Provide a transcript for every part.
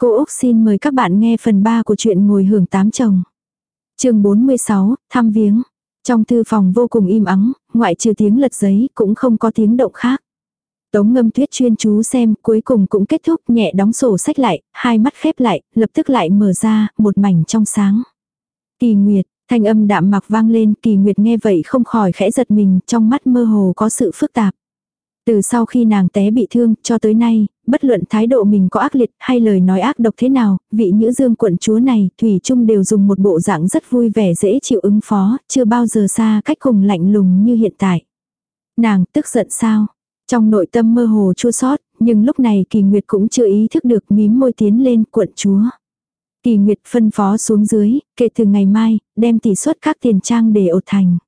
Cô Úc xin mời các bạn nghe phần 3 của truyện ngồi hưởng tám chồng. chương 46, thăm viếng. Trong thư phòng vô cùng im ắng, ngoại trừ tiếng lật giấy cũng không có tiếng động khác. Tống ngâm tuyết chuyên chú xem, cuối cùng cũng kết thúc nhẹ đóng sổ sách lại, hai mắt khép lại, lập tức lại mở ra, một mảnh trong sáng. Kỳ Nguyệt, thanh âm đạm mặc vang lên, Kỳ Nguyệt nghe vậy không khỏi khẽ giật mình, trong mắt mơ hồ có sự phức tạp. Từ sau khi nàng té bị thương, cho tới nay, bất luận thái độ mình có ác liệt hay lời nói ác độc thế nào, vị nữ dương quận chúa này, Thủy Trung đều dùng một bộ dạng rất vui vẻ dễ chịu ứng phó, chưa bao giờ xa cách cùng lạnh lùng như hiện tại. Nàng tức giận sao? Trong nội tâm mơ hồ chua sót, nhưng lúc này kỳ nguyệt cũng chưa ý thức được mím môi tiến lên quận chúa. Kỳ nguyệt phân phó xuống dưới, kể từ ngày mai, đem tỷ suất các tiền trang để ột thành.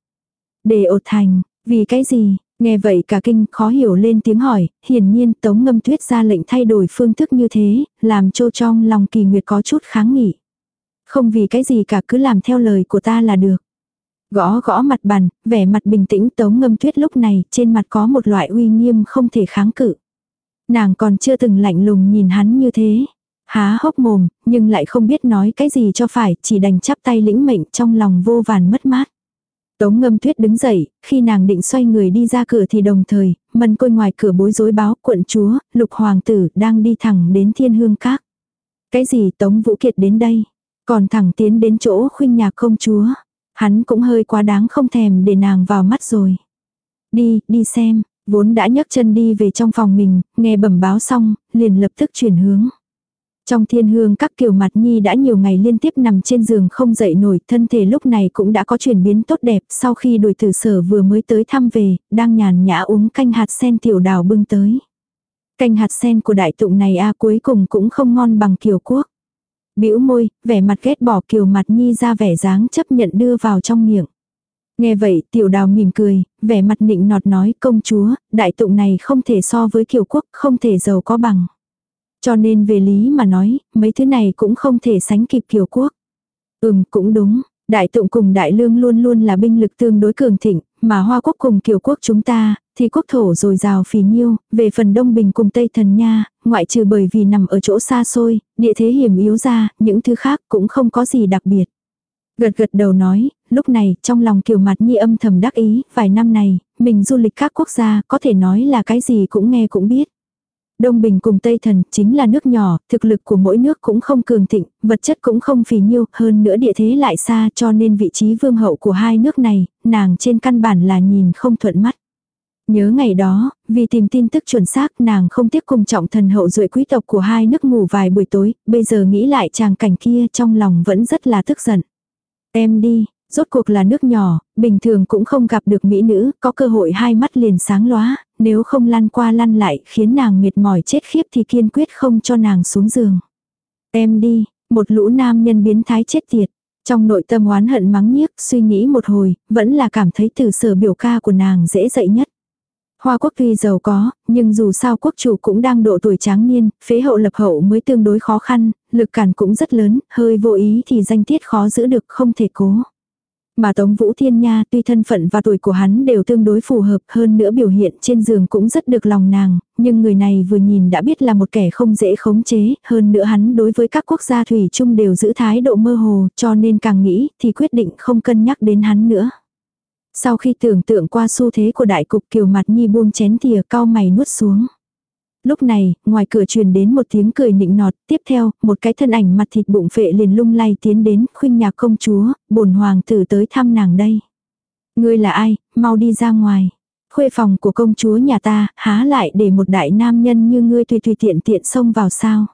Để ột thành, vì cái gì, Nghe vậy cả kinh khó hiểu lên tiếng hỏi, hiển nhiên tống ngâm tuyết ra lệnh thay đổi phương thức như thế, làm châu trong lòng kỳ nguyệt có chút kháng nghị. Không vì cái gì cả cứ làm theo lời của ta là được. Gõ gõ mặt bàn, vẻ mặt bình tĩnh tống ngâm tuyết lúc này trên mặt có một loại uy nghiêm không thể kháng cự. Nàng còn chưa từng lạnh lùng nhìn hắn như thế. Há hốc mồm, nhưng lại không biết nói cái gì cho phải, chỉ đành chắp tay lĩnh mệnh trong lòng vô vàn mất mát. Tống ngâm tuyết đứng dậy, khi nàng định xoay người đi ra cửa thì đồng thời, mân côi ngoài cửa bối rối báo quận chúa, lục hoàng tử đang đi thẳng đến thiên hương các. Cái gì Tống Vũ Kiệt đến đây? Còn thẳng tiến đến chỗ khuynh nhạc công chúa. Hắn cũng hơi quá đáng không thèm để nàng vào mắt rồi. Đi, đi xem, vốn đã nhấc chân đi về trong phòng mình, nghe bẩm báo xong, liền lập tức chuyển hướng. Trong thiên hương các kiều mặt nhi đã nhiều ngày liên tiếp nằm trên giường không dậy nổi, thân thể lúc này cũng đã có chuyển biến tốt đẹp, sau khi đuổi tử sở vừa mới tới thăm về, đang nhàn nhã uống canh hạt sen tiểu đào bưng tới. Canh hạt sen của đại tụng này a cuối cùng cũng không ngon bằng kiều quốc. bĩu môi, vẻ mặt ghét bỏ kiều mặt nhi ra vẻ dáng chấp nhận đưa vào trong miệng. Nghe vậy tiểu đào mỉm cười, vẻ mặt nịnh nọt nói công chúa, đại tụng này không thể so với kiều quốc, không thể giàu có bằng. Cho nên về lý mà nói, mấy thứ này cũng không thể sánh kịp kiều quốc. Ừm, cũng đúng. Đại tụng cùng đại lương luôn luôn là binh lực tương đối cường thịnh, mà hoa quốc cùng kiều quốc chúng ta, thì quốc thổ dồi dào phì nhiêu, về phần đông bình cùng tây thần nha, ngoại trừ bởi vì nằm ở chỗ xa xôi, địa thế hiểm yếu ra, những thứ khác cũng không có gì đặc biệt. Gật gật đầu nói, lúc này trong lòng kiều mặt nhi âm thầm đắc ý, vài năm này, mình du lịch các quốc gia có thể nói là cái gì cũng nghe cũng biết. Đông Bình cùng Tây Thần chính là nước nhỏ, thực lực của mỗi nước cũng không cường thịnh, vật chất cũng không phì nhiêu, hơn nữa địa thế lại xa cho nên vị trí vương hậu của hai nước này, nàng trên căn bản là nhìn không thuận mắt. Nhớ ngày đó, vì tìm tin tức chuẩn xác nàng không tiếc cùng trọng thần hậu duệ quý tộc của hai nước ngủ vài buổi tối, bây giờ nghĩ lại chàng cảnh kia trong lòng vẫn rất là tức giận. Em đi, rốt cuộc là nước nhỏ, bình thường cũng không gặp được mỹ nữ, có cơ hội hai mắt liền sáng lóa, nếu không lăn qua lăn lại khiến nàng mệt mỏi chết khiếp thì kiên quyết không cho nàng xuống giường. Em đi, một lũ nam nhân biến thái chết tiệt. Trong nội tâm oán hận mắng nhiếc, suy nghĩ một hồi, vẫn là cảm thấy từ sở biểu ca của nàng dễ dậy nhất. Hoa quốc tuy giàu có, nhưng dù sao quốc chủ cũng đang độ tuổi tráng niên, phế hậu lập hậu mới tương đối khó khăn, lực cản cũng rất lớn, hơi vô ý thì danh tiết khó giữ được không thể cố. Mà Tống Vũ Thiên Nha tuy thân phận và tuổi của hắn đều tương đối phù hợp hơn nữa biểu hiện trên giường cũng rất được lòng nàng, nhưng người này vừa nhìn đã biết là một kẻ không dễ khống chế, hơn nữa hắn đối với các quốc gia thủy chung đều giữ thái độ mơ hồ cho nên càng nghĩ thì quyết định không cân nhắc đến hắn nữa. Sau khi tưởng tượng qua xu thế của đại cục kiều mặt nhi buông chén thìa cao mày nuốt xuống. Lúc này, ngoài cửa truyền đến một tiếng cười nịnh nọt, tiếp theo, một cái thân ảnh mặt thịt bụng phệ liền lung lay tiến đến, khuynh nhạc công chúa, bổn hoàng tử tới thăm nàng đây. Ngươi là ai, mau đi ra ngoài. Khuê phòng của công chúa nhà ta, há lại để một đại nam nhân như ngươi tùy tùy tiện tiện xông vào sao.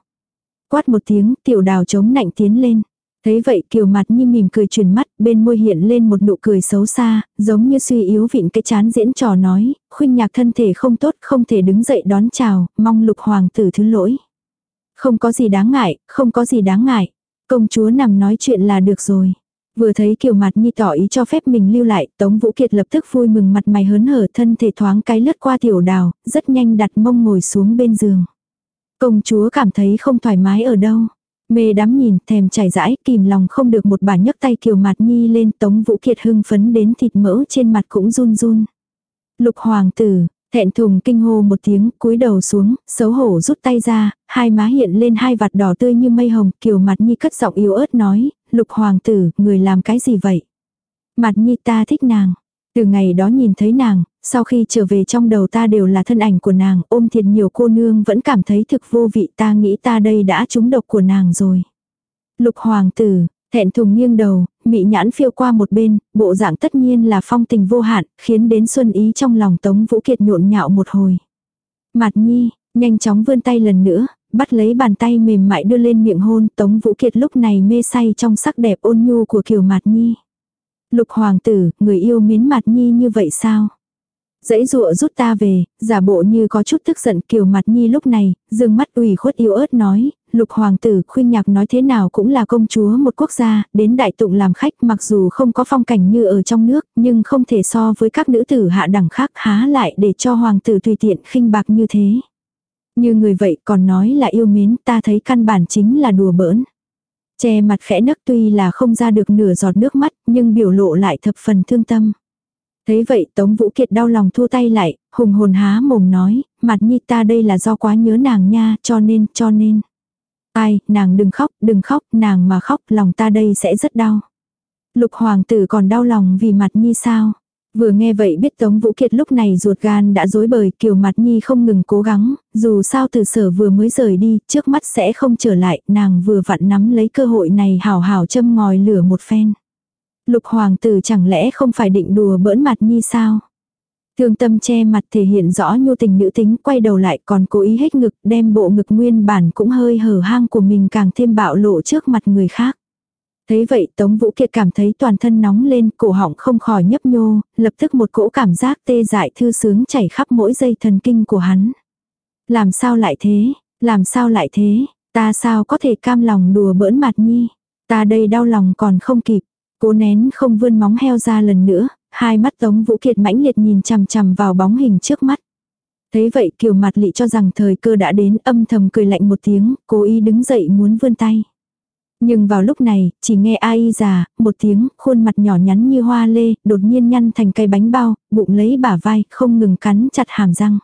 Quát một tiếng, tiểu đào chống nạnh tiến lên. Thấy vậy kiều mặt như mỉm cười truyền mắt, bên môi hiện lên một nụ cười xấu xa, giống như suy yếu vịn cái chán diễn trò nói, khuynh nhạc thân thể không tốt, không thể đứng dậy đón chào, mong lục hoàng tử thứ lỗi. Không có gì đáng ngại, không có gì đáng ngại. Công chúa nằm nói chuyện là được rồi. Vừa thấy kiều mặt nhi tỏ ý cho phép mình lưu lại, Tống Vũ Kiệt lập tức vui mừng mặt mày hớn hở thân thể thoáng cái lướt qua tiểu đào, rất nhanh đặt mông ngồi xuống bên giường. Công chúa cảm thấy không thoải mái ở đâu. Mê đắm nhìn, thèm chảy rãi, kìm lòng không được một bà nhấc tay kiều mặt nhi lên tống vũ kiệt hưng phấn đến thịt mỡ trên mặt cũng run run. Lục hoàng tử, Thẹn thùng kinh hô một tiếng, cúi đầu xuống, xấu hổ rút tay ra, hai má hiện lên hai vạt đỏ tươi như mây hồng, kiều mặt nhi cất giọng yếu ớt nói, lục hoàng tử, người làm cái gì vậy? Mặt nhi ta thích nàng. Từ ngày đó nhìn thấy nàng, sau khi trở về trong đầu ta đều là thân ảnh của nàng, ôm thiệt nhiều cô nương vẫn cảm thấy thực vô vị ta nghĩ ta đây đã trúng độc của nàng rồi. Lục hoàng tử, thẹn thùng nghiêng đầu, mị nhãn phiêu qua một bên, bộ dạng tất nhiên là phong tình vô hạn, khiến đến xuân ý trong lòng Tống Vũ Kiệt nhộn nhạo một hồi. Mặt nhi, nhanh chóng vươn tay lần nữa, bắt lấy bàn tay mềm mại đưa lên miệng hôn, Tống Vũ Kiệt lúc này mê say trong sắc đẹp ôn nhu của Kiều Mạt Nhi. Lục hoàng tử, người yêu miến Mạt Nhi như vậy sao? Dãy dụa rút ta về, giả bộ như có chút tức giận Kiều mặt Nhi lúc này, dương mắt ủy khuất yêu ớt nói, lục hoàng tử khuyên nhạc nói thế nào cũng là công chúa một quốc gia, đến đại tụng làm khách mặc dù không có phong cảnh như ở trong nước, nhưng không thể so với các nữ tử hạ đẳng khác há lại để cho hoàng tử tùy tiện khinh bạc như thế. Như người vậy còn nói là yêu mến ta thấy căn bản chính là đùa bỡn. Che mặt khẽ nấc tuy là không ra được nửa giọt nước mắt nhưng biểu lộ lại thập phần thương tâm. Thế vậy Tống Vũ Kiệt đau lòng thua tay lại, hùng hồn há mồm nói, mặt nhi ta đây là do quá nhớ nàng nha, cho nên, cho nên. Ai, nàng đừng khóc, đừng khóc, nàng mà khóc, lòng ta đây sẽ rất đau. Lục hoàng tử còn đau lòng vì mặt nhi sao? Vừa nghe vậy biết Tống Vũ Kiệt lúc này ruột gan đã dối bời kiều mặt nhi không ngừng cố gắng, dù sao từ sở vừa mới rời đi, trước mắt sẽ không trở lại, nàng vừa vặn nắm lấy cơ hội này hào hào châm ngòi lửa một phen. Lục hoàng tử chẳng lẽ không phải định đùa bỡn mặt nhi sao? Thương tâm che mặt thể hiện rõ nhu tình nữ tính quay đầu lại còn cố ý hết ngực đem bộ ngực nguyên bản cũng hơi hở hang của mình càng thêm bạo lộ trước mặt người khác. Thấy vậy Tống Vũ Kiệt cảm thấy toàn thân nóng lên, cổ họng không khỏi nhấp nhô, lập tức một cỗ cảm giác tê dại thư sướng chảy khắp mỗi dây thần kinh của hắn. Làm sao lại thế, làm sao lại thế, ta sao có thể cam lòng đùa bỡn mặt nhi, ta đây đau lòng còn không kịp, cố nén không vươn móng heo ra lần nữa, hai mắt Tống Vũ Kiệt mãnh liệt nhìn chằm chằm vào bóng hình trước mắt. Thấy vậy kiều mặt lị cho rằng thời cơ đã đến âm thầm cười lạnh một tiếng, cố ý đứng dậy muốn vươn tay. Nhưng vào lúc này, chỉ nghe ai già, một tiếng, khuôn mặt nhỏ nhắn như hoa lê, đột nhiên nhăn thành cây bánh bao, bụng lấy bả vai, không ngừng cắn chặt hàm răng.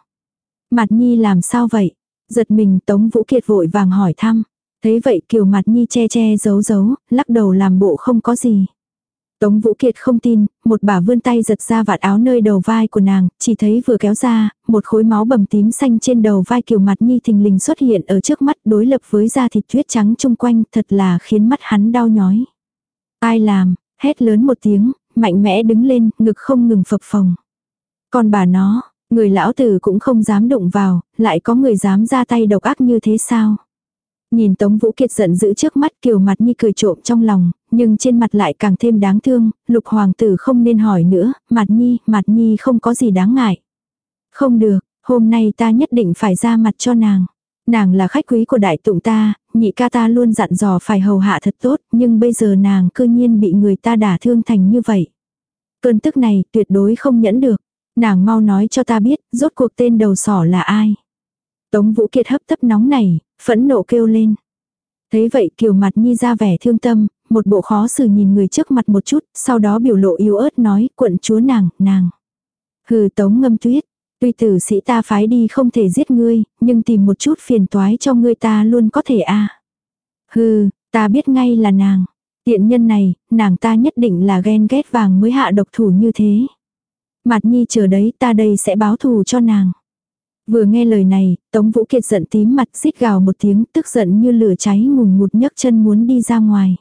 Mặt nhi làm sao vậy? Giật mình Tống Vũ Kiệt vội vàng hỏi thăm. Thấy vậy kiều mặt nhi che che giấu giấu, lắc đầu làm bộ không có gì. Tống Vũ Kiệt không tin, một bà vươn tay giật ra vạt áo nơi đầu vai của nàng, chỉ thấy vừa kéo ra, một khối máu bầm tím xanh trên đầu vai kiều mặt nhi thình lình xuất hiện ở trước mắt đối lập với da thịt tuyết trắng chung quanh thật là khiến mắt hắn đau nhói. Ai làm, hét lớn một tiếng, mạnh mẽ đứng lên, ngực không ngừng phập phồng. Còn bà nó, người lão tử cũng không dám đụng vào, lại có người dám ra tay độc ác như thế sao? Nhìn Tống Vũ Kiệt giận dữ trước mắt kiều mặt nhi cười trộm trong lòng, nhưng trên mặt lại càng thêm đáng thương, lục hoàng tử không nên hỏi nữa, mặt nhi, mặt nhi không có gì đáng ngại. Không được, hôm nay ta nhất định phải ra mặt cho nàng. Nàng là khách quý của đại tụng ta, nhị ca ta luôn dặn dò phải hầu hạ thật tốt, nhưng bây giờ nàng cư nhiên bị người ta đả thương thành như vậy. Cơn tức này tuyệt đối không nhẫn được. Nàng mau nói cho ta biết, rốt cuộc tên đầu sỏ là ai. Tống Vũ Kiệt hấp tấp nóng này, phẫn nộ kêu lên. Thấy vậy kiều mặt nhi ra vẻ thương tâm, một bộ khó xử nhìn người trước mặt một chút, sau đó biểu lộ yếu ớt nói, quận chúa nàng, nàng. Hừ tống ngâm tuyết, tuy tử sĩ ta phái đi không thể giết ngươi, nhưng tìm một chút phiền toái cho ngươi ta luôn có thể a Hừ, ta biết ngay là nàng. Tiện nhân này, nàng ta nhất định là ghen ghét vàng mới hạ độc thủ như thế. Mặt nhi chờ đấy ta đây sẽ báo thù cho nàng. Vừa nghe lời này, Tống Vũ Kiệt giận tím mặt xít gào một tiếng tức giận như lửa cháy ngùn ngụt nhấc chân muốn đi ra ngoài.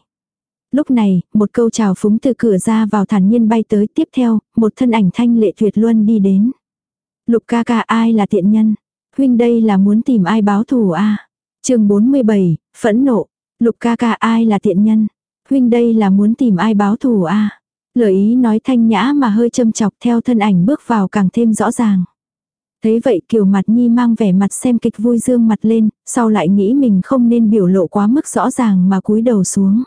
Lúc này, một câu chào phúng từ cửa ra vào thản nhiên bay tới tiếp theo, một thân ảnh thanh lệ tuyệt luân đi đến. Lục ca ca ai là tiện nhân? Huynh đây là muốn tìm ai báo thù a à? chương 47, phẫn nộ. Lục ca ca ai là tiện nhân? Huynh đây là muốn tìm ai báo thù a à? Lời ý nói thanh nhã mà hơi châm chọc theo thân ảnh bước vào càng thêm rõ ràng. Thế vậy kiều mặt nhi mang vẻ mặt xem kịch vui dương mặt lên, sau lại nghĩ mình không nên biểu lộ quá mức rõ ràng mà cúi đầu xuống.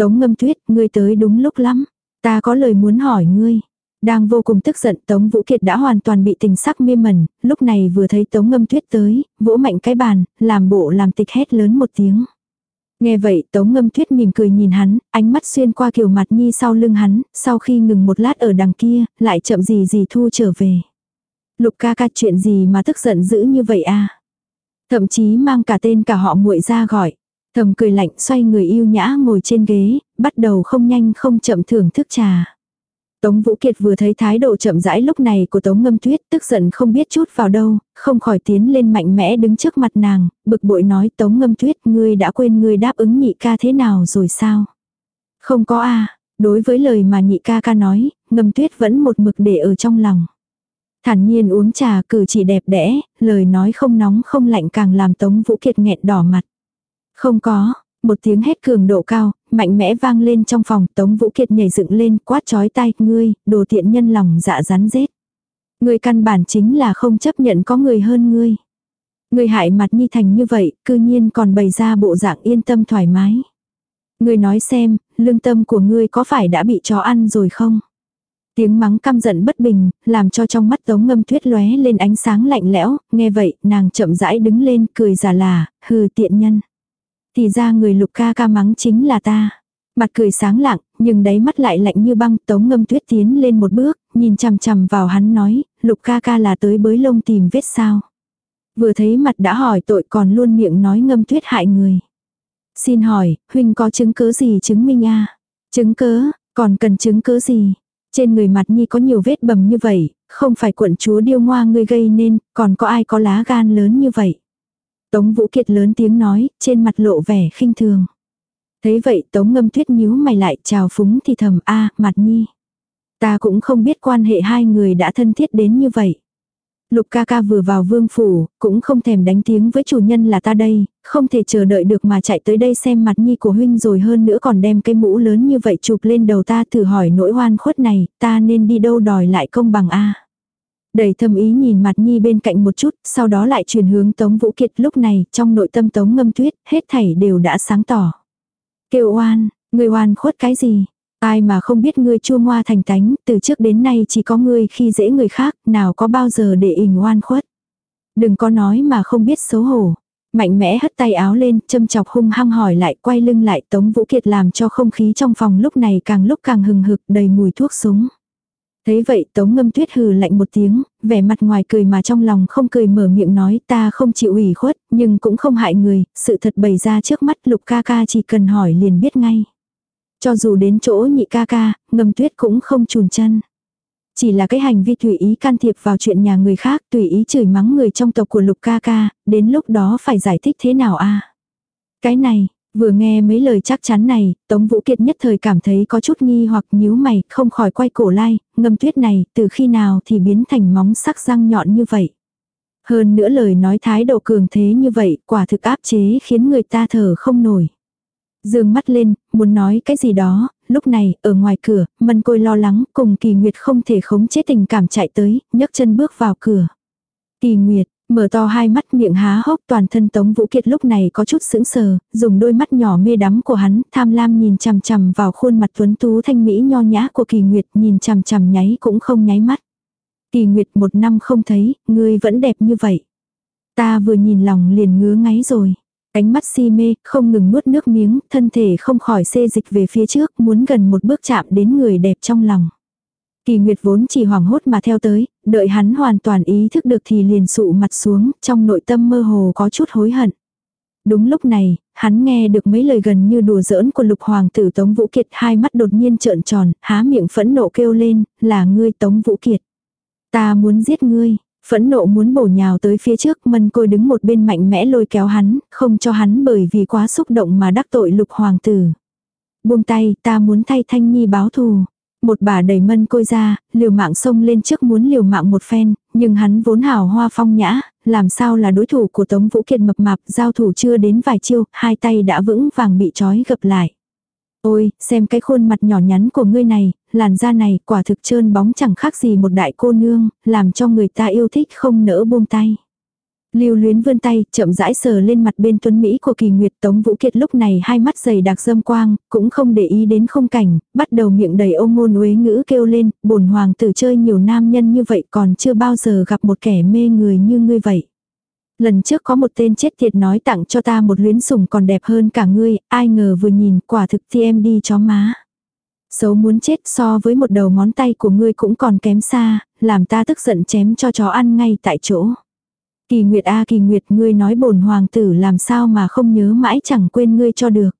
Tống ngâm tuyết, ngươi tới đúng lúc lắm. Ta có lời muốn hỏi ngươi. Đang vô cùng tức giận Tống Vũ Kiệt đã hoàn toàn bị tình sắc mê mẩn, lúc này vừa thấy Tống ngâm tuyết tới, vỗ mạnh cái bàn, làm bộ làm tịch hét lớn một tiếng. Nghe vậy Tống ngâm tuyết mỉm cười nhìn hắn, ánh mắt xuyên qua kiều mặt nhi sau lưng hắn, sau khi ngừng một lát ở đằng kia, lại chậm gì gì thu trở về. Lục ca ca chuyện gì mà tức giận dữ như vậy à? Thậm chí mang cả tên cả họ muội ra gọi. Thầm cười lạnh xoay người yêu nhã ngồi trên ghế, bắt đầu không nhanh không chậm thưởng thức trà. Tống Vũ Kiệt vừa thấy thái độ chậm rãi lúc này của Tống Ngâm Tuyết tức giận không biết chút vào đâu, không khỏi tiến lên mạnh mẽ đứng trước mặt nàng, bực bội nói Tống Ngâm Tuyết ngươi đã quên ngươi đáp ứng nhị ca thế nào rồi sao? Không có a đối với lời mà nhị ca ca nói, Ngâm Tuyết vẫn một mực để ở trong lòng. Thản nhiên uống trà cử chỉ đẹp đẽ, lời nói không nóng không lạnh càng làm Tống Vũ Kiệt nghẹn đỏ mặt. Không có, một tiếng hét cường độ cao, mạnh mẽ vang lên trong phòng, Tống Vũ Kiệt nhảy dựng lên, quát chói tai, ngươi, đồ tiện nhân lòng dạ rắn rết. Ngươi căn bản chính là không chấp nhận có người hơn ngươi. Ngươi hại mặt nhi thành như vậy, cư nhiên còn bày ra bộ dạng yên tâm thoải mái. Ngươi nói xem, lương tâm của ngươi có phải đã bị chó ăn rồi không? Tiếng mắng căm giận bất bình, làm cho trong mắt tống ngâm tuyết lóe lên ánh sáng lạnh lẽo, nghe vậy, nàng chậm rãi đứng lên, cười giả là, hừ tiện nhân. Thì ra người lục ca ca mắng chính là ta. Mặt cười sáng lạng, nhưng đáy mắt lại lạnh như băng, tống ngâm tuyết tiến lên một bước, nhìn chằm chằm vào hắn nói, lục ca ca là tới bới lông tìm vết sao. Vừa thấy mặt đã hỏi tội còn luôn miệng nói ngâm tuyết hại người. Xin hỏi, huynh có chứng cứ gì chứng minh a Chứng cứ, còn cần chứng cứ gì? Trên người mặt nhi có nhiều vết bầm như vậy, không phải quận chúa điêu ngoa ngươi gây nên, còn có ai có lá gan lớn như vậy. Tống Vũ Kiệt lớn tiếng nói, trên mặt lộ vẻ khinh thường. Thấy vậy Tống Ngâm Tuyết nhíu mày lại chào phúng thì thầm a mặt nhi. Ta cũng không biết quan hệ hai người đã thân thiết đến như vậy. Lục ca ca vừa vào vương phủ, cũng không thèm đánh tiếng với chủ nhân là ta đây, không thể chờ đợi được mà chạy tới đây xem mặt nhi của huynh rồi hơn nữa còn đem cái mũ lớn như vậy chụp lên đầu ta thử hỏi nỗi hoan khuất này, ta nên đi đâu đòi lại công bằng a Đầy thâm ý nhìn mặt nhi bên cạnh một chút, sau đó lại chuyển hướng Tống Vũ Kiệt lúc này, trong nội tâm Tống ngâm tuyết, hết thảy đều đã sáng tỏ. Kêu oan, người oan khuất cái gì? Ai mà không biết ngươi chua ngoa thành tánh, từ trước đến nay chỉ có ngươi khi dễ người khác, nào có bao giờ để ỉnh oan khuất. Đừng có nói mà không biết xấu hổ. Mạnh mẽ hất tay áo lên, châm chọc hung hăng hỏi lại, quay lưng lại Tống Vũ Kiệt làm cho không khí trong phòng lúc này càng lúc càng hừng hực, đầy mùi thuốc súng. Thế vậy Tống Ngâm Tuyết hừ lạnh một tiếng, vẻ mặt ngoài cười mà trong lòng không cười mở miệng nói ta không chịu ủy khuất, nhưng cũng không hại người, sự thật bày ra trước mắt Lục ca ca chỉ cần hỏi liền biết ngay. Cho dù đến chỗ nhị ca ca, Ngâm Tuyết cũng không chùn chân. Chỉ là cái hành vi tùy ý can thiệp vào chuyện nhà người khác, tùy ý chửi mắng người trong tộc của Lục ca ca, đến lúc đó phải giải thích thế nào a Cái này, Vừa nghe mấy lời chắc chắn này, Tống Vũ Kiệt nhất thời cảm thấy có chút nghi hoặc nhíu mày, không khỏi quay cổ lai, ngâm tuyết này, từ khi nào thì biến thành móng sắc răng nhọn như vậy. Hơn nữa lời nói thái độ cường thế như vậy, quả thực áp chế khiến người ta thở không nổi. Dương mắt lên, muốn nói cái gì đó, lúc này, ở ngoài cửa, mân côi lo lắng, cùng kỳ nguyệt không thể khống chế tình cảm chạy tới, nhấc chân bước vào cửa. Kỳ nguyệt, Mở to hai mắt miệng há hốc toàn thân Tống Vũ Kiệt lúc này có chút sững sờ, dùng đôi mắt nhỏ mê đắm của hắn, tham lam nhìn chằm chằm vào khuôn mặt tuấn tú thanh mỹ nho nhã của Kỳ Nguyệt, nhìn chằm chằm nháy cũng không nháy mắt. Kỳ Nguyệt một năm không thấy, ngươi vẫn đẹp như vậy. Ta vừa nhìn lòng liền ngứa ngáy rồi. Cánh mắt si mê, không ngừng nuốt nước miếng, thân thể không khỏi xê dịch về phía trước, muốn gần một bước chạm đến người đẹp trong lòng. Kỳ Nguyệt vốn chỉ hoảng hốt mà theo tới, đợi hắn hoàn toàn ý thức được thì liền sụ mặt xuống, trong nội tâm mơ hồ có chút hối hận. Đúng lúc này, hắn nghe được mấy lời gần như đùa giỡn của lục hoàng tử Tống Vũ Kiệt hai mắt đột nhiên trợn tròn, há miệng phẫn nộ kêu lên, là ngươi Tống Vũ Kiệt. Ta muốn giết ngươi, phẫn nộ muốn bổ nhào tới phía trước mân côi đứng một bên mạnh mẽ lôi kéo hắn, không cho hắn bởi vì quá xúc động mà đắc tội lục hoàng tử. Buông tay, ta muốn thay Thanh Nhi báo thù một bà đầy mân côi ra, liều mạng xông lên trước muốn liều mạng một phen, nhưng hắn vốn hào hoa phong nhã, làm sao là đối thủ của Tống Vũ Kiệt mập mạp, giao thủ chưa đến vài chiêu, hai tay đã vững vàng bị trói gập lại. Ôi, xem cái khuôn mặt nhỏ nhắn của ngươi này, làn da này quả thực trơn bóng chẳng khác gì một đại cô nương, làm cho người ta yêu thích không nỡ buông tay. Lưu luyến vươn tay, chậm rãi sờ lên mặt bên tuấn Mỹ của kỳ nguyệt Tống Vũ Kiệt lúc này hai mắt dày đặc dâm quang, cũng không để ý đến không cảnh, bắt đầu miệng đầy ôm ngôn uế ngữ kêu lên, bổn hoàng tử chơi nhiều nam nhân như vậy còn chưa bao giờ gặp một kẻ mê người như ngươi vậy. Lần trước có một tên chết tiệt nói tặng cho ta một luyến sủng còn đẹp hơn cả ngươi, ai ngờ vừa nhìn quả thực thì em đi chó má. Xấu muốn chết so với một đầu ngón tay của ngươi cũng còn kém xa, làm ta tức giận chém cho chó ăn ngay tại chỗ. Kỳ Nguyệt a Kỳ Nguyệt ngươi nói bổn hoàng tử làm sao mà không nhớ mãi chẳng quên ngươi cho được.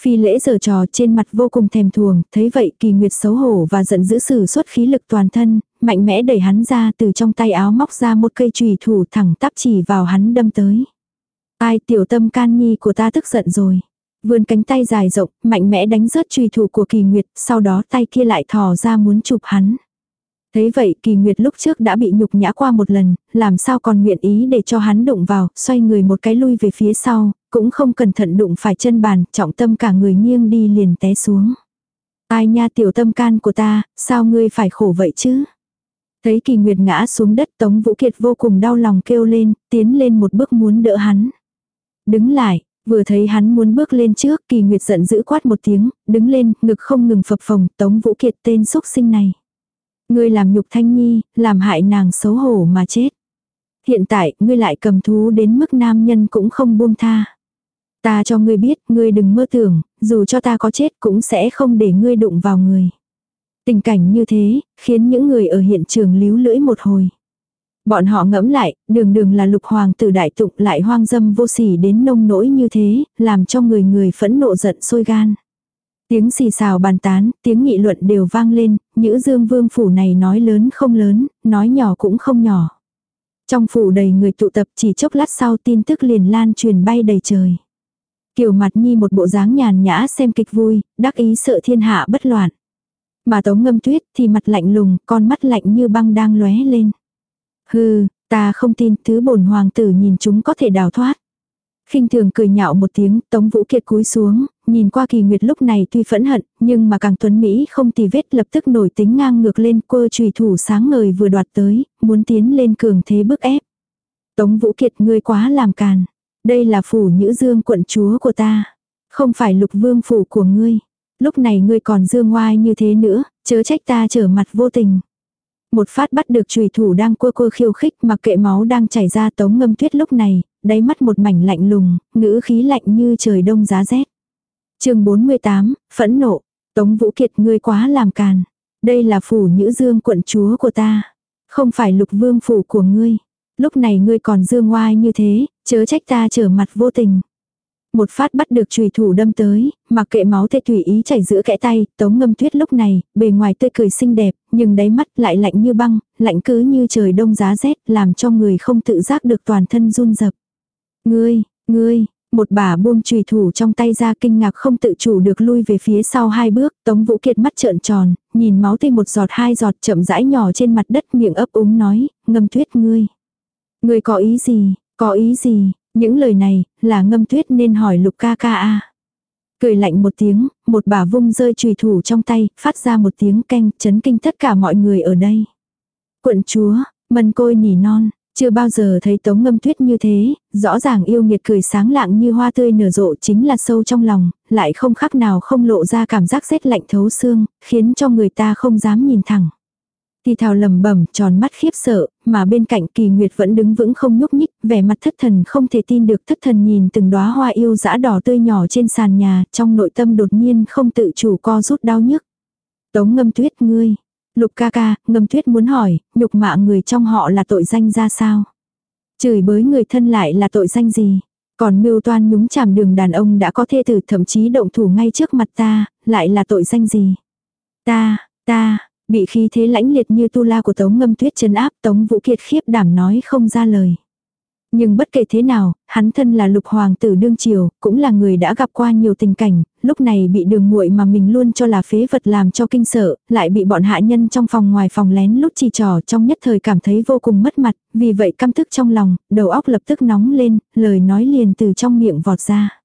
Phi lễ giở trò trên mặt vô cùng thèm thuồng, thấy vậy kỳ nguyệt xấu hổ và giận dữ sử xuất khí lực toàn thân, mạnh mẽ đẩy hắn ra từ trong tay áo móc ra một cây trùy thủ thẳng tắp chỉ vào hắn đâm tới. Ai tiểu tâm can nhi của ta tức giận rồi. Vươn cánh tay dài rộng, mạnh mẽ đánh rớt trùy thủ của kỳ nguyệt, sau đó tay kia lại thò ra muốn chụp hắn. Thấy vậy kỳ nguyệt lúc trước đã bị nhục nhã qua một lần, làm sao còn nguyện ý để cho hắn đụng vào, xoay người một cái lui về phía sau, cũng không cẩn thận đụng phải chân bàn, trọng tâm cả người nghiêng đi liền té xuống. Ai nha tiểu tâm can của ta, sao ngươi phải khổ vậy chứ? Thấy kỳ nguyệt ngã xuống đất Tống Vũ Kiệt vô cùng đau lòng kêu lên, tiến lên một bước muốn đỡ hắn. Đứng lại, vừa thấy hắn muốn bước lên trước kỳ nguyệt giận dữ quát một tiếng, đứng lên, ngực không ngừng phập phồng, Tống Vũ Kiệt tên xúc sinh này. Ngươi làm nhục thanh nhi, làm hại nàng xấu hổ mà chết. Hiện tại, ngươi lại cầm thú đến mức nam nhân cũng không buông tha. Ta cho ngươi biết, ngươi đừng mơ tưởng, dù cho ta có chết cũng sẽ không để ngươi đụng vào người. Tình cảnh như thế, khiến những người ở hiện trường líu lưỡi một hồi. Bọn họ ngẫm lại, đường đường là lục hoàng tử đại tụng lại hoang dâm vô sỉ đến nông nỗi như thế, làm cho người người phẫn nộ giận sôi gan. Tiếng xì xào bàn tán, tiếng nghị luận đều vang lên, nhữ dương vương phủ này nói lớn không lớn, nói nhỏ cũng không nhỏ. Trong phủ đầy người tụ tập chỉ chốc lát sau tin tức liền lan truyền bay đầy trời. Kiều mặt nhi một bộ dáng nhàn nhã xem kịch vui, đắc ý sợ thiên hạ bất loạn. Mà tống ngâm tuyết thì mặt lạnh lùng, con mắt lạnh như băng đang lóe lên. Hừ, ta không tin thứ bổn hoàng tử nhìn chúng có thể đào thoát khinh thường cười nhạo một tiếng, Tống Vũ Kiệt cúi xuống, nhìn qua kỳ nguyệt lúc này tuy phẫn hận, nhưng mà càng tuấn Mỹ không tì vết lập tức nổi tính ngang ngược lên quơ trùy thủ sáng ngời vừa đoạt tới, muốn tiến lên cường thế bức ép. Tống Vũ Kiệt ngươi quá làm càn. Đây là phủ nhữ dương quận chúa của ta. Không phải lục vương phủ của ngươi. Lúc này ngươi còn dương ngoai như thế nữa, chớ trách ta trở mặt vô tình một phát bắt được chùy thủ đang cua cua khiêu khích mặc kệ máu đang chảy ra tống ngâm tuyết lúc này, đáy mắt một mảnh lạnh lùng, ngữ khí lạnh như trời đông giá rét. chương 48, phẫn nộ, tống vũ kiệt ngươi quá làm càn. Đây là phủ nhữ dương quận chúa của ta, không phải lục vương phủ của ngươi. Lúc này ngươi còn dương ngoai như thế, chớ trách ta trở mặt vô tình một phát bắt được chùy thủ đâm tới, mặc kệ máu tê tùy ý chảy giữa kẽ tay, tống ngâm tuyết lúc này, bề ngoài tươi cười xinh đẹp, nhưng đáy mắt lại lạnh như băng, lạnh cứ như trời đông giá rét, làm cho người không tự giác được toàn thân run rập. Ngươi, ngươi, một bà buông chùy thủ trong tay ra kinh ngạc không tự chủ được lui về phía sau hai bước, Tống Vũ Kiệt mắt trợn tròn, nhìn máu tê một giọt hai giọt chậm rãi nhỏ trên mặt đất miệng ấp úng nói, ngâm tuyết ngươi. Ngươi có ý gì, có ý gì, những lời này, là ngâm tuyết nên hỏi lục ca ca a Cười lạnh một tiếng, một bà vung rơi trùy thủ trong tay, phát ra một tiếng canh, chấn kinh tất cả mọi người ở đây. Quận chúa, mần côi nỉ non, chưa bao giờ thấy tống ngâm tuyết như thế, rõ ràng yêu nghiệt cười sáng lạng như hoa tươi nở rộ chính là sâu trong lòng, lại không khác nào không lộ ra cảm giác rét lạnh thấu xương, khiến cho người ta không dám nhìn thẳng. Thì thào lầm bẩm tròn mắt khiếp sợ, mà bên cạnh kỳ nguyệt vẫn đứng vững không nhúc nhích, vẻ mặt thất thần không thể tin được thất thần nhìn từng đóa hoa yêu dã đỏ tươi nhỏ trên sàn nhà, trong nội tâm đột nhiên không tự chủ co rút đau nhức. Tống ngâm tuyết ngươi, lục ca ca, ngâm tuyết muốn hỏi, nhục mạ người trong họ là tội danh ra sao? Chửi bới người thân lại là tội danh gì? Còn mưu toan nhúng chàm đường đàn ông đã có thê tử thậm chí động thủ ngay trước mặt ta, lại là tội danh gì? Ta, ta, Bị khí thế lãnh liệt như tu la của Tống Ngâm Tuyết chấn áp Tống Vũ Kiệt khiếp đảm nói không ra lời. Nhưng bất kể thế nào, hắn thân là lục hoàng tử đương triều, cũng là người đã gặp qua nhiều tình cảnh, lúc này bị đường muội mà mình luôn cho là phế vật làm cho kinh sợ, lại bị bọn hạ nhân trong phòng ngoài phòng lén lút chỉ trò trong nhất thời cảm thấy vô cùng mất mặt, vì vậy căm tức trong lòng, đầu óc lập tức nóng lên, lời nói liền từ trong miệng vọt ra.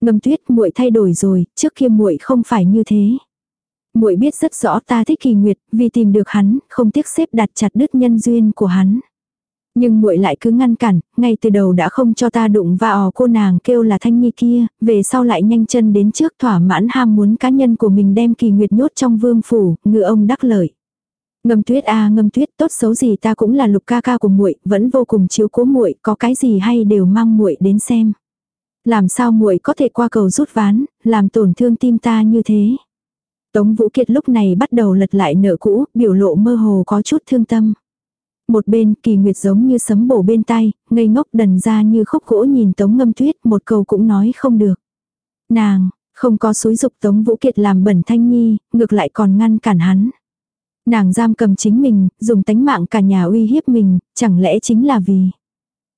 Ngâm tuyết muội thay đổi rồi, trước kia muội không phải như thế muội biết rất rõ ta thích kỳ nguyệt, vì tìm được hắn, không tiếc xếp đặt chặt đứt nhân duyên của hắn. Nhưng muội lại cứ ngăn cản, ngay từ đầu đã không cho ta đụng vào cô nàng kêu là thanh nhi kia, về sau lại nhanh chân đến trước thỏa mãn ham muốn cá nhân của mình đem kỳ nguyệt nhốt trong vương phủ, ngựa ông đắc lợi. Ngâm tuyết a à, ngâm tuyết tốt xấu gì ta cũng là lục ca ca của muội, vẫn vô cùng chiếu cố muội, có cái gì hay đều mang muội đến xem. Làm sao muội có thể qua cầu rút ván, làm tổn thương tim ta như thế. Tống Vũ Kiệt lúc này bắt đầu lật lại nợ cũ, biểu lộ mơ hồ có chút thương tâm. Một bên kỳ nguyệt giống như sấm bổ bên tay, ngây ngốc đần ra như khúc gỗ nhìn Tống Ngâm Tuyết một câu cũng nói không được. Nàng, không có xúi dục Tống Vũ Kiệt làm bẩn thanh nhi, ngược lại còn ngăn cản hắn. Nàng giam cầm chính mình, dùng tánh mạng cả nhà uy hiếp mình, chẳng lẽ chính là vì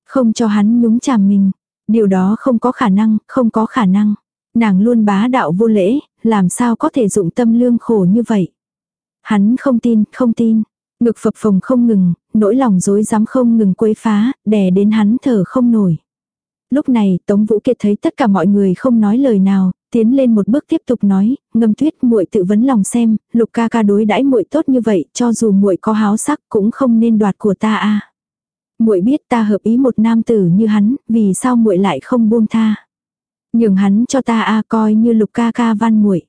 không cho hắn nhúng chàm mình. Điều đó không có khả năng, không có khả năng. Nàng luôn bá đạo vô lễ, làm sao có thể dụng tâm lương khổ như vậy. Hắn không tin, không tin. Ngực phập phồng không ngừng, nỗi lòng dối dám không ngừng quấy phá, đè đến hắn thở không nổi. Lúc này, Tống Vũ Kiệt thấy tất cả mọi người không nói lời nào, tiến lên một bước tiếp tục nói, ngâm tuyết muội tự vấn lòng xem, lục ca ca đối đãi muội tốt như vậy, cho dù muội có háo sắc cũng không nên đoạt của ta a. Muội biết ta hợp ý một nam tử như hắn, vì sao muội lại không buông tha? Nhường hắn cho ta a coi như lục ca ca văn muội.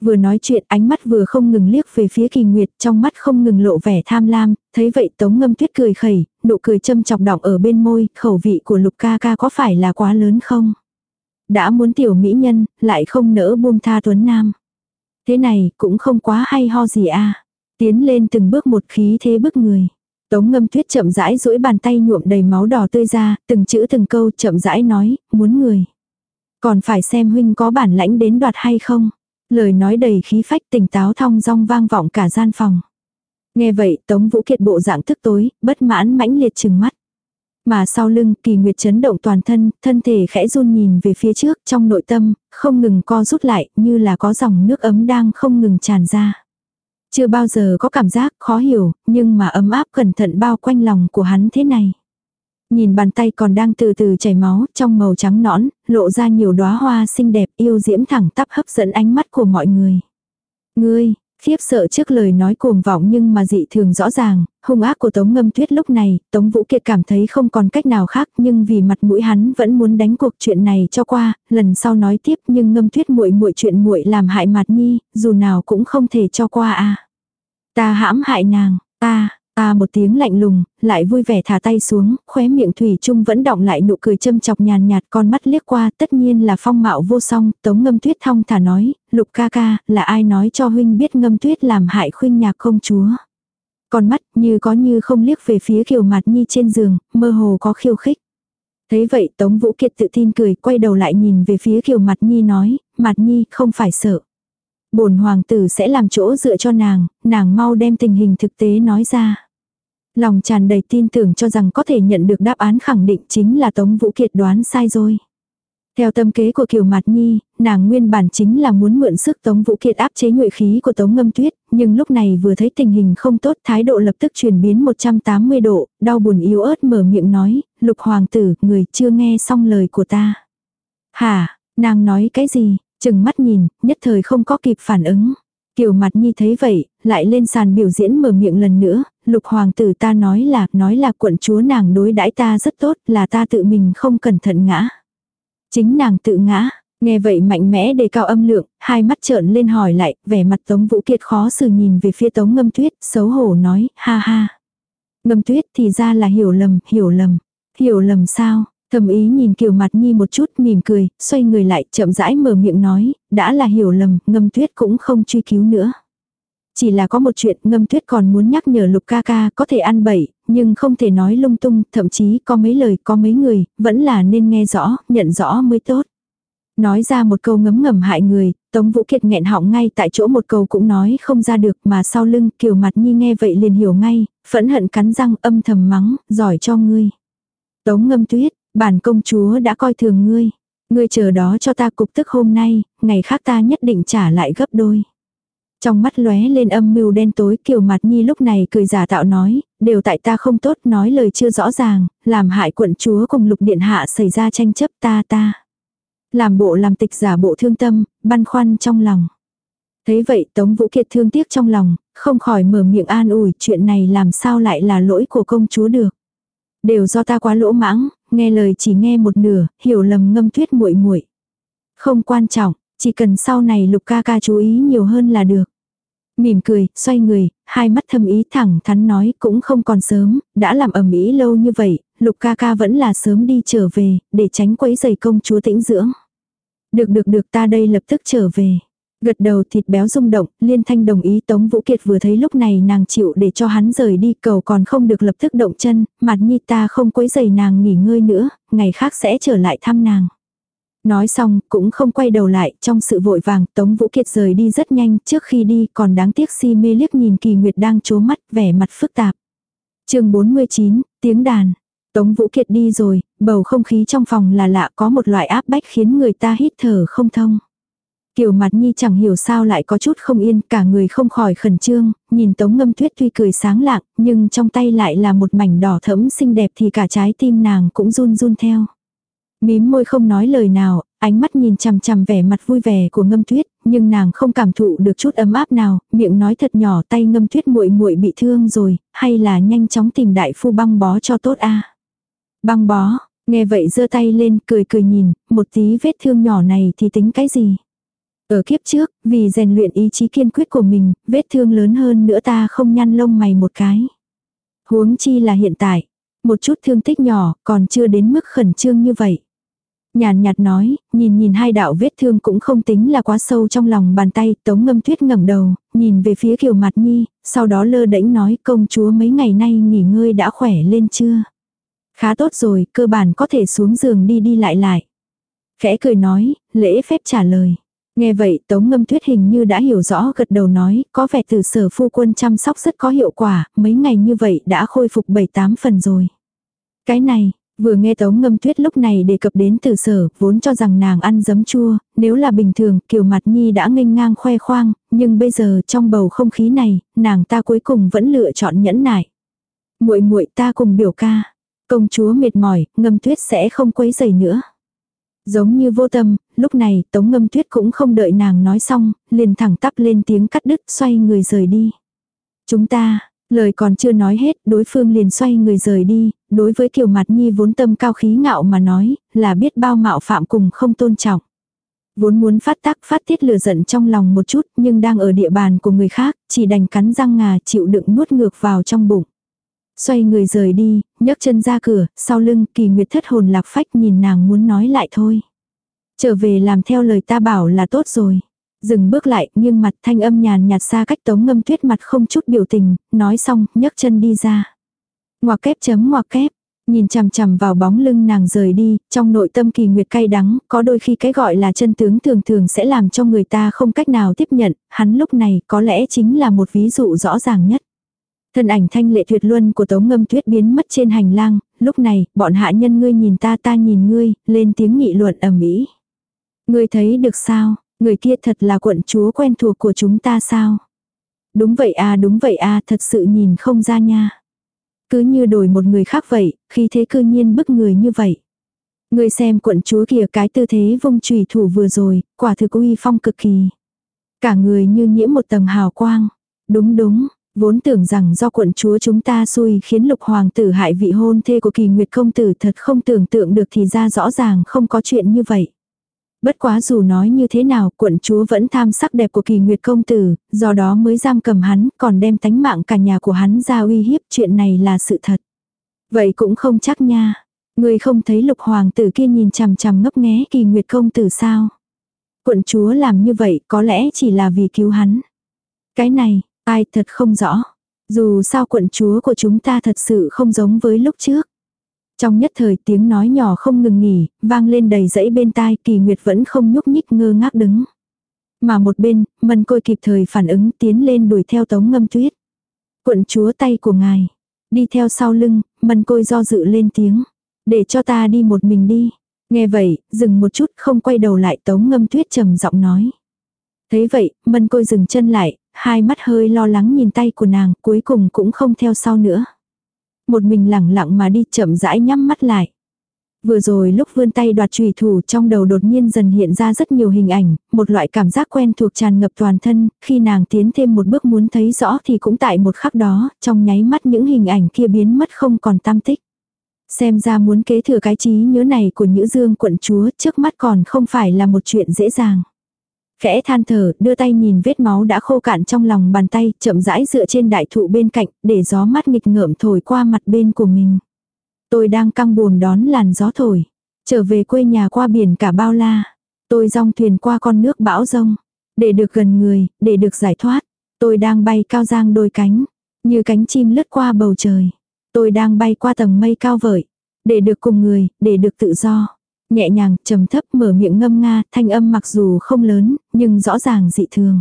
Vừa nói chuyện ánh mắt vừa không ngừng liếc về phía kỳ nguyệt trong mắt không ngừng lộ vẻ tham lam, thấy vậy tống ngâm tuyết cười khẩy, nụ cười châm chọc đọng ở bên môi, khẩu vị của lục ca ca có phải là quá lớn không? Đã muốn tiểu mỹ nhân, lại không nỡ buông tha tuấn nam. Thế này cũng không quá hay ho gì a Tiến lên từng bước một khí thế bức người. Tống ngâm tuyết chậm rãi duỗi bàn tay nhuộm đầy máu đỏ tươi ra, từng chữ từng câu chậm rãi nói, muốn người. Còn phải xem huynh có bản lãnh đến đoạt hay không. Lời nói đầy khí phách tỉnh táo thong dong vang vọng cả gian phòng. Nghe vậy Tống Vũ Kiệt bộ dạng thức tối, bất mãn mãnh liệt chừng mắt. Mà sau lưng kỳ nguyệt chấn động toàn thân, thân thể khẽ run nhìn về phía trước trong nội tâm, không ngừng co rút lại như là có dòng nước ấm đang không ngừng tràn ra. Chưa bao giờ có cảm giác khó hiểu, nhưng mà ấm áp cẩn thận bao quanh lòng của hắn thế này. Nhìn bàn tay còn đang từ từ chảy máu, trong màu trắng nõn, lộ ra nhiều đóa hoa xinh đẹp yêu diễm thẳng tắp hấp dẫn ánh mắt của mọi người. Ngươi, khiếp sợ trước lời nói cuồng vọng nhưng mà dị thường rõ ràng, hung ác của Tống Ngâm Tuyết lúc này, Tống Vũ Kiệt cảm thấy không còn cách nào khác nhưng vì mặt mũi hắn vẫn muốn đánh cuộc chuyện này cho qua, lần sau nói tiếp nhưng Ngâm Tuyết muội muội chuyện muội làm hại mặt nhi, dù nào cũng không thể cho qua à. Ta hãm hại nàng, ta, à một tiếng lạnh lùng, lại vui vẻ thả tay xuống, khóe miệng Thủy chung vẫn động lại nụ cười châm chọc nhàn nhạt con mắt liếc qua tất nhiên là phong mạo vô song, tống ngâm tuyết thong thả nói, lục ca ca, là ai nói cho huynh biết ngâm tuyết làm hại khuynh nhạc công chúa. Con mắt như có như không liếc về phía kiều mặt nhi trên giường, mơ hồ có khiêu khích. Thế vậy Tống Vũ Kiệt tự tin cười, quay đầu lại nhìn về phía kiều mặt nhi nói, mặt nhi không phải sợ bổn hoàng tử sẽ làm chỗ dựa cho nàng, nàng mau đem tình hình thực tế nói ra. Lòng tràn đầy tin tưởng cho rằng có thể nhận được đáp án khẳng định chính là Tống Vũ Kiệt đoán sai rồi. Theo tâm kế của Kiều Mạt Nhi, nàng nguyên bản chính là muốn mượn sức Tống Vũ Kiệt áp chế nhuệ khí của Tống Ngâm Tuyết, nhưng lúc này vừa thấy tình hình không tốt thái độ lập tức chuyển biến 180 độ, đau buồn yếu ớt mở miệng nói, lục hoàng tử, người chưa nghe xong lời của ta. Hả, nàng nói cái gì, chừng mắt nhìn, nhất thời không có kịp phản ứng. Kiều mặt nhi thấy vậy, lại lên sàn biểu diễn mở miệng lần nữa, lục hoàng tử ta nói là, nói là quận chúa nàng đối đãi ta rất tốt, là ta tự mình không cẩn thận ngã. Chính nàng tự ngã, nghe vậy mạnh mẽ đề cao âm lượng, hai mắt trợn lên hỏi lại, vẻ mặt Tống Vũ Kiệt khó xử nhìn về phía Tống Ngâm Tuyết, xấu hổ nói, ha ha. Ngâm Tuyết thì ra là hiểu lầm, hiểu lầm. Hiểu lầm sao? Thầm ý nhìn Kiều Mặt Nhi một chút mỉm cười, xoay người lại chậm rãi mở miệng nói, đã là hiểu lầm, ngâm tuyết cũng không truy cứu nữa. Chỉ là có một chuyện ngâm tuyết còn muốn nhắc nhở lục ca ca có thể ăn bậy, nhưng không thể nói lung tung, thậm chí có mấy lời, có mấy người, vẫn là nên nghe rõ, nhận rõ mới tốt. Nói ra một câu ngấm ngầm hại người, Tống Vũ Kiệt nghẹn họng ngay tại chỗ một câu cũng nói không ra được mà sau lưng kiều mặt nhi nghe vậy liền hiểu ngay, phẫn hận cắn răng âm thầm mắng, giỏi cho ngươi. Tống ngâm tuyết, bản công chúa đã coi thường ngươi. Ngươi chờ đó cho ta cục tức hôm nay, ngày khác ta nhất định trả lại gấp đôi. Trong mắt lóe lên âm mưu đen tối kiều mặt nhi lúc này cười giả tạo nói, đều tại ta không tốt nói lời chưa rõ ràng, làm hại quận chúa cùng lục điện hạ xảy ra tranh chấp ta ta. Làm bộ làm tịch giả bộ thương tâm, băn khoăn trong lòng. Thấy vậy Tống Vũ Kiệt thương tiếc trong lòng, không khỏi mở miệng an ủi chuyện này làm sao lại là lỗi của công chúa được. Đều do ta quá lỗ mãng, nghe lời chỉ nghe một nửa, hiểu lầm ngâm tuyết muội muội. Không quan trọng, chỉ cần sau này lục ca ca chú ý nhiều hơn là được. Mỉm cười, xoay người, hai mắt thâm ý thẳng thắn nói cũng không còn sớm, đã làm ẩm ý lâu như vậy, lục ca ca vẫn là sớm đi trở về, để tránh quấy giày công chúa tĩnh dưỡng. Được được được ta đây lập tức trở về. Gật đầu thịt béo rung động, liên thanh đồng ý Tống Vũ Kiệt vừa thấy lúc này nàng chịu để cho hắn rời đi cầu còn không được lập tức động chân, mặt nhi ta không quấy giày nàng nghỉ ngơi nữa, ngày khác sẽ trở lại thăm nàng. Nói xong, cũng không quay đầu lại, trong sự vội vàng, Tống Vũ Kiệt rời đi rất nhanh, trước khi đi còn đáng tiếc si mê liếc nhìn Kỳ Nguyệt đang chố mắt, vẻ mặt phức tạp. chương 49, tiếng đàn. Tống Vũ Kiệt đi rồi, bầu không khí trong phòng là lạ có một loại áp bách khiến người ta hít thở không thông. Kiều mặt nhi chẳng hiểu sao lại có chút không yên, cả người không khỏi khẩn trương, nhìn tống ngâm tuyết tuy cười sáng lạng, nhưng trong tay lại là một mảnh đỏ thẫm xinh đẹp thì cả trái tim nàng cũng run run theo. Mím môi không nói lời nào, ánh mắt nhìn chằm chằm vẻ mặt vui vẻ của ngâm tuyết, nhưng nàng không cảm thụ được chút ấm áp nào, miệng nói thật nhỏ tay ngâm tuyết muội muội bị thương rồi, hay là nhanh chóng tìm đại phu băng bó cho tốt a Băng bó, nghe vậy giơ tay lên cười cười nhìn, một tí vết thương nhỏ này thì tính cái gì. Ở kiếp trước, vì rèn luyện ý chí kiên quyết của mình, vết thương lớn hơn nữa ta không nhăn lông mày một cái. Huống chi là hiện tại, một chút thương tích nhỏ còn chưa đến mức khẩn trương như vậy. Nhàn nhạt nói, nhìn nhìn hai đạo vết thương cũng không tính là quá sâu trong lòng bàn tay, tống ngâm tuyết ngẩng đầu, nhìn về phía kiều mặt nhi, sau đó lơ đễnh nói công chúa mấy ngày nay nghỉ ngơi đã khỏe lên chưa. Khá tốt rồi, cơ bản có thể xuống giường đi đi lại lại. Khẽ cười nói, lễ phép trả lời. Nghe vậy Tống Ngâm Tuyết hình như đã hiểu rõ gật đầu nói, có vẻ từ sở phu quân chăm sóc rất có hiệu quả, mấy ngày như vậy đã khôi phục 7-8 phần rồi. Cái này, vừa nghe Tống Ngâm Tuyết lúc này đề cập đến từ sở, vốn cho rằng nàng ăn giấm chua, nếu là bình thường Kiều Mặt Nhi đã nghênh ngang khoe khoang, nhưng bây giờ trong bầu không khí này, nàng ta cuối cùng vẫn lựa chọn nhẫn nại. muội muội ta cùng biểu ca. Công chúa mệt mỏi, Ngâm Tuyết sẽ không quấy rầy nữa. Giống như vô tâm, lúc này Tống Ngâm Tuyết cũng không đợi nàng nói xong, liền thẳng tắp lên tiếng cắt đứt xoay người rời đi. Chúng ta, lời còn chưa nói hết, đối phương liền xoay người rời đi, đối với Kiều Mặt Nhi vốn tâm cao khí ngạo mà nói, là biết bao mạo phạm cùng không tôn trọng. Vốn muốn phát tác phát tiết lửa giận trong lòng một chút nhưng đang ở địa bàn của người khác, chỉ đành cắn răng ngà chịu đựng nuốt ngược vào trong bụng. Xoay người rời đi, nhấc chân ra cửa, sau lưng kỳ nguyệt thất hồn lạc phách nhìn nàng muốn nói lại thôi. Trở về làm theo lời ta bảo là tốt rồi. Dừng bước lại, nhưng mặt thanh âm nhàn nhạt xa cách tống ngâm tuyết mặt không chút biểu tình, nói xong, nhấc chân đi ra. Ngoặc kép chấm ngoặc kép, nhìn chằm chằm vào bóng lưng nàng rời đi, trong nội tâm kỳ nguyệt cay đắng, có đôi khi cái gọi là chân tướng thường thường sẽ làm cho người ta không cách nào tiếp nhận, hắn lúc này có lẽ chính là một ví dụ rõ ràng nhất. Thân ảnh thanh lệ tuyệt luân của tống ngâm tuyết biến mất trên hành lang, lúc này, bọn hạ nhân ngươi nhìn ta ta nhìn ngươi, lên tiếng nghị luận ầm ĩ. Ngươi thấy được sao, người kia thật là quận chúa quen thuộc của chúng ta sao? Đúng vậy à đúng vậy à thật sự nhìn không ra nha. Cứ như đổi một người khác vậy, khi thế cư nhiên bức người như vậy. Ngươi xem quận chúa kìa cái tư thế vung trùy thủ vừa rồi, quả thực uy phong cực kỳ. Cả người như nhiễm một tầng hào quang. Đúng đúng, Vốn tưởng rằng do quận chúa chúng ta xui khiến lục hoàng tử hại vị hôn thê của kỳ nguyệt công tử thật không tưởng tượng được thì ra rõ ràng không có chuyện như vậy. Bất quá dù nói như thế nào quận chúa vẫn tham sắc đẹp của kỳ nguyệt công tử, do đó mới giam cầm hắn còn đem tánh mạng cả nhà của hắn ra uy hiếp chuyện này là sự thật. Vậy cũng không chắc nha. Người không thấy lục hoàng tử kia nhìn chằm chằm ngấp nghé kỳ nguyệt công tử sao. Quận chúa làm như vậy có lẽ chỉ là vì cứu hắn. Cái này, Ai thật không rõ. Dù sao quận chúa của chúng ta thật sự không giống với lúc trước. Trong nhất thời tiếng nói nhỏ không ngừng nghỉ, vang lên đầy dẫy bên tai kỳ nguyệt vẫn không nhúc nhích ngơ ngác đứng. Mà một bên, mân côi kịp thời phản ứng tiến lên đuổi theo tống ngâm tuyết. Quận chúa tay của ngài. Đi theo sau lưng, mân côi do dự lên tiếng. Để cho ta đi một mình đi. Nghe vậy, dừng một chút không quay đầu lại tống ngâm tuyết trầm giọng nói. Thế vậy, mân côi dừng chân lại, hai mắt hơi lo lắng nhìn tay của nàng, cuối cùng cũng không theo sau nữa. Một mình lẳng lặng mà đi chậm rãi nhắm mắt lại. Vừa rồi lúc vươn tay đoạt trùy thủ trong đầu đột nhiên dần hiện ra rất nhiều hình ảnh, một loại cảm giác quen thuộc tràn ngập toàn thân, khi nàng tiến thêm một bước muốn thấy rõ thì cũng tại một khắc đó, trong nháy mắt những hình ảnh kia biến mất không còn tam tích. Xem ra muốn kế thừa cái trí nhớ này của Nhữ Dương quận chúa trước mắt còn không phải là một chuyện dễ dàng. Khẽ than thở, đưa tay nhìn vết máu đã khô cạn trong lòng bàn tay, chậm rãi dựa trên đại thụ bên cạnh, để gió mát nghịch ngợm thổi qua mặt bên của mình. Tôi đang căng buồm đón làn gió thổi. Trở về quê nhà qua biển cả bao la. Tôi rong thuyền qua con nước bão rông. Để được gần người, để được giải thoát. Tôi đang bay cao giang đôi cánh. Như cánh chim lướt qua bầu trời. Tôi đang bay qua tầng mây cao vời. Để được cùng người, để được tự do. Nhẹ nhàng, trầm thấp mở miệng ngâm nga, thanh âm mặc dù không lớn, nhưng rõ ràng dị thường.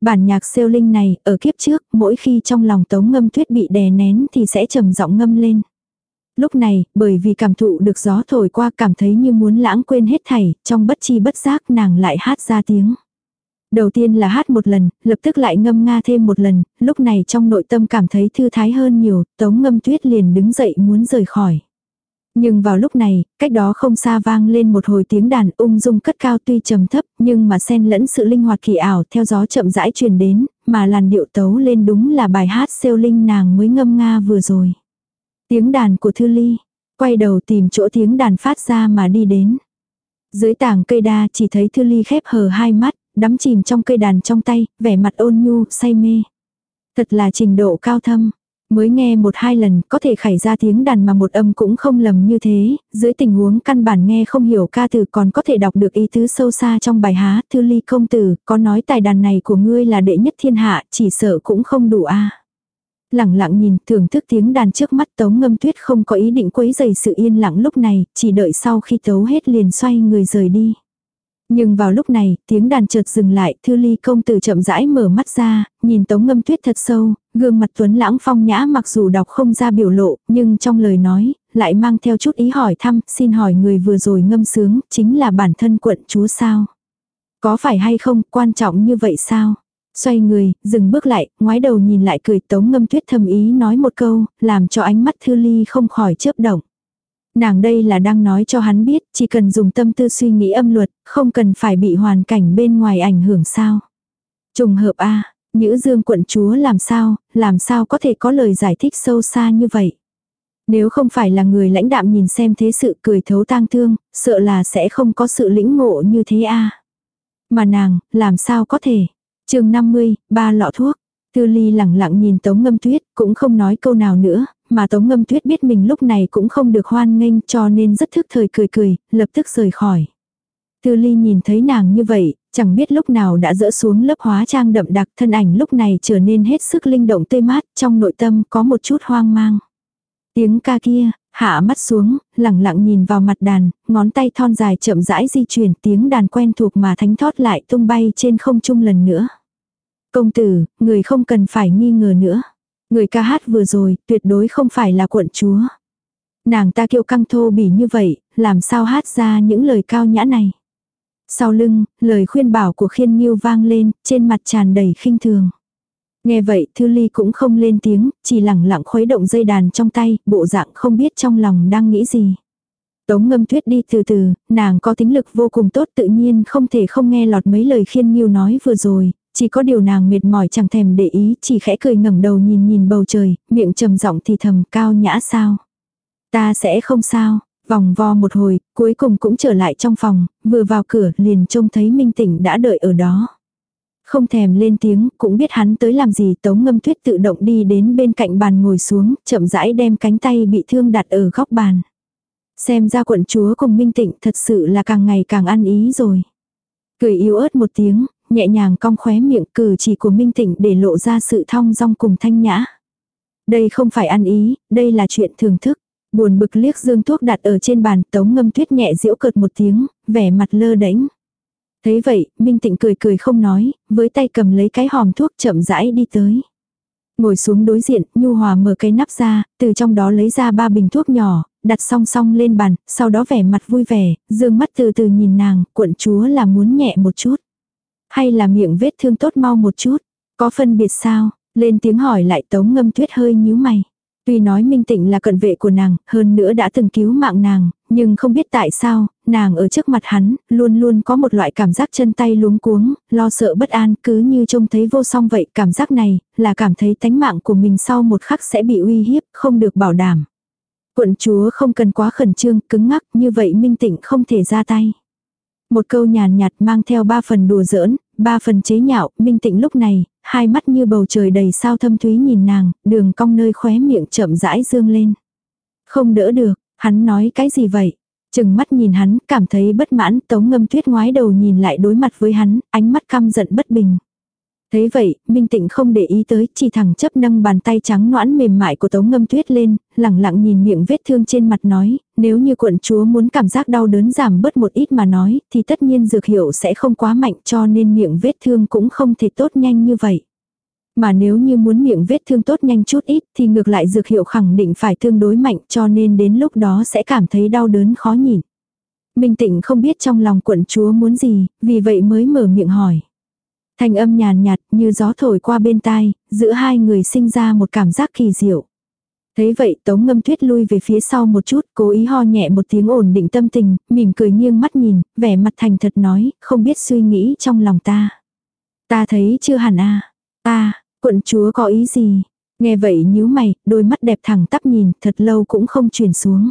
Bản nhạc siêu linh này, ở kiếp trước, mỗi khi trong lòng tống ngâm tuyết bị đè nén thì sẽ trầm giọng ngâm lên. Lúc này, bởi vì cảm thụ được gió thổi qua cảm thấy như muốn lãng quên hết thảy, trong bất chi bất giác nàng lại hát ra tiếng. Đầu tiên là hát một lần, lập tức lại ngâm nga thêm một lần, lúc này trong nội tâm cảm thấy thư thái hơn nhiều, tống ngâm tuyết liền đứng dậy muốn rời khỏi. Nhưng vào lúc này, cách đó không xa vang lên một hồi tiếng đàn ung dung cất cao tuy trầm thấp, nhưng mà xen lẫn sự linh hoạt kỳ ảo theo gió chậm rãi truyền đến, mà làn điệu tấu lên đúng là bài hát siêu linh nàng mới ngâm nga vừa rồi. Tiếng đàn của Thư Ly, quay đầu tìm chỗ tiếng đàn phát ra mà đi đến. Dưới tảng cây đa chỉ thấy Thư Ly khép hờ hai mắt, đắm chìm trong cây đàn trong tay, vẻ mặt ôn nhu, say mê. Thật là trình độ cao thâm. Mới nghe một hai lần có thể khải ra tiếng đàn mà một âm cũng không lầm như thế, dưới tình huống căn bản nghe không hiểu ca từ còn có thể đọc được ý tứ sâu xa trong bài há, thư ly công tử, có nói tài đàn này của ngươi là đệ nhất thiên hạ, chỉ sợ cũng không đủ a Lặng lặng nhìn, thưởng thức tiếng đàn trước mắt tống ngâm tuyết không có ý định quấy dày sự yên lặng lúc này, chỉ đợi sau khi tấu hết liền xoay người rời đi. Nhưng vào lúc này, tiếng đàn chợt dừng lại, Thư Ly công tử chậm rãi mở mắt ra, nhìn Tống Ngâm Tuyết thật sâu, gương mặt tuấn lãng phong nhã mặc dù đọc không ra biểu lộ, nhưng trong lời nói, lại mang theo chút ý hỏi thăm, xin hỏi người vừa rồi ngâm sướng, chính là bản thân quận chúa sao? Có phải hay không, quan trọng như vậy sao? Xoay người, dừng bước lại, ngoái đầu nhìn lại cười Tống Ngâm Tuyết thầm ý nói một câu, làm cho ánh mắt Thư Ly không khỏi chớp động. Nàng đây là đang nói cho hắn biết, chỉ cần dùng tâm tư suy nghĩ âm luật, không cần phải bị hoàn cảnh bên ngoài ảnh hưởng sao. Trùng hợp a Nhữ dương quận chúa làm sao, làm sao có thể có lời giải thích sâu xa như vậy. Nếu không phải là người lãnh đạm nhìn xem thế sự cười thấu tang thương, sợ là sẽ không có sự lĩnh ngộ như thế a Mà nàng, làm sao có thể. chương 50, ba lọ thuốc. Tư ly lẳng lặng nhìn tống ngâm tuyết, cũng không nói câu nào nữa, mà Tống Ngâm Tuyết biết mình lúc này cũng không được hoan nghênh cho nên rất thức thời cười cười, lập tức rời khỏi. Tư Ly nhìn thấy nàng như vậy, chẳng biết lúc nào đã dỡ xuống lớp hóa trang đậm đặc thân ảnh lúc này trở nên hết sức linh động tươi mát, trong nội tâm có một chút hoang mang. Tiếng ca kia, hạ mắt xuống, lặng lặng nhìn vào mặt đàn, ngón tay thon dài chậm rãi di chuyển tiếng đàn quen thuộc mà thánh thót lại tung bay trên không trung lần nữa. Công tử, người không cần phải nghi ngờ nữa. Người ca hát vừa rồi, tuyệt đối không phải là quận chúa. Nàng ta kiêu căng thô bỉ như vậy, làm sao hát ra những lời cao nhã này. Sau lưng, lời khuyên bảo của khiên nghiêu vang lên, trên mặt tràn đầy khinh thường. Nghe vậy, Thư Ly cũng không lên tiếng, chỉ lẳng lặng khuấy động dây đàn trong tay, bộ dạng không biết trong lòng đang nghĩ gì. Tống ngâm tuyết đi từ từ, nàng có tính lực vô cùng tốt tự nhiên không thể không nghe lọt mấy lời khiên nghiêu nói vừa rồi, chỉ có điều nàng mệt mỏi chẳng thèm để ý, chỉ khẽ cười ngẩng đầu nhìn nhìn bầu trời, miệng trầm giọng thì thầm cao nhã sao. Ta sẽ không sao, vòng vo một hồi, cuối cùng cũng trở lại trong phòng, vừa vào cửa liền trông thấy Minh Tỉnh đã đợi ở đó. Không thèm lên tiếng, cũng biết hắn tới làm gì tống ngâm tuyết tự động đi đến bên cạnh bàn ngồi xuống, chậm rãi đem cánh tay bị thương đặt ở góc bàn. Xem ra quận chúa cùng Minh Tịnh thật sự là càng ngày càng ăn ý rồi. Cười yếu ớt một tiếng, nhẹ nhàng cong khóe miệng cử chỉ của Minh Tịnh để lộ ra sự thong dong cùng thanh nhã. Đây không phải ăn ý, đây là chuyện thưởng thức. Buồn bực liếc dương thuốc đặt ở trên bàn tống ngâm tuyết nhẹ diễu cợt một tiếng, vẻ mặt lơ đễnh. Thế vậy, Minh Tịnh cười cười không nói, với tay cầm lấy cái hòm thuốc chậm rãi đi tới. Ngồi xuống đối diện, Nhu Hòa mở cái nắp ra, từ trong đó lấy ra ba bình thuốc nhỏ, đặt song song lên bàn, sau đó vẻ mặt vui vẻ, dương mắt từ từ nhìn nàng, cuộn chúa là muốn nhẹ một chút. Hay là miệng vết thương tốt mau một chút, có phân biệt sao, lên tiếng hỏi lại tống ngâm tuyết hơi nhíu mày. Tuy nói Minh Tịnh là cận vệ của nàng, hơn nữa đã từng cứu mạng nàng, nhưng không biết tại sao, nàng ở trước mặt hắn, luôn luôn có một loại cảm giác chân tay luống cuống, lo sợ bất an, cứ như trông thấy vô song vậy. Cảm giác này, là cảm thấy tánh mạng của mình sau một khắc sẽ bị uy hiếp, không được bảo đảm. Quận chúa không cần quá khẩn trương, cứng ngắc, như vậy Minh Tịnh không thể ra tay. Một câu nhàn nhạt mang theo ba phần đùa giỡn, ba phần chế nhạo, Minh Tịnh lúc này, hai mắt như bầu trời đầy sao thâm thúy nhìn nàng, đường cong nơi khóe miệng chậm rãi dương lên. Không đỡ được, hắn nói cái gì vậy? Chừng mắt nhìn hắn, cảm thấy bất mãn, tống ngâm tuyết ngoái đầu nhìn lại đối mặt với hắn, ánh mắt căm giận bất bình. Thế vậy, Minh Tịnh không để ý tới, chỉ thẳng chấp nâng bàn tay trắng noãn mềm mại của Tống Ngâm Tuyết lên, lẳng lặng nhìn miệng vết thương trên mặt nói, nếu như quận chúa muốn cảm giác đau đớn giảm bớt một ít mà nói, thì tất nhiên dược hiệu sẽ không quá mạnh cho nên miệng vết thương cũng không thể tốt nhanh như vậy. Mà nếu như muốn miệng vết thương tốt nhanh chút ít thì ngược lại dược hiệu khẳng định phải tương đối mạnh cho nên đến lúc đó sẽ cảm thấy đau đớn khó nhìn. Minh Tịnh không biết trong lòng quận chúa muốn gì, vì vậy mới mở miệng hỏi. Thanh âm nhàn nhạt như gió thổi qua bên tai, giữa hai người sinh ra một cảm giác kỳ diệu. Thấy vậy tống ngâm tuyết lui về phía sau một chút, cố ý ho nhẹ một tiếng ổn định tâm tình, mỉm cười nghiêng mắt nhìn, vẻ mặt thành thật nói, không biết suy nghĩ trong lòng ta. Ta thấy chưa hẳn a Ta, quận chúa có ý gì? Nghe vậy nhíu mày, đôi mắt đẹp thẳng tắp nhìn, thật lâu cũng không chuyển xuống.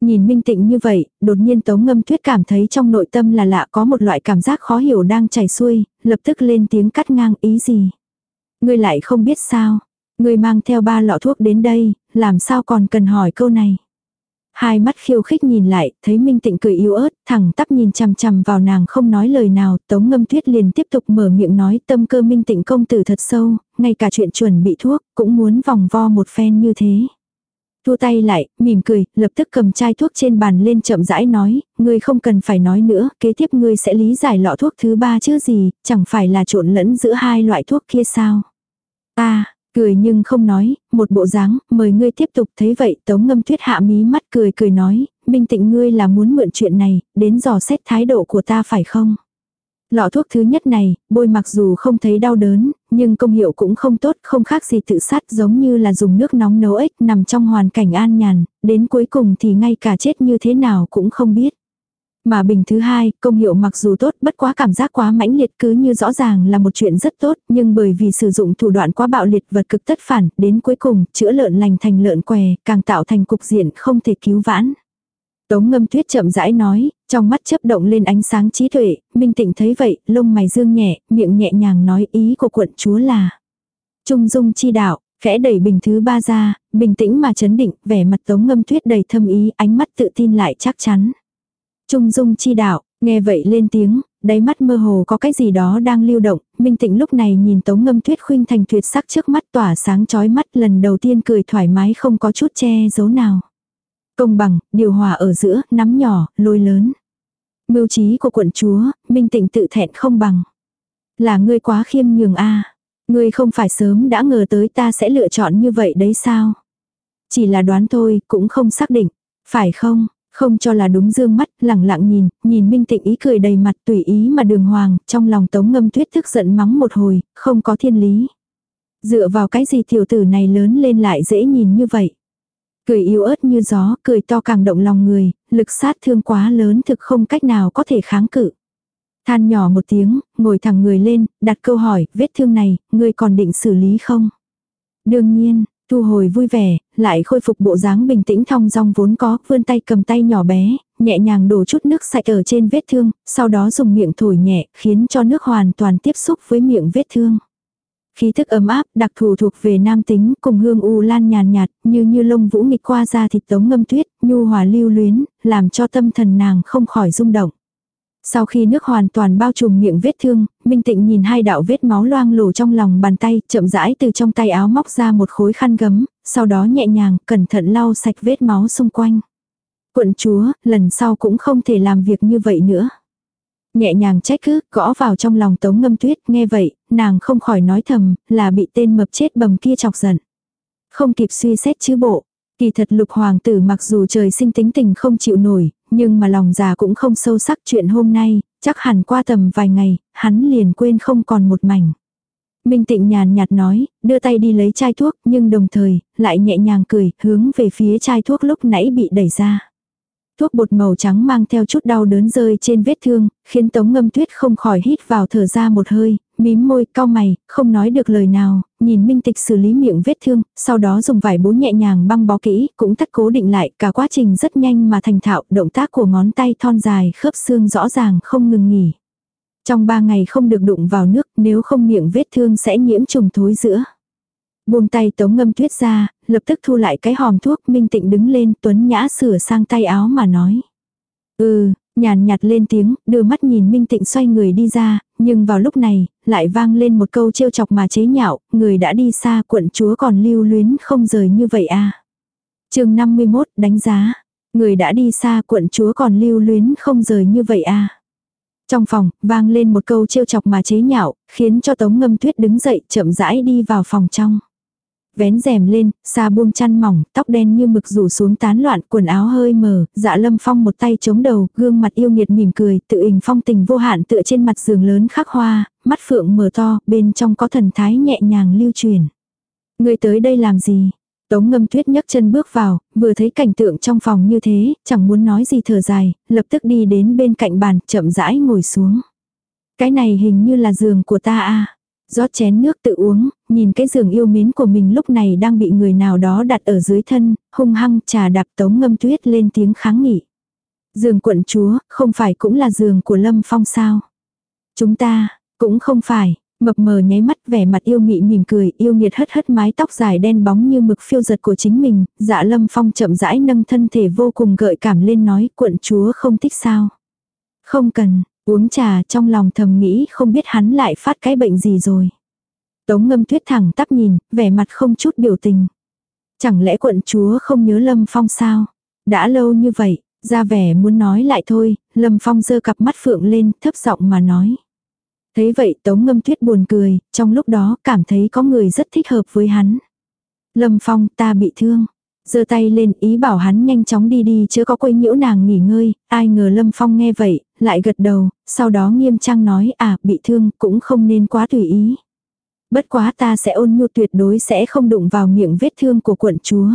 Nhìn minh tịnh như vậy, đột nhiên tống ngâm tuyết cảm thấy trong nội tâm là lạ có một loại cảm giác khó hiểu đang chảy xuôi, lập tức lên tiếng cắt ngang ý gì. Ngươi lại không biết sao. Ngươi mang theo ba lọ thuốc đến đây, làm sao còn cần hỏi câu này. Hai mắt khiêu khích nhìn lại, thấy Minh Tịnh cười yếu ớt, thẳng tắp nhìn chằm chằm vào nàng không nói lời nào, Tống Ngâm Tuyết liền tiếp tục mở miệng nói tâm cơ Minh Tịnh công tử thật sâu, ngay cả chuyện chuẩn bị thuốc, cũng muốn vòng vo một phen như thế. Thu tay lại, mỉm cười, lập tức cầm chai thuốc trên bàn lên chậm rãi nói, ngươi không cần phải nói nữa, kế tiếp ngươi sẽ lý giải lọ thuốc thứ ba chứ gì, chẳng phải là trộn lẫn giữa hai loại thuốc kia sao. Ta, cười nhưng không nói, một bộ dáng, mời ngươi tiếp tục thấy vậy tống ngâm tuyết hạ mí mắt cười cười nói, minh tịnh ngươi là muốn mượn chuyện này, đến dò xét thái độ của ta phải không? Lọ thuốc thứ nhất này, bôi mặc dù không thấy đau đớn, nhưng công hiệu cũng không tốt, không khác gì tự sát giống như là dùng nước nóng nấu ếch nằm trong hoàn cảnh an nhàn, đến cuối cùng thì ngay cả chết như thế nào cũng không biết. Mà bình thứ hai, công hiệu mặc dù tốt bất quá cảm giác quá mãnh liệt cứ như rõ ràng là một chuyện rất tốt, nhưng bởi vì sử dụng thủ đoạn quá bạo liệt vật cực tất phản, đến cuối cùng, chữa lợn lành thành lợn què, càng tạo thành cục diện không thể cứu vãn. Tống ngâm tuyết chậm rãi nói, trong mắt chớp động lên ánh sáng trí tuệ, minh tịnh thấy vậy, lông mày dương nhẹ, miệng nhẹ nhàng nói ý của quận chúa là. Trung dung chi đạo, khẽ đẩy bình thứ ba ra, bình tĩnh mà chấn định, vẻ mặt tống ngâm tuyết đầy thâm ý, ánh mắt tự tin lại chắc chắn. Trung dung chi đạo, nghe vậy lên tiếng, đáy mắt mơ hồ có cái gì đó đang lưu động, minh tịnh lúc này nhìn tống ngâm tuyết khuynh thành tuyệt sắc trước mắt tỏa sáng chói mắt lần đầu tiên cười thoải mái không có chút che giấu nào. Công bằng, điều hòa ở giữa, nắm nhỏ, lôi lớn. Mưu trí của quận chúa, minh tịnh tự thẹn không bằng. Là ngươi quá khiêm nhường a Ngươi không phải sớm đã ngờ tới ta sẽ lựa chọn như vậy đấy sao? Chỉ là đoán thôi, cũng không xác định. Phải không? Không cho là đúng dương mắt, lẳng lặng nhìn, nhìn minh tịnh ý cười đầy mặt tùy ý mà đường hoàng, trong lòng tống ngâm tuyết thức giận mắng một hồi, không có thiên lý. Dựa vào cái gì tiểu tử này lớn lên lại dễ nhìn như vậy. Cười yếu ớt như gió, cười to càng động lòng người, lực sát thương quá lớn thực không cách nào có thể kháng cự. Than nhỏ một tiếng, ngồi thẳng người lên, đặt câu hỏi, vết thương này, ngươi còn định xử lý không? Đương nhiên, thu hồi vui vẻ, lại khôi phục bộ dáng bình tĩnh thong dong vốn có, vươn tay cầm tay nhỏ bé, nhẹ nhàng đổ chút nước sạch ở trên vết thương, sau đó dùng miệng thổi nhẹ, khiến cho nước hoàn toàn tiếp xúc với miệng vết thương. Khí thức ấm áp, đặc thù thuộc về nam tính, cùng hương u lan nhàn nhạt, như như lông vũ nghịch qua da thịt tống ngâm tuyết, nhu hòa lưu luyến, làm cho tâm thần nàng không khỏi rung động. Sau khi nước hoàn toàn bao trùm miệng vết thương, Minh Tịnh nhìn hai đạo vết máu loang lổ trong lòng bàn tay, chậm rãi từ trong tay áo móc ra một khối khăn gấm, sau đó nhẹ nhàng, cẩn thận lau sạch vết máu xung quanh. Quận chúa, lần sau cũng không thể làm việc như vậy nữa. Nhẹ nhàng trách cứ, gõ vào trong lòng tống ngâm tuyết, nghe vậy, nàng không khỏi nói thầm, là bị tên mập chết bầm kia chọc giận. Không kịp suy xét chứ bộ. Kỳ thật lục hoàng tử mặc dù trời sinh tính tình không chịu nổi, nhưng mà lòng già cũng không sâu sắc chuyện hôm nay, chắc hẳn qua tầm vài ngày, hắn liền quên không còn một mảnh. Minh tịnh nhàn nhạt nói, đưa tay đi lấy chai thuốc, nhưng đồng thời, lại nhẹ nhàng cười, hướng về phía chai thuốc lúc nãy bị đẩy ra. Thuốc bột màu trắng mang theo chút đau đớn rơi trên vết thương, khiến tống ngâm tuyết không khỏi hít vào thở ra một hơi, mím môi, cau mày, không nói được lời nào, nhìn minh tịch xử lý miệng vết thương, sau đó dùng vải bố nhẹ nhàng băng bó kỹ, cũng thắt cố định lại, cả quá trình rất nhanh mà thành thạo, động tác của ngón tay thon dài khớp xương rõ ràng không ngừng nghỉ. Trong ba ngày không được đụng vào nước, nếu không miệng vết thương sẽ nhiễm trùng thối giữa. Buông tay tống ngâm tuyết ra, lập tức thu lại cái hòm thuốc minh tịnh đứng lên tuấn nhã sửa sang tay áo mà nói. Ừ, nhàn nhạt lên tiếng, đưa mắt nhìn Minh Tịnh xoay người đi ra, nhưng vào lúc này, lại vang lên một câu trêu chọc mà chế nhạo, người đã đi xa quận chúa còn lưu luyến không rời như vậy à. chương 51 đánh giá, người đã đi xa quận chúa còn lưu luyến không rời như vậy à. Trong phòng, vang lên một câu trêu chọc mà chế nhạo, khiến cho Tống Ngâm Tuyết đứng dậy chậm rãi đi vào phòng trong. Vén rèm lên, xa buông chăn mỏng, tóc đen như mực rủ xuống tán loạn, quần áo hơi mờ, dạ lâm phong một tay chống đầu, gương mặt yêu nghiệt mỉm cười, tự hình phong tình vô hạn tựa trên mặt giường lớn khắc hoa, mắt phượng mở to, bên trong có thần thái nhẹ nhàng lưu truyền. Người tới đây làm gì? Tống ngâm tuyết nhấc chân bước vào, vừa thấy cảnh tượng trong phòng như thế, chẳng muốn nói gì thở dài, lập tức đi đến bên cạnh bàn, chậm rãi ngồi xuống. Cái này hình như là giường của ta à rót chén nước tự uống, nhìn cái giường yêu mến của mình lúc này đang bị người nào đó đặt ở dưới thân, hung hăng trà đạp tống ngâm tuyết lên tiếng kháng nghị. Giường quận chúa, không phải cũng là giường của Lâm Phong sao? Chúng ta, cũng không phải, Mập mờ nháy mắt vẻ mặt yêu mị mỉm cười, yêu nghiệt hất hất mái tóc dài đen bóng như mực phiêu giật của chính mình, dạ lâm phong chậm rãi nâng thân thể vô cùng gợi cảm lên nói quận chúa không thích sao. Không cần, uống trà trong lòng thầm nghĩ không biết hắn lại phát cái bệnh gì rồi. Tống ngâm tuyết thẳng tắp nhìn, vẻ mặt không chút biểu tình. Chẳng lẽ quận chúa không nhớ lâm phong sao? Đã lâu như vậy, ra vẻ muốn nói lại thôi, lâm phong giơ cặp mắt phượng lên thấp giọng mà nói. Thấy vậy Tống Ngâm Tuyết buồn cười, trong lúc đó cảm thấy có người rất thích hợp với hắn. Lâm Phong ta bị thương giơ tay lên ý bảo hắn nhanh chóng đi đi chứ có quấy nhiễu nàng nghỉ ngơi, ai ngờ Lâm Phong nghe vậy, lại gật đầu, sau đó nghiêm trang nói à bị thương cũng không nên quá tùy ý. Bất quá ta sẽ ôn nhu tuyệt đối sẽ không đụng vào miệng vết thương của quận chúa.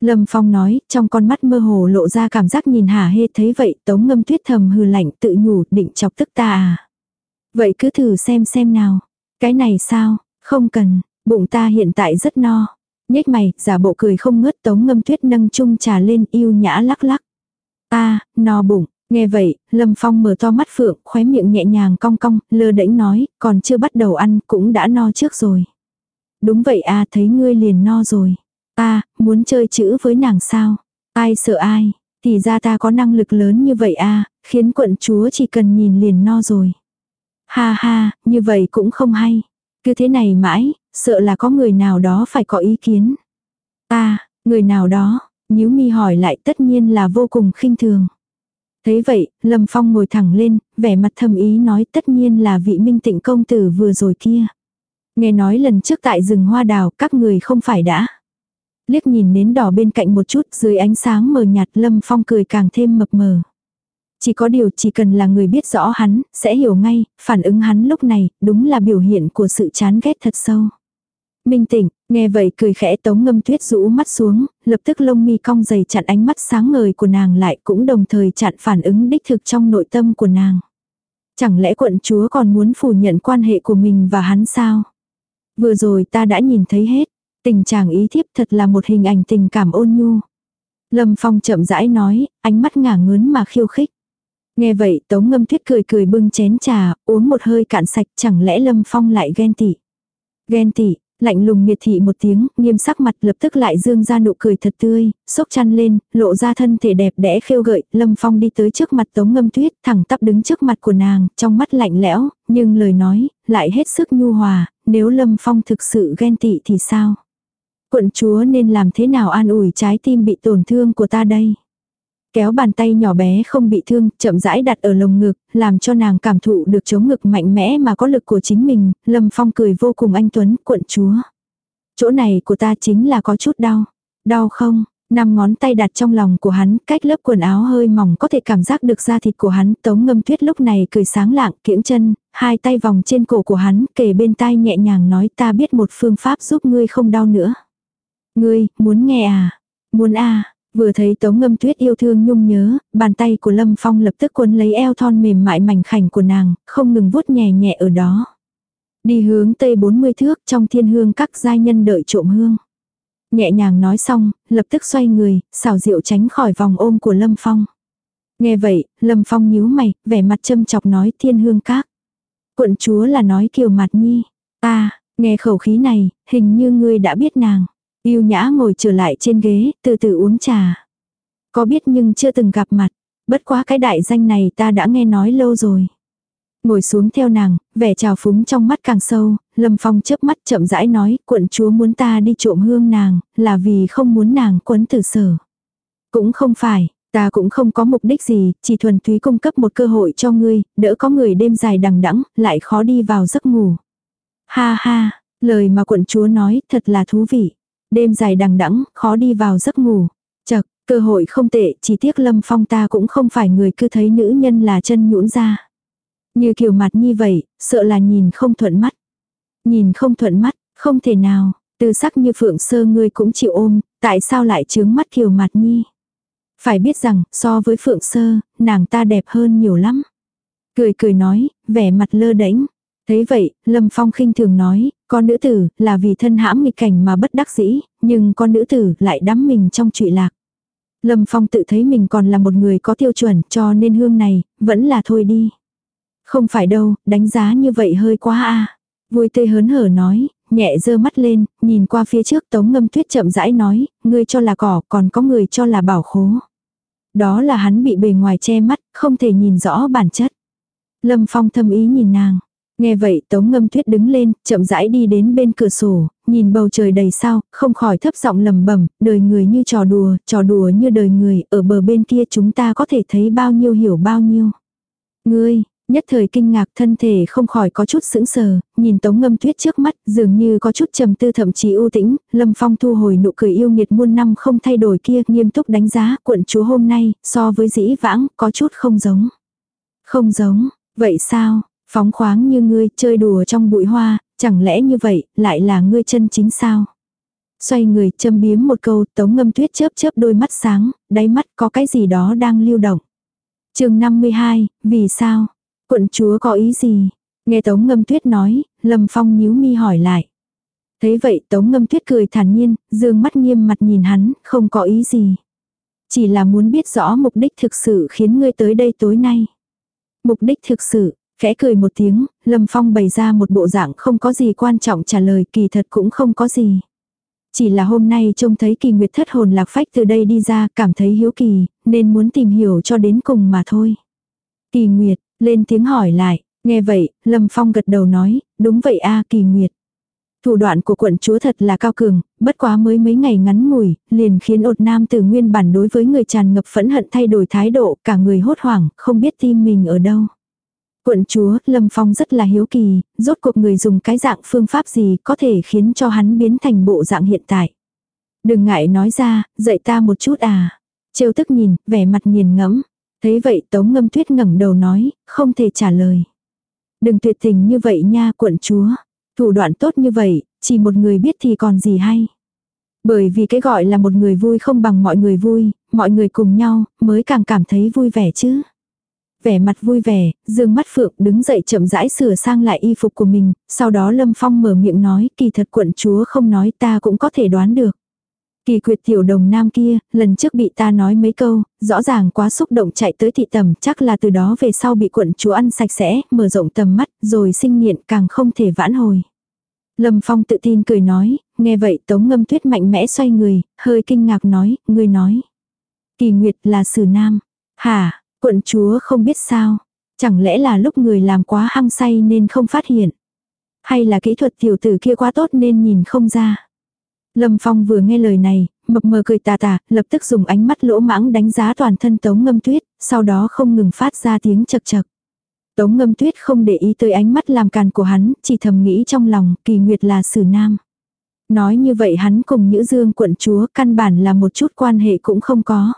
Lâm Phong nói, trong con mắt mơ hồ lộ ra cảm giác nhìn hả hê thấy vậy tống ngâm tuyết thầm hừ lạnh tự nhủ định chọc tức ta à. Vậy cứ thử xem xem nào. Cái này sao, không cần, bụng ta hiện tại rất no. Nhếch mày, giả bộ cười không ngớt tống ngâm tuyết nâng chung trà lên yêu nhã lắc lắc. Ta, no bụng. Nghe vậy, Lâm Phong mở to mắt phượng, khóe miệng nhẹ nhàng cong cong, lơ đễnh nói, còn chưa bắt đầu ăn, cũng đã no trước rồi. Đúng vậy à, thấy ngươi liền no rồi. Ta, muốn chơi chữ với nàng sao? Ai sợ ai? Thì ra ta có năng lực lớn như vậy à, khiến quận chúa chỉ cần nhìn liền no rồi. Ha ha, như vậy cũng không hay. Cứ thế này mãi, sợ là có người nào đó phải có ý kiến. à, người nào đó, nhíu mi hỏi lại tất nhiên là vô cùng khinh thường. thế vậy, Lâm Phong ngồi thẳng lên, vẻ mặt thầm ý nói tất nhiên là vị minh tịnh công tử vừa rồi kia. Nghe nói lần trước tại rừng hoa đào các người không phải đã. Liếc nhìn nến đỏ bên cạnh một chút dưới ánh sáng mờ nhạt Lâm Phong cười càng thêm mập mờ. Chỉ có điều chỉ cần là người biết rõ hắn, sẽ hiểu ngay, phản ứng hắn lúc này, đúng là biểu hiện của sự chán ghét thật sâu. Minh tỉnh, nghe vậy cười khẽ tống ngâm tuyết rũ mắt xuống, lập tức lông mi cong dày chặn ánh mắt sáng ngời của nàng lại cũng đồng thời chặn phản ứng đích thực trong nội tâm của nàng. Chẳng lẽ quận chúa còn muốn phủ nhận quan hệ của mình và hắn sao? Vừa rồi ta đã nhìn thấy hết, tình chàng ý thiếp thật là một hình ảnh tình cảm ôn nhu. Lâm Phong chậm rãi nói, ánh mắt ngả ngớn mà khiêu khích. Nghe vậy Tống Ngâm Tuyết cười cười bưng chén trà, uống một hơi cạn sạch chẳng lẽ Lâm Phong lại ghen tị. Ghen tị, lạnh lùng miệt thị một tiếng, nghiêm sắc mặt lập tức lại dương ra nụ cười thật tươi, sốc chăn lên, lộ ra thân thể đẹp đẽ khêu gợi, Lâm Phong đi tới trước mặt Tống Ngâm Tuyết, thẳng tắp đứng trước mặt của nàng, trong mắt lạnh lẽo, nhưng lời nói, lại hết sức nhu hòa, nếu Lâm Phong thực sự ghen tị thì sao? Quận chúa nên làm thế nào an ủi trái tim bị tổn thương của ta đây? Kéo bàn tay nhỏ bé không bị thương, chậm rãi đặt ở lồng ngực, làm cho nàng cảm thụ được chống ngực mạnh mẽ mà có lực của chính mình, Lâm Phong cười vô cùng anh Tuấn, cuộn chúa. Chỗ này của ta chính là có chút đau. Đau không? Năm ngón tay đặt trong lòng của hắn, cách lớp quần áo hơi mỏng có thể cảm giác được da thịt của hắn. Tống ngâm tuyết lúc này cười sáng lạng, kiễng chân, hai tay vòng trên cổ của hắn, kề bên tai nhẹ nhàng nói ta biết một phương pháp giúp ngươi không đau nữa. Ngươi, muốn nghe à? Muốn à? Vừa thấy tống ngâm tuyết yêu thương nhung nhớ, bàn tay của Lâm Phong lập tức cuốn lấy eo thon mềm mại mảnh khảnh của nàng, không ngừng vuốt nhẹ nhẹ ở đó. Đi hướng tây 40 thước trong thiên hương các giai nhân đợi trộm hương. Nhẹ nhàng nói xong, lập tức xoay người, xảo diệu tránh khỏi vòng ôm của Lâm Phong. Nghe vậy, Lâm Phong nhíu mày, vẻ mặt châm chọc nói thiên hương các. Quận chúa là nói kiều mặt nhi. Ta, nghe khẩu khí này, hình như ngươi đã biết nàng. Yêu nhã ngồi trở lại trên ghế, từ từ uống trà. Có biết nhưng chưa từng gặp mặt. Bất quá cái đại danh này ta đã nghe nói lâu rồi. Ngồi xuống theo nàng, vẻ trào phúng trong mắt càng sâu, Lâm Phong chớp mắt chậm rãi nói, quận chúa muốn ta đi trộm hương nàng, là vì không muốn nàng quấn tử sở. Cũng không phải, ta cũng không có mục đích gì, chỉ thuần túy cung cấp một cơ hội cho ngươi, đỡ có người đêm dài đằng đẵng, lại khó đi vào giấc ngủ. Ha ha, lời mà quận chúa nói thật là thú vị. Đêm dài đằng đẵng, khó đi vào giấc ngủ. Chật, cơ hội không tệ, chỉ tiếc Lâm Phong ta cũng không phải người cứ thấy nữ nhân là chân nhũn ra. Như kiểu mặt như vậy, sợ là nhìn không thuận mắt. Nhìn không thuận mắt, không thể nào, tư sắc như phượng sơ ngươi cũng chịu ôm, tại sao lại chướng mắt kiều mặt nhi. Phải biết rằng, so với phượng sơ, nàng ta đẹp hơn nhiều lắm. Cười cười nói, vẻ mặt lơ đễnh. Thấy vậy, Lâm Phong khinh thường nói, con nữ tử là vì thân hãm nghịch cảnh mà bất đắc dĩ, nhưng con nữ tử lại đắm mình trong trụy lạc. Lâm Phong tự thấy mình còn là một người có tiêu chuẩn cho nên hương này, vẫn là thôi đi. Không phải đâu, đánh giá như vậy hơi quá a Vui tươi hớn hở nói, nhẹ dơ mắt lên, nhìn qua phía trước tống ngâm tuyết chậm rãi nói, ngươi cho là cỏ, còn có người cho là bảo khố. Đó là hắn bị bề ngoài che mắt, không thể nhìn rõ bản chất. Lâm Phong thâm ý nhìn nàng. Nghe vậy tống ngâm tuyết đứng lên, chậm rãi đi đến bên cửa sổ, nhìn bầu trời đầy sao, không khỏi thấp giọng lầm bẩm đời người như trò đùa, trò đùa như đời người, ở bờ bên kia chúng ta có thể thấy bao nhiêu hiểu bao nhiêu. Ngươi, Nhất thời kinh ngạc thân thể không khỏi có chút sững sờ, nhìn tống ngâm tuyết trước mắt dường như có chút trầm tư thậm chí ưu tĩnh, lâm phong thu hồi nụ cười yêu nghiệt muôn năm không thay đổi kia nghiêm túc đánh giá quận chúa hôm nay so với dĩ vãng có chút không giống. Không giống, vậy sao, phóng khoáng như ngươi chơi đùa trong bụi hoa, chẳng lẽ như vậy lại là ngươi chân chính sao? Xoay người châm biếm một câu tống ngâm tuyết chớp chớp đôi mắt sáng, đáy mắt có cái gì đó đang lưu động. chương 52, vì sao? Quận chúa có ý gì? Nghe Tống Ngâm Tuyết nói, Lâm Phong nhíu mi hỏi lại. Thế vậy Tống Ngâm Tuyết cười thản nhiên, dương mắt nghiêm mặt nhìn hắn, không có ý gì. Chỉ là muốn biết rõ mục đích thực sự khiến ngươi tới đây tối nay. Mục đích thực sự, khẽ cười một tiếng, Lâm Phong bày ra một bộ dạng không có gì quan trọng trả lời kỳ thật cũng không có gì. Chỉ là hôm nay trông thấy kỳ nguyệt thất hồn lạc phách từ đây đi ra cảm thấy hiếu kỳ, nên muốn tìm hiểu cho đến cùng mà thôi. Kỳ nguyệt, lên tiếng hỏi lại, nghe vậy, Lâm Phong gật đầu nói, đúng vậy a kỳ nguyệt. Thủ đoạn của quận chúa thật là cao cường, bất quá mới mấy ngày ngắn ngủi, liền khiến ột nam từ nguyên bản đối với người tràn ngập phẫn hận thay đổi thái độ, cả người hốt hoảng, không biết tim mình ở đâu. Quận chúa, Lâm Phong rất là hiếu kỳ, rốt cuộc người dùng cái dạng phương pháp gì có thể khiến cho hắn biến thành bộ dạng hiện tại. Đừng ngại nói ra, dạy ta một chút à. Trêu tức nhìn, vẻ mặt nghiền ngẫm. Thế vậy Tống Ngâm Tuyết ngẩng đầu nói, không thể trả lời. Đừng tuyệt tình như vậy nha quận chúa. Thủ đoạn tốt như vậy, chỉ một người biết thì còn gì hay. Bởi vì cái gọi là một người vui không bằng mọi người vui, mọi người cùng nhau, mới càng cảm thấy vui vẻ chứ. Vẻ mặt vui vẻ, dương mắt phượng đứng dậy chậm rãi sửa sang lại y phục của mình, sau đó Lâm Phong mở miệng nói kỳ thật quận chúa không nói ta cũng có thể đoán được. Kỳ quyệt tiểu đồng nam kia, lần trước bị ta nói mấy câu, rõ ràng quá xúc động chạy tới thị tầm, chắc là từ đó về sau bị quận chúa ăn sạch sẽ, mở rộng tầm mắt, rồi sinh nghiện càng không thể vãn hồi. Lâm Phong tự tin cười nói, nghe vậy tống ngâm tuyết mạnh mẽ xoay người, hơi kinh ngạc nói, người nói. Kỳ nguyệt là sử nam. Hả, quận chúa không biết sao. Chẳng lẽ là lúc người làm quá hăng say nên không phát hiện. Hay là kỹ thuật tiểu tử kia quá tốt nên nhìn không ra. Lâm Phong vừa nghe lời này, mập mờ cười tà tà, lập tức dùng ánh mắt lỗ mãng đánh giá toàn thân Tống Ngâm Tuyết, sau đó không ngừng phát ra tiếng chật chật. Tống Ngâm Tuyết không để ý tới ánh mắt làm càn của hắn, chỉ thầm nghĩ trong lòng, kỳ nguyệt là sử nam. Nói như vậy hắn cùng Nhữ Dương quận chúa căn bản là một chút quan hệ cũng không có.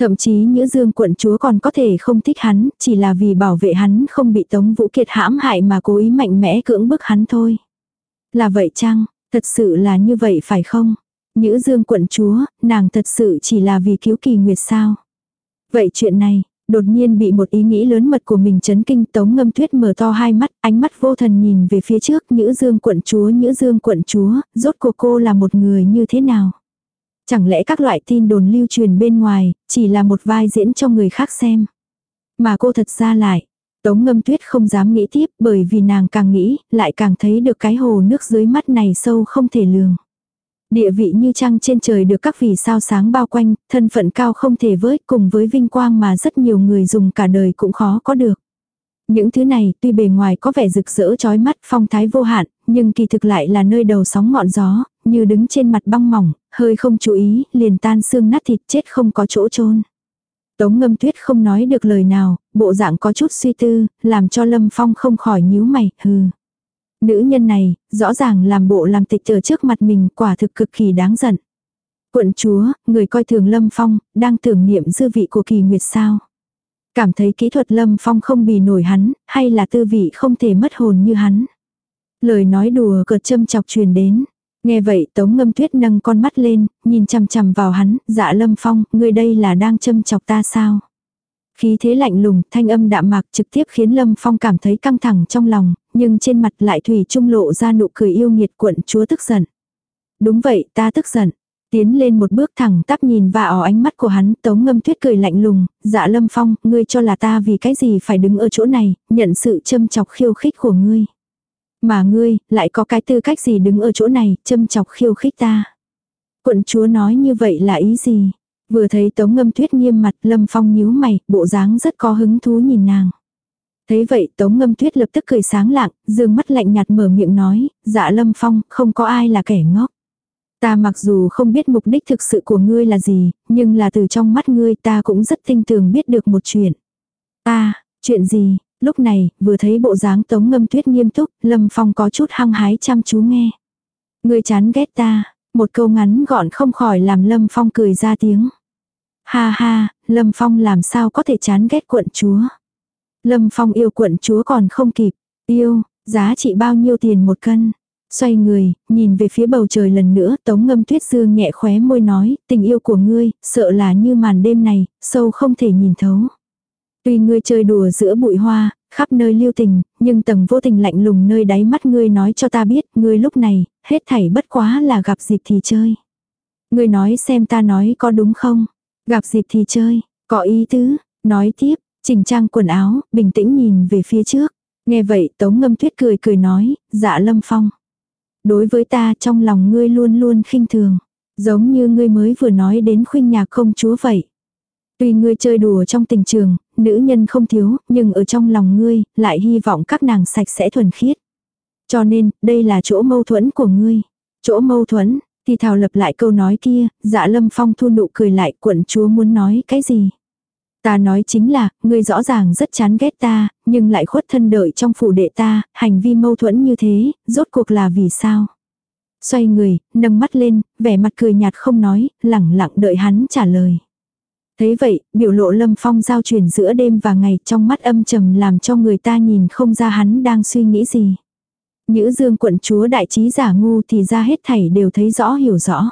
Thậm chí Nhữ Dương quận chúa còn có thể không thích hắn, chỉ là vì bảo vệ hắn không bị Tống Vũ Kiệt hãm hại mà cố ý mạnh mẽ cưỡng bức hắn thôi. Là vậy chăng? Thật sự là như vậy phải không? Nhữ dương quận chúa, nàng thật sự chỉ là vì cứu kỳ nguyệt sao? Vậy chuyện này, đột nhiên bị một ý nghĩ lớn mật của mình chấn kinh tống ngâm tuyết mở to hai mắt, ánh mắt vô thần nhìn về phía trước Nhữ dương quận chúa Nhữ dương quận chúa, rốt cuộc cô là một người như thế nào? Chẳng lẽ các loại tin đồn lưu truyền bên ngoài, chỉ là một vai diễn cho người khác xem? Mà cô thật ra lại, Tống ngâm tuyết không dám nghĩ tiếp bởi vì nàng càng nghĩ, lại càng thấy được cái hồ nước dưới mắt này sâu không thể lường. Địa vị như trăng trên trời được các vì sao sáng bao quanh, thân phận cao không thể với cùng với vinh quang mà rất nhiều người dùng cả đời cũng khó có được. Những thứ này tuy bề ngoài có vẻ rực rỡ chói mắt phong thái vô hạn, nhưng kỳ thực lại là nơi đầu sóng ngọn gió, như đứng trên mặt băng mỏng, hơi không chú ý, liền tan xương nát thịt chết không có chỗ chôn Tống ngâm tuyết không nói được lời nào, bộ dạng có chút suy tư, làm cho Lâm Phong không khỏi nhíu mày, hừ. Nữ nhân này, rõ ràng làm bộ làm tịch ở trước mặt mình quả thực cực kỳ đáng giận. Quận chúa, người coi thường Lâm Phong, đang tưởng niệm dư vị của kỳ nguyệt sao. Cảm thấy kỹ thuật Lâm Phong không bì nổi hắn, hay là tư vị không thể mất hồn như hắn. Lời nói đùa cợt châm chọc truyền đến. Nghe vậy Tống Ngâm Tuyết nâng con mắt lên, nhìn chằm chằm vào hắn, dạ Lâm Phong, người đây là đang châm chọc ta sao? Khí thế lạnh lùng, thanh âm đạm mạc trực tiếp khiến Lâm Phong cảm thấy căng thẳng trong lòng, nhưng trên mặt lại thủy trung lộ ra nụ cười yêu nghiệt quận chúa tức giận. Đúng vậy, ta tức giận. Tiến lên một bước thẳng tắp nhìn vào ánh mắt của hắn, tống ngâm tuyết cười lạnh lùng, dạ lâm phong, ngươi cho là ta vì cái gì phải đứng ở chỗ này, nhận sự châm chọc khiêu khích của ngươi. Mà ngươi, lại có cái tư cách gì đứng ở chỗ này, châm chọc khiêu khích ta. Quận chúa nói như vậy là ý gì? Vừa thấy tống ngâm tuyết nghiêm mặt, lâm phong nhíu mày, bộ dáng rất có hứng thú nhìn nàng. Thấy vậy Tống Ngâm Tuyết lập tức cười sáng lạng, dương mắt lạnh nhạt mở miệng nói, dạ Lâm Phong, không có ai là kẻ ngốc. Ta mặc dù không biết mục đích thực sự của ngươi là gì, nhưng là từ trong mắt ngươi ta cũng rất tinh tường biết được một chuyện. Ta, chuyện gì? Lúc này, vừa thấy bộ dáng Tống Ngâm Tuyết nghiêm túc, Lâm Phong có chút hăng hái chăm chú nghe. Ngươi chán ghét ta, một câu ngắn gọn không khỏi làm Lâm Phong cười ra tiếng. Ha ha, Lâm Phong làm sao có thể chán ghét quận chúa. Lâm Phong yêu quận chúa còn không kịp. Yêu, giá trị bao nhiêu tiền một cân. Xoay người, nhìn về phía bầu trời lần nữa, tống ngâm tuyết dương nhẹ khóe môi nói, tình yêu của ngươi, sợ là như màn đêm này, sâu không thể nhìn thấu. Tuy ngươi chơi đùa giữa bụi hoa, khắp nơi lưu tình, nhưng tầng vô tình lạnh lùng nơi đáy mắt ngươi nói cho ta biết, ngươi lúc này, hết thảy bất quá là gặp dịp thì chơi. Ngươi nói xem ta nói có đúng không? Gặp dịp thì chơi, có ý tứ, nói tiếp, chỉnh trang quần áo, bình tĩnh nhìn về phía trước. Nghe vậy Tống Ngâm Tuyết cười cười nói, dạ Lâm Phong. Đối với ta trong lòng ngươi luôn luôn khinh thường. Giống như ngươi mới vừa nói đến khuynh nhà không chúa vậy. Tuy ngươi chơi đùa trong tình trường, nữ nhân không thiếu, nhưng ở trong lòng ngươi, lại hy vọng các nàng sạch sẽ thuần khiết. Cho nên, đây là chỗ mâu thuẫn của ngươi. Chỗ mâu thuẫn, thì thảo lập lại câu nói kia, dạ lâm phong thu nụ cười lại quận chúa muốn nói cái gì. Ta nói chính là, ngươi rõ ràng rất chán ghét ta, nhưng lại khuất thân đợi trong phủ đệ ta, hành vi mâu thuẫn như thế, rốt cuộc là vì sao? Xoay người, nâng mắt lên, vẻ mặt cười nhạt không nói, lẳng lặng đợi hắn trả lời. Thế vậy, biểu lộ lâm phong giao chuyển giữa đêm và ngày trong mắt âm trầm làm cho người ta nhìn không ra hắn đang suy nghĩ gì. Nhữ dương quận chúa đại trí giả ngu thì ra hết thảy đều thấy rõ hiểu rõ.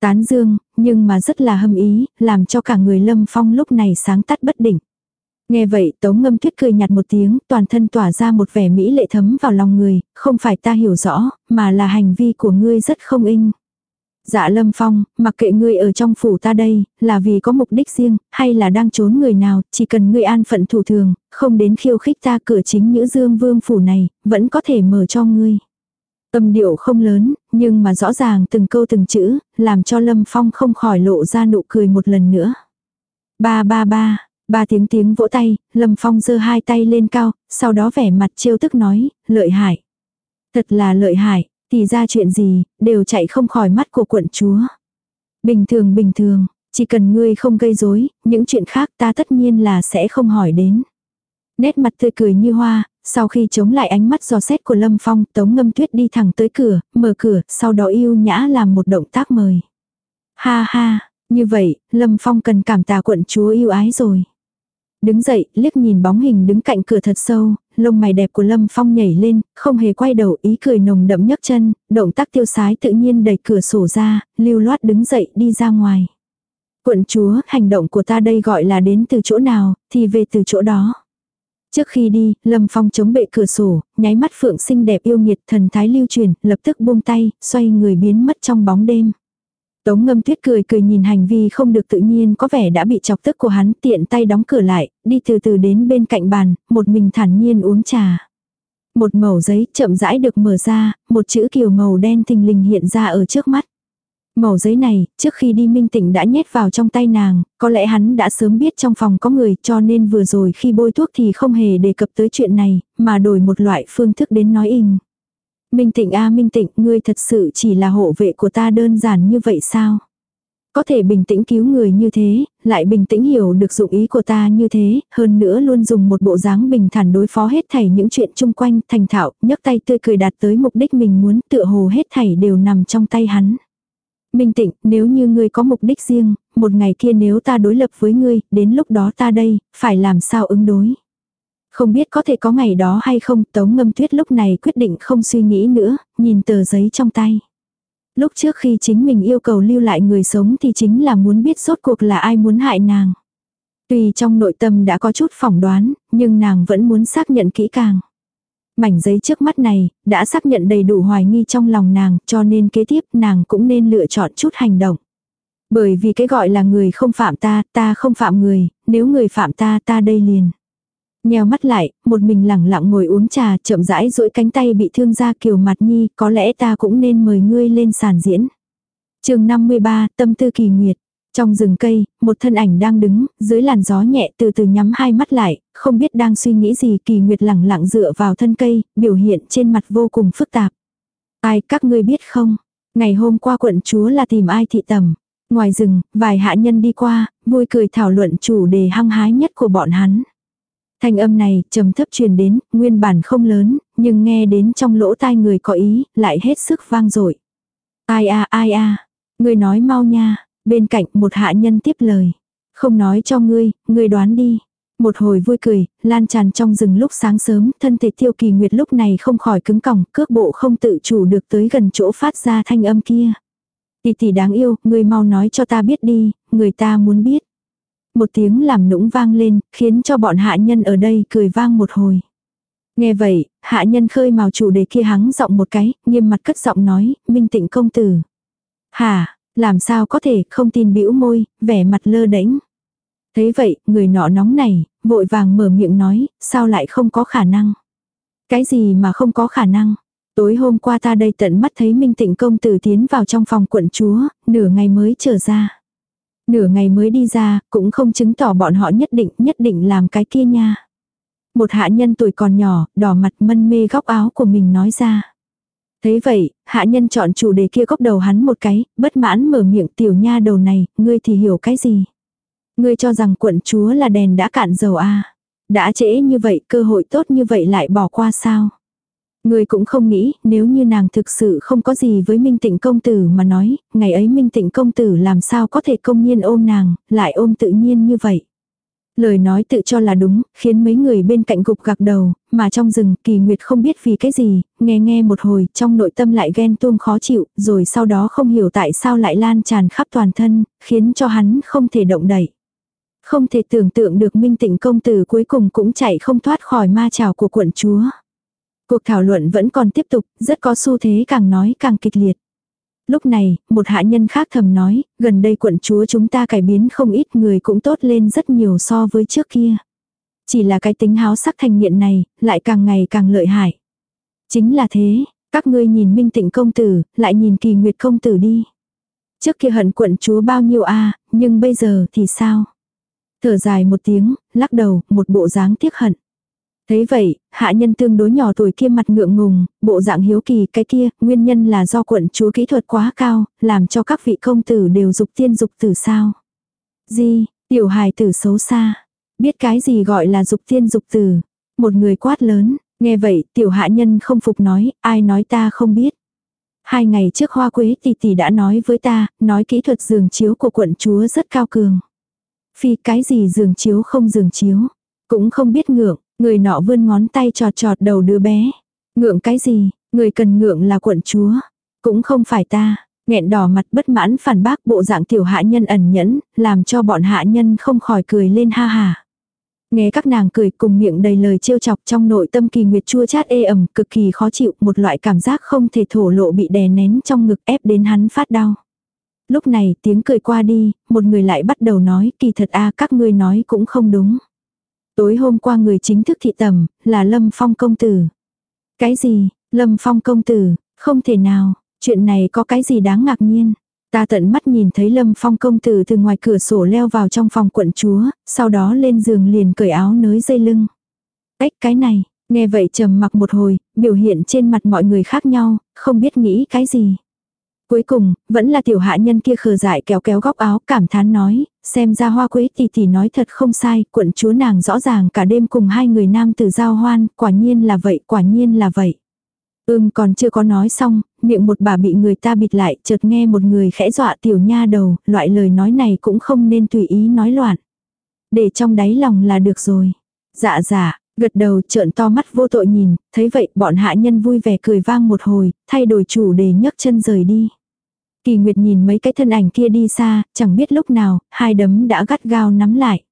Tán dương, nhưng mà rất là hâm ý, làm cho cả người lâm phong lúc này sáng tắt bất định. Nghe vậy tống ngâm tuyết cười nhạt một tiếng, toàn thân tỏa ra một vẻ mỹ lệ thấm vào lòng người, không phải ta hiểu rõ, mà là hành vi của ngươi rất không inh. Dạ lâm phong, mặc kệ ngươi ở trong phủ ta đây, là vì có mục đích riêng, hay là đang trốn người nào, chỉ cần ngươi an phận thủ thường, không đến khiêu khích ta cửa chính nhữ dương vương phủ này, vẫn có thể mở cho ngươi. Tâm điệu không lớn, nhưng mà rõ ràng từng câu từng chữ, làm cho Lâm Phong không khỏi lộ ra nụ cười một lần nữa. Ba ba ba, ba tiếng tiếng vỗ tay, Lâm Phong giơ hai tay lên cao, sau đó vẻ mặt trêu tức nói, lợi hại. Thật là lợi hại, thì ra chuyện gì, đều chạy không khỏi mắt của quận chúa. Bình thường bình thường, chỉ cần ngươi không gây rối, những chuyện khác ta tất nhiên là sẽ không hỏi đến. Nét mặt tươi cười như hoa, sau khi chống lại ánh mắt giò xét của Lâm Phong, Tống Ngâm Tuyết đi thẳng tới cửa, mở cửa, sau đó yêu nhã làm một động tác mời. Ha ha, như vậy, Lâm Phong cần cảm tạ quận chúa yêu ái rồi. Đứng dậy, liếc nhìn bóng hình đứng cạnh cửa thật sâu, lông mày đẹp của Lâm Phong nhảy lên, không hề quay đầu ý cười nồng đậm nhấc chân, động tác tiêu sái tự nhiên đẩy cửa sổ ra, lưu loát đứng dậy đi ra ngoài. Quận chúa, hành động của ta đây gọi là đến từ chỗ nào, thì về từ chỗ đó. Trước khi đi, Lâm Phong chống bệ cửa sổ, nháy mắt phượng xinh đẹp yêu nghiệt thần thái lưu truyền, lập tức buông tay, xoay người biến mất trong bóng đêm. Tống ngâm tuyết cười cười nhìn hành vi không được tự nhiên có vẻ đã bị chọc tức của hắn tiện tay đóng cửa lại, đi từ từ đến bên cạnh bàn, một mình thản nhiên uống trà. Một mẩu giấy chậm rãi được mở ra, một chữ kiều màu đen thình lình hiện ra ở trước mắt. Mẩu giấy này, trước khi đi minh tịnh đã nhét vào trong tay nàng, có lẽ hắn đã sớm biết trong phòng có người cho nên vừa rồi khi bôi thuốc thì không hề đề cập tới chuyện này, mà đổi một loại phương thức đến nói in. Minh tịnh a minh tịnh, ngươi thật sự chỉ là hộ vệ của ta đơn giản như vậy sao? Có thể bình tĩnh cứu người như thế, lại bình tĩnh hiểu được dụng ý của ta như thế, hơn nữa luôn dùng một bộ dáng bình thản đối phó hết thảy những chuyện chung quanh, thành thạo, nhấc tay tươi cười đạt tới mục đích mình muốn, tựa hồ hết thảy đều nằm trong tay hắn. Minh tịnh, nếu như ngươi có mục đích riêng, một ngày kia nếu ta đối lập với ngươi, đến lúc đó ta đây, phải làm sao ứng đối. Không biết có thể có ngày đó hay không, tống ngâm tuyết lúc này quyết định không suy nghĩ nữa, nhìn tờ giấy trong tay. Lúc trước khi chính mình yêu cầu lưu lại người sống thì chính là muốn biết rốt cuộc là ai muốn hại nàng. Tuy trong nội tâm đã có chút phỏng đoán, nhưng nàng vẫn muốn xác nhận kỹ càng. Mảnh giấy trước mắt này, đã xác nhận đầy đủ hoài nghi trong lòng nàng, cho nên kế tiếp nàng cũng nên lựa chọn chút hành động. Bởi vì cái gọi là người không phạm ta, ta không phạm người, nếu người phạm ta, ta đây liền. Nheo mắt lại, một mình lẳng lặng ngồi uống trà, chậm rãi duỗi cánh tay bị thương ra kiều mặt nhi, có lẽ ta cũng nên mời ngươi lên sàn diễn. chương 53, tâm tư kỳ nguyệt. Trong rừng cây, một thân ảnh đang đứng, dưới làn gió nhẹ từ từ nhắm hai mắt lại, không biết đang suy nghĩ gì kỳ nguyệt lẳng lặng dựa vào thân cây, biểu hiện trên mặt vô cùng phức tạp. Ai các ngươi biết không? Ngày hôm qua quận chúa là tìm ai thị tầm. Ngoài rừng, vài hạ nhân đi qua, vui cười thảo luận chủ đề hăng hái nhất của bọn hắn. Thanh âm này trầm thấp truyền đến, nguyên bản không lớn, nhưng nghe đến trong lỗ tai người có ý, lại hết sức vang dội. Ai a ai a, ngươi nói mau nha, bên cạnh một hạ nhân tiếp lời. Không nói cho ngươi, ngươi đoán đi. Một hồi vui cười, lan tràn trong rừng lúc sáng sớm, thân thể tiêu kỳ nguyệt lúc này không khỏi cứng còng, cước bộ không tự chủ được tới gần chỗ phát ra thanh âm kia. Tỷ tỷ đáng yêu, ngươi mau nói cho ta biết đi, người ta muốn biết. Một tiếng làm nũng vang lên, khiến cho bọn hạ nhân ở đây cười vang một hồi. Nghe vậy, hạ nhân khơi màu chủ đề kia hắng giọng một cái, nghiêm mặt cất giọng nói, minh tịnh công tử. hà làm sao có thể không tin bĩu môi, vẻ mặt lơ đễnh. Thế vậy, người nọ nóng này, vội vàng mở miệng nói, sao lại không có khả năng. Cái gì mà không có khả năng. Tối hôm qua ta đây tận mắt thấy Minh Tịnh công tử tiến vào trong phòng quận chúa, nửa ngày mới trở ra. Nửa ngày mới đi ra, cũng không chứng tỏ bọn họ nhất định, nhất định làm cái kia nha. Một hạ nhân tuổi còn nhỏ, đỏ mặt mân mê góc áo của mình nói ra. Thế vậy, hạ nhân chọn chủ đề kia góc đầu hắn một cái, bất mãn mở miệng tiểu nha đầu này, ngươi thì hiểu cái gì. Ngươi cho rằng quận chúa là đèn đã cạn dầu à. Đã trễ như vậy, cơ hội tốt như vậy lại bỏ qua sao. Người cũng không nghĩ, nếu như nàng thực sự không có gì với Minh Tịnh công tử mà nói, ngày ấy Minh Tịnh công tử làm sao có thể công nhiên ôm nàng, lại ôm tự nhiên như vậy. Lời nói tự cho là đúng, khiến mấy người bên cạnh gục gạc đầu, mà trong rừng kỳ nguyệt không biết vì cái gì, nghe nghe một hồi, trong nội tâm lại ghen tuông khó chịu, rồi sau đó không hiểu tại sao lại lan tràn khắp toàn thân, khiến cho hắn không thể động đậy. Không thể tưởng tượng được minh tịnh công tử cuối cùng cũng chạy không thoát khỏi ma trào của quận chúa. Cuộc thảo luận vẫn còn tiếp tục, rất có xu thế càng nói càng kịch liệt. Lúc này, một hạ nhân khác thầm nói, gần đây quận chúa chúng ta cải biến không ít người cũng tốt lên rất nhiều so với trước kia. Chỉ là cái tính háo sắc thành nghiện này, lại càng ngày càng lợi hại. Chính là thế, các ngươi nhìn minh tịnh công tử, lại nhìn kỳ nguyệt công tử đi. Trước kia hận quận chúa bao nhiêu a nhưng bây giờ thì sao? Thở dài một tiếng, lắc đầu, một bộ dáng tiếc hận. Thế vậy, hạ nhân tương đối nhỏ tuổi kia mặt ngượng ngùng, bộ dạng hiếu kỳ cái kia, nguyên nhân là do quận chúa kỹ thuật quá cao, làm cho các vị công tử đều dục tiên dục tử sao. Gì, tiểu hài tử xấu xa. Biết cái gì gọi là dục tiên dục tử. Một người quát lớn, nghe vậy tiểu hạ nhân không phục nói, ai nói ta không biết. Hai ngày trước hoa quế tỷ tỷ đã nói với ta, nói kỹ thuật giường chiếu của quận chúa rất cao cường. Phi cái gì giường chiếu không giường chiếu. Cũng không biết ngượng, Người nọ vươn ngón tay trọt trọt đầu đứa bé. Ngượng cái gì, người cần ngượng là quận chúa. Cũng không phải ta. nghẹn đỏ mặt bất mãn phản bác bộ dạng tiểu hạ nhân ẩn nhẫn, làm cho bọn hạ nhân không khỏi cười lên ha ha. Nghe các nàng cười cùng miệng đầy lời trêu chọc trong nội tâm kỳ nguyệt chua chát ê ẩm cực kỳ khó chịu một loại cảm giác không thể thổ lộ bị đè nén trong ngực ép đến hắn phát đau. Lúc này tiếng cười qua đi, một người lại bắt đầu nói kỳ thật a các ngươi nói cũng không đúng. Tối hôm qua người chính thức thị tẩm là Lâm Phong công tử. Cái gì, Lâm Phong công tử, không thể nào, chuyện này có cái gì đáng ngạc nhiên. Ta tận mắt nhìn thấy Lâm Phong công tử từ ngoài cửa sổ leo vào trong phòng quận chúa, sau đó lên giường liền cởi áo nới dây lưng. Ếch cái này, nghe vậy trầm mặc một hồi, biểu hiện trên mặt mọi người khác nhau, không biết nghĩ cái gì. Cuối cùng, vẫn là tiểu hạ nhân kia khờ dại kéo kéo góc áo cảm thán nói, xem ra hoa quế tỷ tỷ nói thật không sai, quận chúa nàng rõ ràng cả đêm cùng hai người nam tử giao hoan, quả nhiên là vậy, quả nhiên là vậy. Ưm còn chưa có nói xong, miệng một bà bị người ta bịt lại, chợt nghe một người khẽ dọa tiểu nha đầu, loại lời nói này cũng không nên tùy ý nói loạn. Để trong đáy lòng là được rồi. Dạ dạ, gật đầu trợn to mắt vô tội nhìn, thấy vậy bọn hạ nhân vui vẻ cười vang một hồi, thay đổi chủ để nhấc chân rời đi. Kỳ Nguyệt nhìn mấy cái thân ảnh kia đi xa, chẳng biết lúc nào, hai đấm đã gắt gao nắm lại.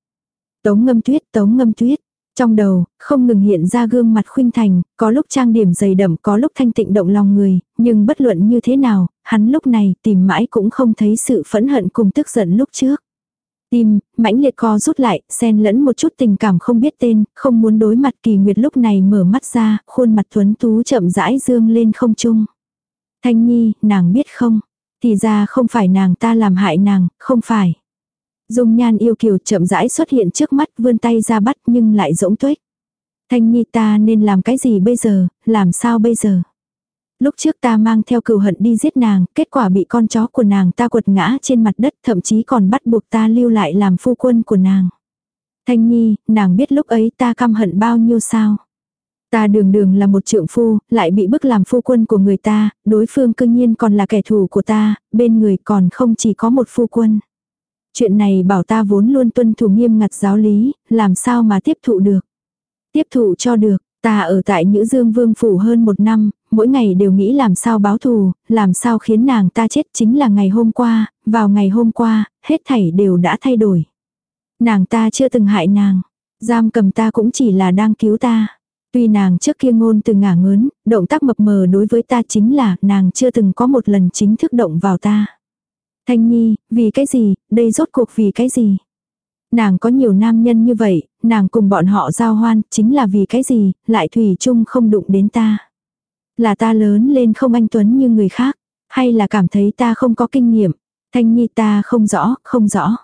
Tống ngâm tuyết, tống ngâm tuyết. Trong đầu, không ngừng hiện ra gương mặt khuynh thành, có lúc trang điểm dày đậm, có lúc thanh tịnh động lòng người, nhưng bất luận như thế nào, hắn lúc này tìm mãi cũng không thấy sự phẫn hận cùng tức giận lúc trước. Tim, mãnh liệt co rút lại, xen lẫn một chút tình cảm không biết tên, không muốn đối mặt kỳ nguyệt lúc này mở mắt ra, khuôn mặt tuấn tú chậm rãi dương lên không trung. Thanh Nhi, nàng biết không? Thì ra không phải nàng ta làm hại nàng, không phải. Dung nhan yêu kiều chậm rãi xuất hiện trước mắt vươn tay ra bắt nhưng lại rỗng tuếch. Thanh Nhi ta nên làm cái gì bây giờ, làm sao bây giờ? Lúc trước ta mang theo cừu hận đi giết nàng, kết quả bị con chó của nàng ta quật ngã trên mặt đất thậm chí còn bắt buộc ta lưu lại làm phu quân của nàng. Thanh Nhi, nàng biết lúc ấy ta căm hận bao nhiêu sao? Ta đường đường là một trượng phu, lại bị bức làm phu quân của người ta, đối phương cương nhiên còn là kẻ thù của ta, bên người còn không chỉ có một phu quân. Chuyện này bảo ta vốn luôn tuân thủ nghiêm ngặt giáo lý, làm sao mà tiếp thụ được. Tiếp thụ cho được, ta ở tại Nhữ Dương Vương Phủ hơn một năm, mỗi ngày đều nghĩ làm sao báo thù, làm sao khiến nàng ta chết chính là ngày hôm qua, vào ngày hôm qua, hết thảy đều đã thay đổi. Nàng ta chưa từng hại nàng, giam cầm ta cũng chỉ là đang cứu ta. Tuy nàng trước kia ngôn từ ngả ngớn, động tác mập mờ đối với ta chính là nàng chưa từng có một lần chính thức động vào ta. Thanh Nhi, vì cái gì, đây rốt cuộc vì cái gì? Nàng có nhiều nam nhân như vậy, nàng cùng bọn họ giao hoan, chính là vì cái gì, lại thủy chung không đụng đến ta. Là ta lớn lên không anh Tuấn như người khác, hay là cảm thấy ta không có kinh nghiệm. Thanh Nhi ta không rõ, không rõ.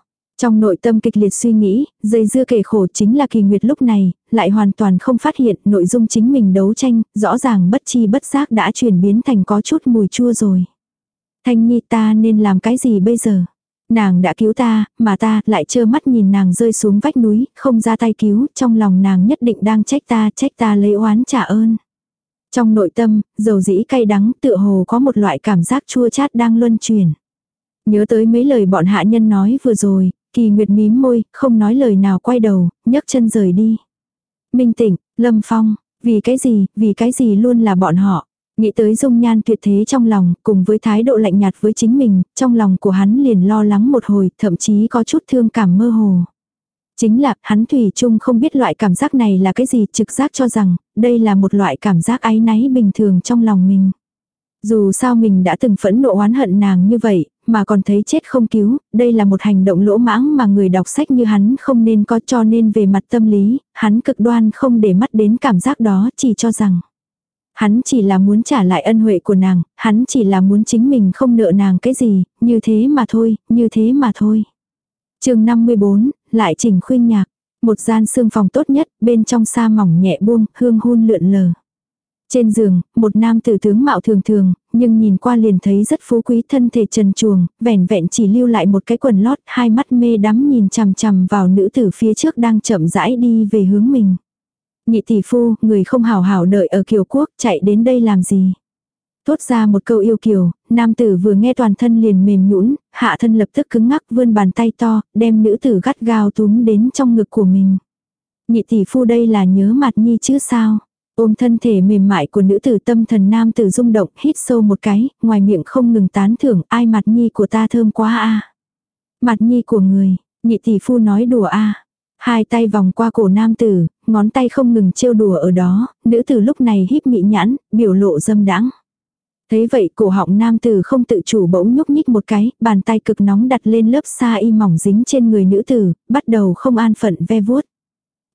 Trong nội tâm kịch liệt suy nghĩ, dây dưa kể khổ chính là kỳ nguyệt lúc này, lại hoàn toàn không phát hiện nội dung chính mình đấu tranh, rõ ràng bất chi bất giác đã chuyển biến thành có chút mùi chua rồi. Thanh nhi ta nên làm cái gì bây giờ? Nàng đã cứu ta, mà ta lại trơ mắt nhìn nàng rơi xuống vách núi, không ra tay cứu, trong lòng nàng nhất định đang trách ta, trách ta lấy oán trả ơn. Trong nội tâm, dầu dĩ cay đắng tựa hồ có một loại cảm giác chua chát đang luân chuyển. Nhớ tới mấy lời bọn hạ nhân nói vừa rồi, kỳ nguyệt mím môi, không nói lời nào quay đầu, nhấc chân rời đi. Minh tỉnh, Lâm Phong, vì cái gì, vì cái gì luôn là bọn họ. Nghĩ tới dung nhan tuyệt thế trong lòng, cùng với thái độ lạnh nhạt với chính mình, trong lòng của hắn liền lo lắng một hồi, thậm chí có chút thương cảm mơ hồ. Chính là, hắn thủy chung không biết loại cảm giác này là cái gì, trực giác cho rằng, đây là một loại cảm giác áy náy bình thường trong lòng mình. Dù sao mình đã từng phẫn nộ oán hận nàng như vậy, mà còn thấy chết không cứu, đây là một hành động lỗ mãng mà người đọc sách như hắn không nên có cho nên về mặt tâm lý, hắn cực đoan không để mắt đến cảm giác đó chỉ cho rằng. Hắn chỉ là muốn trả lại ân huệ của nàng, hắn chỉ là muốn chính mình không nợ nàng cái gì, như thế mà thôi, như thế mà thôi. chương 54, lại chỉnh khuyên nhạc. Một gian xương phòng tốt nhất, bên trong sa mỏng nhẹ buông, hương hun lượn lờ. Trên giường, một nam tử tướng mạo thường thường, nhưng nhìn qua liền thấy rất phú quý thân thể trần chuồng, vẻn vẹn chỉ lưu lại một cái quần lót, hai mắt mê đắm nhìn chằm chằm vào nữ tử phía trước đang chậm rãi đi về hướng mình. Nhị tỷ phu, người không hảo hảo đợi ở kiều quốc, chạy đến đây làm gì? Thốt ra một câu yêu kiều, nam tử vừa nghe toàn thân liền mềm nhũn, hạ thân lập tức cứng ngắc vươn bàn tay to, đem nữ tử gắt gao túm đến trong ngực của mình. Nhị tỷ phu đây là nhớ mặt nhi chứ sao? Ôm thân thể mềm mại của nữ tử tâm thần nam tử rung động, hít sâu một cái, ngoài miệng không ngừng tán thưởng, ai mặt nhi của ta thơm quá a Mặt nhi của người, nhị tỷ phu nói đùa a Hai tay vòng qua cổ nam tử, ngón tay không ngừng trêu đùa ở đó, nữ tử lúc này híp mị nhãn, biểu lộ dâm đãng. Thế vậy cổ họng nam tử không tự chủ bỗng nhúc nhích một cái, bàn tay cực nóng đặt lên lớp sa y mỏng dính trên người nữ tử, bắt đầu không an phận ve vuốt.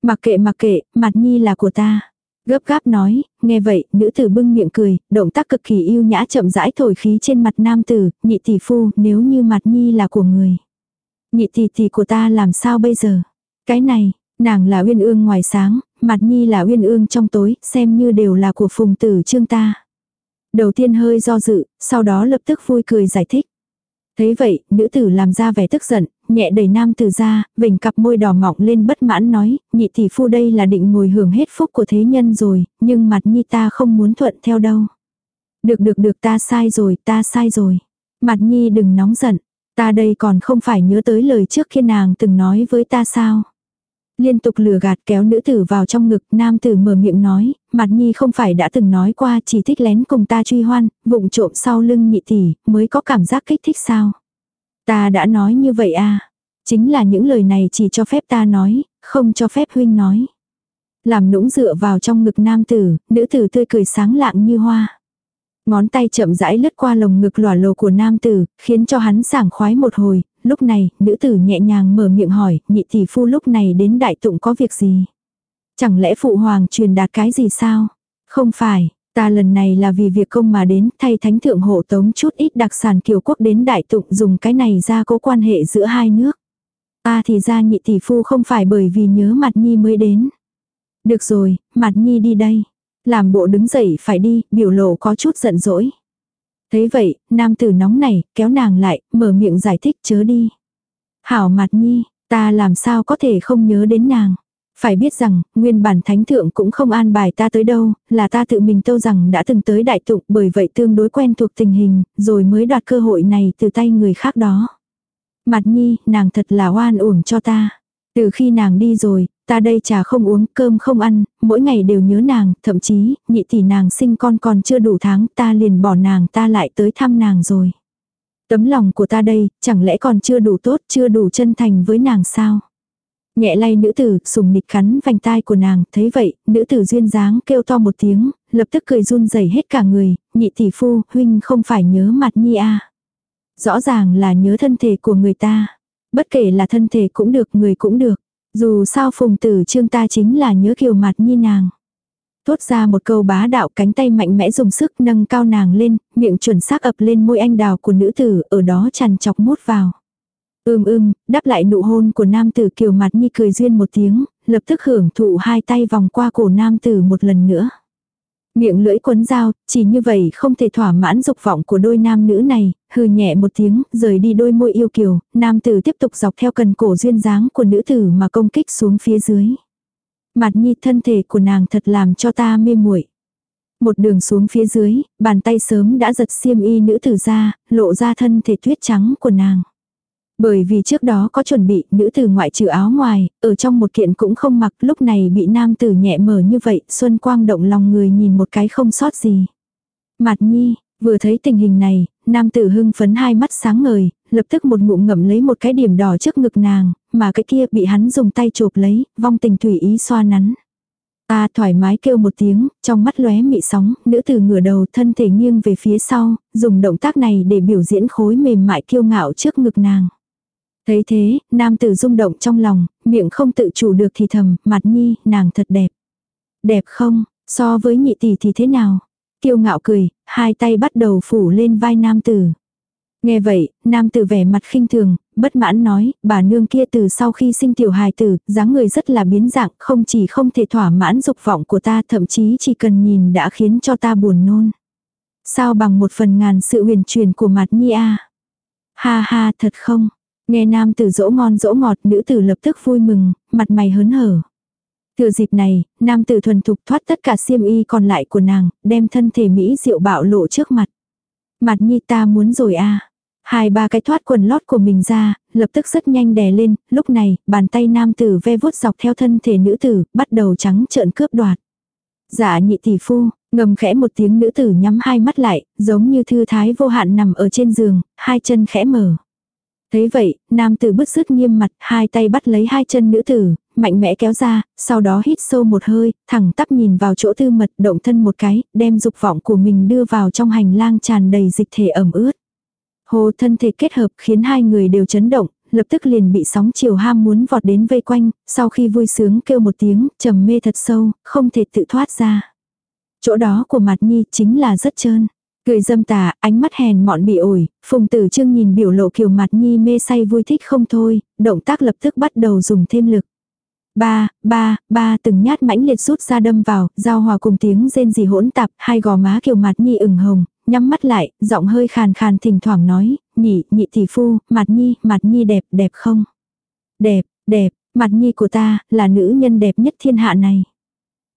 Mặc kệ mặc kệ, mặt nhi là của ta. Gấp gáp nói, nghe vậy, nữ tử bưng miệng cười, động tác cực kỳ yêu nhã chậm rãi thổi khí trên mặt nam tử, nhị tỷ phu, nếu như mặt nhi là của người. Nhị tỷ tỷ của ta làm sao bây giờ? Cái này, nàng là uyên ương ngoài sáng, mặt nhi là uyên ương trong tối, xem như đều là của phùng tử trương ta. Đầu tiên hơi do dự, sau đó lập tức vui cười giải thích. Thế vậy, nữ tử làm ra vẻ tức giận, nhẹ đẩy nam tử ra, vểnh cặp môi đỏ mọng lên bất mãn nói, nhị tỷ phu đây là định ngồi hưởng hết phúc của thế nhân rồi, nhưng mặt nhi ta không muốn thuận theo đâu. Được được được ta sai rồi, ta sai rồi. Mặt nhi đừng nóng giận, ta đây còn không phải nhớ tới lời trước khi nàng từng nói với ta sao. Liên tục lừa gạt kéo nữ tử vào trong ngực, nam tử mở miệng nói, mặt nhi không phải đã từng nói qua chỉ thích lén cùng ta truy hoan, vụng trộm sau lưng nhị tỷ, mới có cảm giác kích thích sao. Ta đã nói như vậy à, chính là những lời này chỉ cho phép ta nói, không cho phép huynh nói. Làm nũng dựa vào trong ngực nam tử, nữ tử tươi cười sáng lạng như hoa. Ngón tay chậm rãi lướt qua lồng ngực lỏa lồ của nam tử, khiến cho hắn sảng khoái một hồi, lúc này, nữ tử nhẹ nhàng mở miệng hỏi, nhị tỷ phu lúc này đến đại tụng có việc gì? Chẳng lẽ phụ hoàng truyền đạt cái gì sao? Không phải, ta lần này là vì việc công mà đến, thay thánh thượng hộ tống chút ít đặc sản kiều quốc đến đại tụng dùng cái này ra cố quan hệ giữa hai nước. Ta thì ra nhị tỷ phu không phải bởi vì nhớ mặt nhi mới đến. Được rồi, mặt nhi đi đây. Làm bộ đứng dậy phải đi, biểu lộ có chút giận dỗi. Thế vậy, nam tử nóng này, kéo nàng lại, mở miệng giải thích chớ đi. Hảo mặt nhi, ta làm sao có thể không nhớ đến nàng. Phải biết rằng, nguyên bản thánh thượng cũng không an bài ta tới đâu, là ta tự mình tâu rằng đã từng tới đại tụng bởi vậy tương đối quen thuộc tình hình, rồi mới đoạt cơ hội này từ tay người khác đó. Mặt nhi, nàng thật là oan uổng cho ta. Từ khi nàng đi rồi, Ta đây trà không uống, cơm không ăn, mỗi ngày đều nhớ nàng, thậm chí, nhị tỷ nàng sinh con còn chưa đủ tháng, ta liền bỏ nàng ta lại tới thăm nàng rồi. Tấm lòng của ta đây, chẳng lẽ còn chưa đủ tốt, chưa đủ chân thành với nàng sao? Nhẹ lay nữ tử, sùng nịch khắn vành tai của nàng, thấy vậy, nữ tử duyên dáng kêu to một tiếng, lập tức cười run rẩy hết cả người, nhị tỷ phu, huynh không phải nhớ mặt nhi a à. Rõ ràng là nhớ thân thể của người ta. Bất kể là thân thể cũng được, người cũng được. Dù sao phùng tử trương ta chính là nhớ kiều mặt nhi nàng. Thốt ra một câu bá đạo cánh tay mạnh mẽ dùng sức nâng cao nàng lên, miệng chuẩn xác ập lên môi anh đào của nữ tử ở đó chằn chọc mút vào. Ưm ưm, đáp lại nụ hôn của nam tử kiều mặt nhi cười duyên một tiếng, lập tức hưởng thụ hai tay vòng qua cổ nam tử một lần nữa. Miệng lưỡi quấn dao, chỉ như vậy không thể thỏa mãn dục vọng của đôi nam nữ này, hừ nhẹ một tiếng, rời đi đôi môi yêu kiều, nam tử tiếp tục dọc theo cần cổ duyên dáng của nữ tử mà công kích xuống phía dưới. Mặt nhi thân thể của nàng thật làm cho ta mê muội. Một đường xuống phía dưới, bàn tay sớm đã giật xiêm y nữ tử ra, lộ ra thân thể tuyết trắng của nàng. Bởi vì trước đó có chuẩn bị, nữ tử ngoại trừ áo ngoài, ở trong một kiện cũng không mặc, lúc này bị nam tử nhẹ mở như vậy, xuân quang động lòng người nhìn một cái không sót gì. Mặt nhi, vừa thấy tình hình này, nam tử hưng phấn hai mắt sáng ngời, lập tức một ngụm ngậm lấy một cái điểm đỏ trước ngực nàng, mà cái kia bị hắn dùng tay chộp lấy, vong tình thủy ý xoa nắn. Ta thoải mái kêu một tiếng, trong mắt lóe mị sóng, nữ tử ngửa đầu thân thể nghiêng về phía sau, dùng động tác này để biểu diễn khối mềm mại kiêu ngạo trước ngực nàng. Thấy thế, nam tử rung động trong lòng, miệng không tự chủ được thì thầm, mặt nhi, nàng thật đẹp. Đẹp không, so với nhị tỷ thì thế nào? Kiêu ngạo cười, hai tay bắt đầu phủ lên vai nam tử. Nghe vậy, nam tử vẻ mặt khinh thường, bất mãn nói, bà nương kia từ sau khi sinh tiểu hài tử, dáng người rất là biến dạng, không chỉ không thể thỏa mãn dục vọng của ta, thậm chí chỉ cần nhìn đã khiến cho ta buồn nôn. Sao bằng một phần ngàn sự huyền truyền của mặt nhi a Ha ha thật không, Nghe nam tử dỗ ngon dỗ ngọt nữ tử lập tức vui mừng, mặt mày hớn hở. Thừa dịp này, nam tử thuần thục thoát tất cả xiêm y còn lại của nàng, đem thân thể Mỹ diệu bạo lộ trước mặt. Mặt nhi ta muốn rồi a Hai ba cái thoát quần lót của mình ra, lập tức rất nhanh đè lên, lúc này, bàn tay nam tử ve vuốt dọc theo thân thể nữ tử, bắt đầu trắng trợn cướp đoạt. Dạ nhị tỷ phu, ngầm khẽ một tiếng nữ tử nhắm hai mắt lại, giống như thư thái vô hạn nằm ở trên giường, hai chân khẽ mở. Thấy vậy, nam tử bứt rứt nghiêm mặt, hai tay bắt lấy hai chân nữ tử, mạnh mẽ kéo ra, sau đó hít sâu một hơi, thẳng tắp nhìn vào chỗ tư mật, động thân một cái, đem dục vọng của mình đưa vào trong hành lang tràn đầy dịch thể ẩm ướt. Hồ thân thể kết hợp khiến hai người đều chấn động, lập tức liền bị sóng chiều ham muốn vọt đến vây quanh, sau khi vui sướng kêu một tiếng, trầm mê thật sâu, không thể tự thoát ra. Chỗ đó của mặt nhi chính là rất trơn. Cười dâm tà, ánh mắt hèn mọn bị ổi, phùng tử trương nhìn biểu lộ kiều mặt nhi mê say vui thích không thôi, động tác lập tức bắt đầu dùng thêm lực. Ba, ba, ba từng nhát mãnh liệt rút ra đâm vào, giao hòa cùng tiếng rên rỉ hỗn tạp, hai gò má kiều mặt nhi ửng hồng, nhắm mắt lại, giọng hơi khàn khàn thỉnh thoảng nói, nhị, nhị tỷ phu, mặt nhi, mặt nhi đẹp, đẹp không? Đẹp, đẹp, mặt nhi của ta, là nữ nhân đẹp nhất thiên hạ này.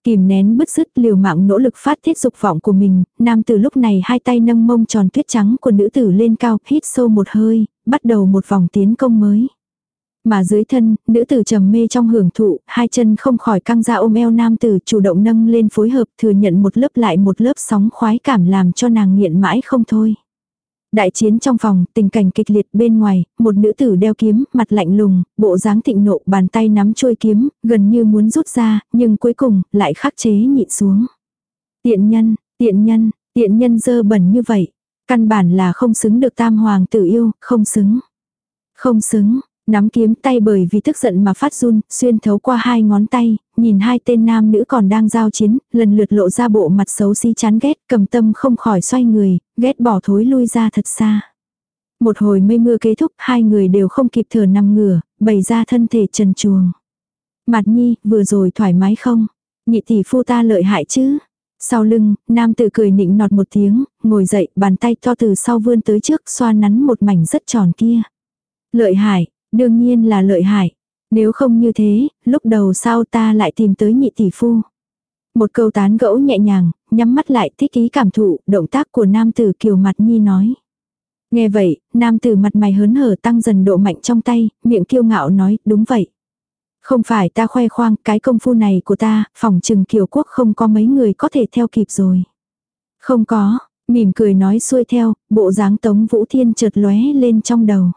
Kìm nén bứt rứt liều mạng nỗ lực phát thiết dục vọng của mình, nam tử lúc này hai tay nâng mông tròn tuyết trắng của nữ tử lên cao, hít sâu một hơi, bắt đầu một vòng tiến công mới. Mà dưới thân, nữ tử trầm mê trong hưởng thụ, hai chân không khỏi căng ra ôm eo nam tử chủ động nâng lên phối hợp thừa nhận một lớp lại một lớp sóng khoái cảm làm cho nàng nghiện mãi không thôi. Đại chiến trong phòng, tình cảnh kịch liệt bên ngoài, một nữ tử đeo kiếm, mặt lạnh lùng, bộ dáng thịnh nộ, bàn tay nắm chuôi kiếm, gần như muốn rút ra, nhưng cuối cùng, lại khắc chế nhịn xuống. Tiện nhân, tiện nhân, tiện nhân dơ bẩn như vậy. Căn bản là không xứng được tam hoàng tử yêu, không xứng. Không xứng, Nắm kiếm tay bởi vì tức giận mà phát run, xuyên thấu qua hai ngón tay, nhìn hai tên nam nữ còn đang giao chiến, lần lượt lộ ra bộ mặt xấu xí chán ghét, cầm tâm không khỏi xoay người, ghét bỏ thối lui ra thật xa. Một hồi mây mưa kết thúc, hai người đều không kịp thở nằm ngửa, bày ra thân thể trần chuồng. Mặt nhi, vừa rồi thoải mái không? Nhị tỷ phu ta lợi hại chứ? Sau lưng, nam tử cười nịnh nọt một tiếng, ngồi dậy, bàn tay to từ sau vươn tới trước, xoa nắn một mảnh rất tròn kia. Lợi hại, Đương nhiên là lợi hại. Nếu không như thế, lúc đầu sao ta lại tìm tới nhị tỷ phu. Một câu tán gẫu nhẹ nhàng, nhắm mắt lại thích ý cảm thụ, động tác của nam tử kiều mặt nhi nói. Nghe vậy, nam tử mặt mày hớn hở tăng dần độ mạnh trong tay, miệng kiêu ngạo nói, đúng vậy. Không phải ta khoe khoang, cái công phu này của ta, phòng trừng kiều quốc không có mấy người có thể theo kịp rồi. Không có, mỉm cười nói xuôi theo, bộ dáng tống vũ thiên chợt lóe lên trong đầu.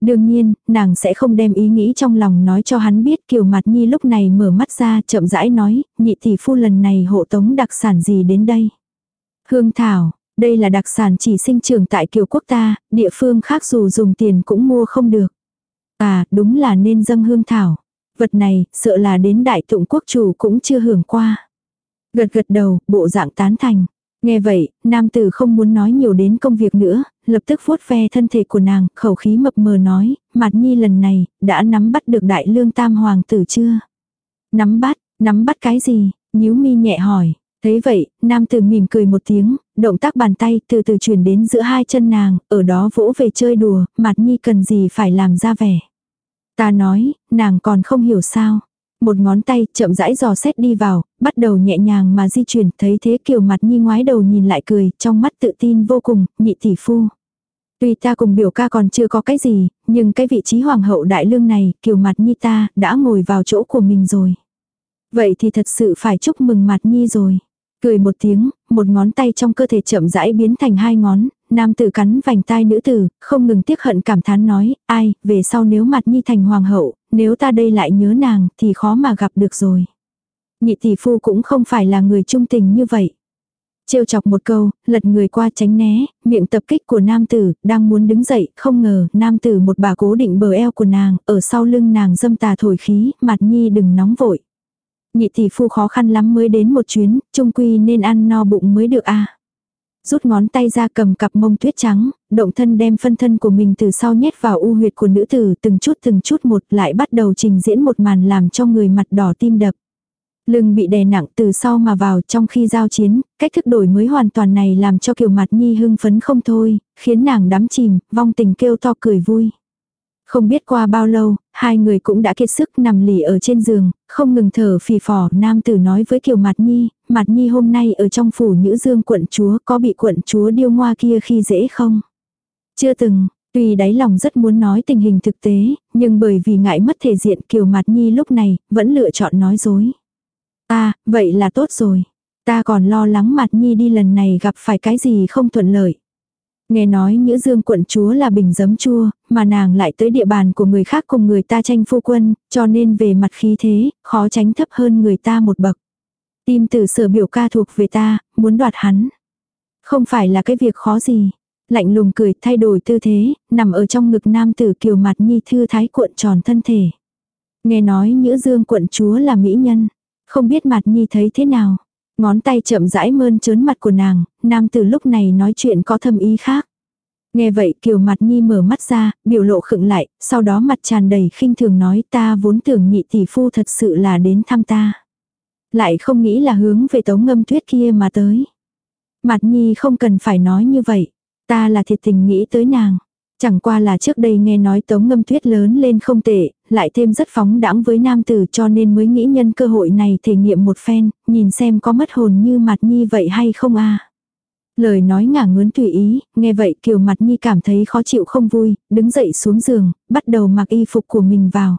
Đương nhiên, nàng sẽ không đem ý nghĩ trong lòng nói cho hắn biết kiều mặt nhi lúc này mở mắt ra chậm rãi nói, nhị tỷ phu lần này hộ tống đặc sản gì đến đây. Hương thảo, đây là đặc sản chỉ sinh trưởng tại kiều quốc ta, địa phương khác dù dùng tiền cũng mua không được. À, đúng là nên dâng hương thảo. Vật này, sợ là đến đại tụng quốc chủ cũng chưa hưởng qua. Gật gật đầu, bộ dạng tán thành. Nghe vậy, nam tử không muốn nói nhiều đến công việc nữa, lập tức vuốt ve thân thể của nàng, khẩu khí mập mờ nói, mặt nhi lần này, đã nắm bắt được đại lương tam hoàng tử chưa? Nắm bắt, nắm bắt cái gì? nhíu mi nhẹ hỏi. Thấy vậy, nam tử mỉm cười một tiếng, động tác bàn tay từ từ chuyển đến giữa hai chân nàng, ở đó vỗ về chơi đùa, mặt nhi cần gì phải làm ra vẻ. Ta nói, nàng còn không hiểu sao. Một ngón tay chậm rãi dò xét đi vào, bắt đầu nhẹ nhàng mà di chuyển, thấy thế kiều mặt nhi ngoái đầu nhìn lại cười, trong mắt tự tin vô cùng, nhị tỷ phu. Tuy ta cùng biểu ca còn chưa có cái gì, nhưng cái vị trí hoàng hậu đại lương này, kiều mặt nhi ta, đã ngồi vào chỗ của mình rồi. Vậy thì thật sự phải chúc mừng mặt nhi rồi. Cười một tiếng, một ngón tay trong cơ thể chậm rãi biến thành hai ngón, nam tử cắn vành tai nữ tử, không ngừng tiếc hận cảm thán nói, ai, về sau nếu mặt nhi thành hoàng hậu, nếu ta đây lại nhớ nàng, thì khó mà gặp được rồi. Nhị tỷ phu cũng không phải là người trung tình như vậy. Trêu chọc một câu, lật người qua tránh né, miệng tập kích của nam tử, đang muốn đứng dậy, không ngờ, nam tử một bà cố định bờ eo của nàng, ở sau lưng nàng dâm tà thổi khí, mặt nhi đừng nóng vội. Nhị tỷ phu khó khăn lắm mới đến một chuyến, trung quy nên ăn no bụng mới được a Rút ngón tay ra cầm cặp mông tuyết trắng, động thân đem phân thân của mình từ sau nhét vào u huyệt của nữ tử từng chút từng chút một lại bắt đầu trình diễn một màn làm cho người mặt đỏ tim đập. Lưng bị đè nặng từ sau mà vào trong khi giao chiến, cách thức đổi mới hoàn toàn này làm cho kiều mặt nhi hưng phấn không thôi, khiến nàng đắm chìm, vong tình kêu to cười vui. Không biết qua bao lâu, hai người cũng đã kiệt sức nằm lì ở trên giường, không ngừng thở phì phò, nam tử nói với Kiều Mạt Nhi, Mạt Nhi hôm nay ở trong phủ Nhữ Dương quận chúa có bị quận chúa điêu ngoa kia khi dễ không? Chưa từng, tuy đáy lòng rất muốn nói tình hình thực tế, nhưng bởi vì ngại mất thể diện Kiều Mạt Nhi lúc này, vẫn lựa chọn nói dối. À, vậy là tốt rồi. Ta còn lo lắng Mạt Nhi đi lần này gặp phải cái gì không thuận lợi. Nghe nói Nhữ Dương quận chúa là bình giấm chua, mà nàng lại tới địa bàn của người khác cùng người ta tranh phu quân, cho nên về mặt khí thế, khó tránh thấp hơn người ta một bậc. Tim tử sở biểu ca thuộc về ta, muốn đoạt hắn. Không phải là cái việc khó gì. Lạnh lùng cười thay đổi tư thế, nằm ở trong ngực nam tử kiều mặt nhi thư thái cuộn tròn thân thể. Nghe nói nhữ dương quận chúa là mỹ nhân. Không biết mặt nhi thấy thế nào. Ngón tay chậm rãi mơn trớn mặt của nàng, nam từ lúc này nói chuyện có thâm ý khác. Nghe vậy kiều mặt nhi mở mắt ra, biểu lộ khựng lại, sau đó mặt tràn đầy khinh thường nói ta vốn tưởng nhị tỷ phu thật sự là đến thăm ta. Lại không nghĩ là hướng về tống ngâm tuyết kia mà tới. Mặt nhi không cần phải nói như vậy. Ta là thiệt tình nghĩ tới nàng. Chẳng qua là trước đây nghe nói tống ngâm tuyết lớn lên không tệ, lại thêm rất phóng đãng với nam tử cho nên mới nghĩ nhân cơ hội này thể nghiệm một phen, nhìn xem có mất hồn như mặt nhi vậy hay không a Lời nói ngả ngớn tùy ý, nghe vậy kiều mặt nhi cảm thấy khó chịu không vui, đứng dậy xuống giường, bắt đầu mặc y phục của mình vào.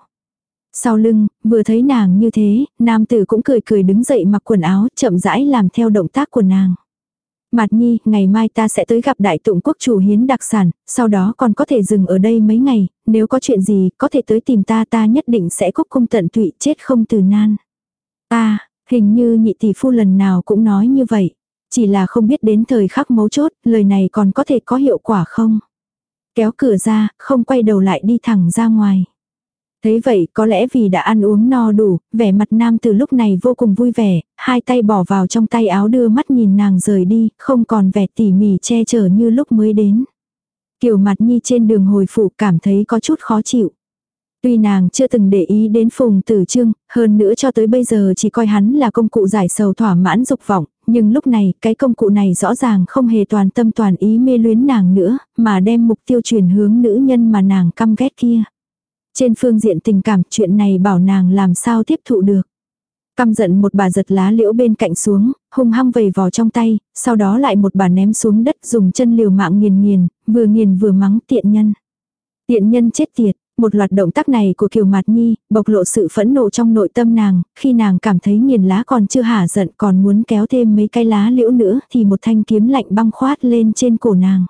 Sau lưng, vừa thấy nàng như thế, nam tử cũng cười cười đứng dậy mặc quần áo, chậm rãi làm theo động tác của nàng. Mạt Nhi, ngày mai ta sẽ tới gặp đại tụng quốc chủ hiến đặc sản, sau đó còn có thể dừng ở đây mấy ngày, nếu có chuyện gì, có thể tới tìm ta ta nhất định sẽ cúc cung tận tụy chết không từ nan. Ta, hình như nhị tỷ phu lần nào cũng nói như vậy. Chỉ là không biết đến thời khắc mấu chốt, lời này còn có thể có hiệu quả không? Kéo cửa ra, không quay đầu lại đi thẳng ra ngoài. Thấy vậy có lẽ vì đã ăn uống no đủ, vẻ mặt nam từ lúc này vô cùng vui vẻ, hai tay bỏ vào trong tay áo đưa mắt nhìn nàng rời đi, không còn vẻ tỉ mỉ che chở như lúc mới đến. Kiểu mặt nhi trên đường hồi phủ cảm thấy có chút khó chịu. Tuy nàng chưa từng để ý đến phùng tử trương, hơn nữa cho tới bây giờ chỉ coi hắn là công cụ giải sầu thỏa mãn dục vọng, nhưng lúc này cái công cụ này rõ ràng không hề toàn tâm toàn ý mê luyến nàng nữa, mà đem mục tiêu chuyển hướng nữ nhân mà nàng căm ghét kia. Trên phương diện tình cảm chuyện này bảo nàng làm sao tiếp thụ được. Căm giận một bà giật lá liễu bên cạnh xuống, hung hăng vầy vò trong tay, sau đó lại một bà ném xuống đất dùng chân liều mạng nghiền nghiền, vừa nghiền vừa mắng tiện nhân. Tiện nhân chết tiệt, một loạt động tác này của Kiều Mạt Nhi, bộc lộ sự phẫn nộ trong nội tâm nàng, khi nàng cảm thấy nghiền lá còn chưa hả giận còn muốn kéo thêm mấy cái lá liễu nữa thì một thanh kiếm lạnh băng khoát lên trên cổ nàng.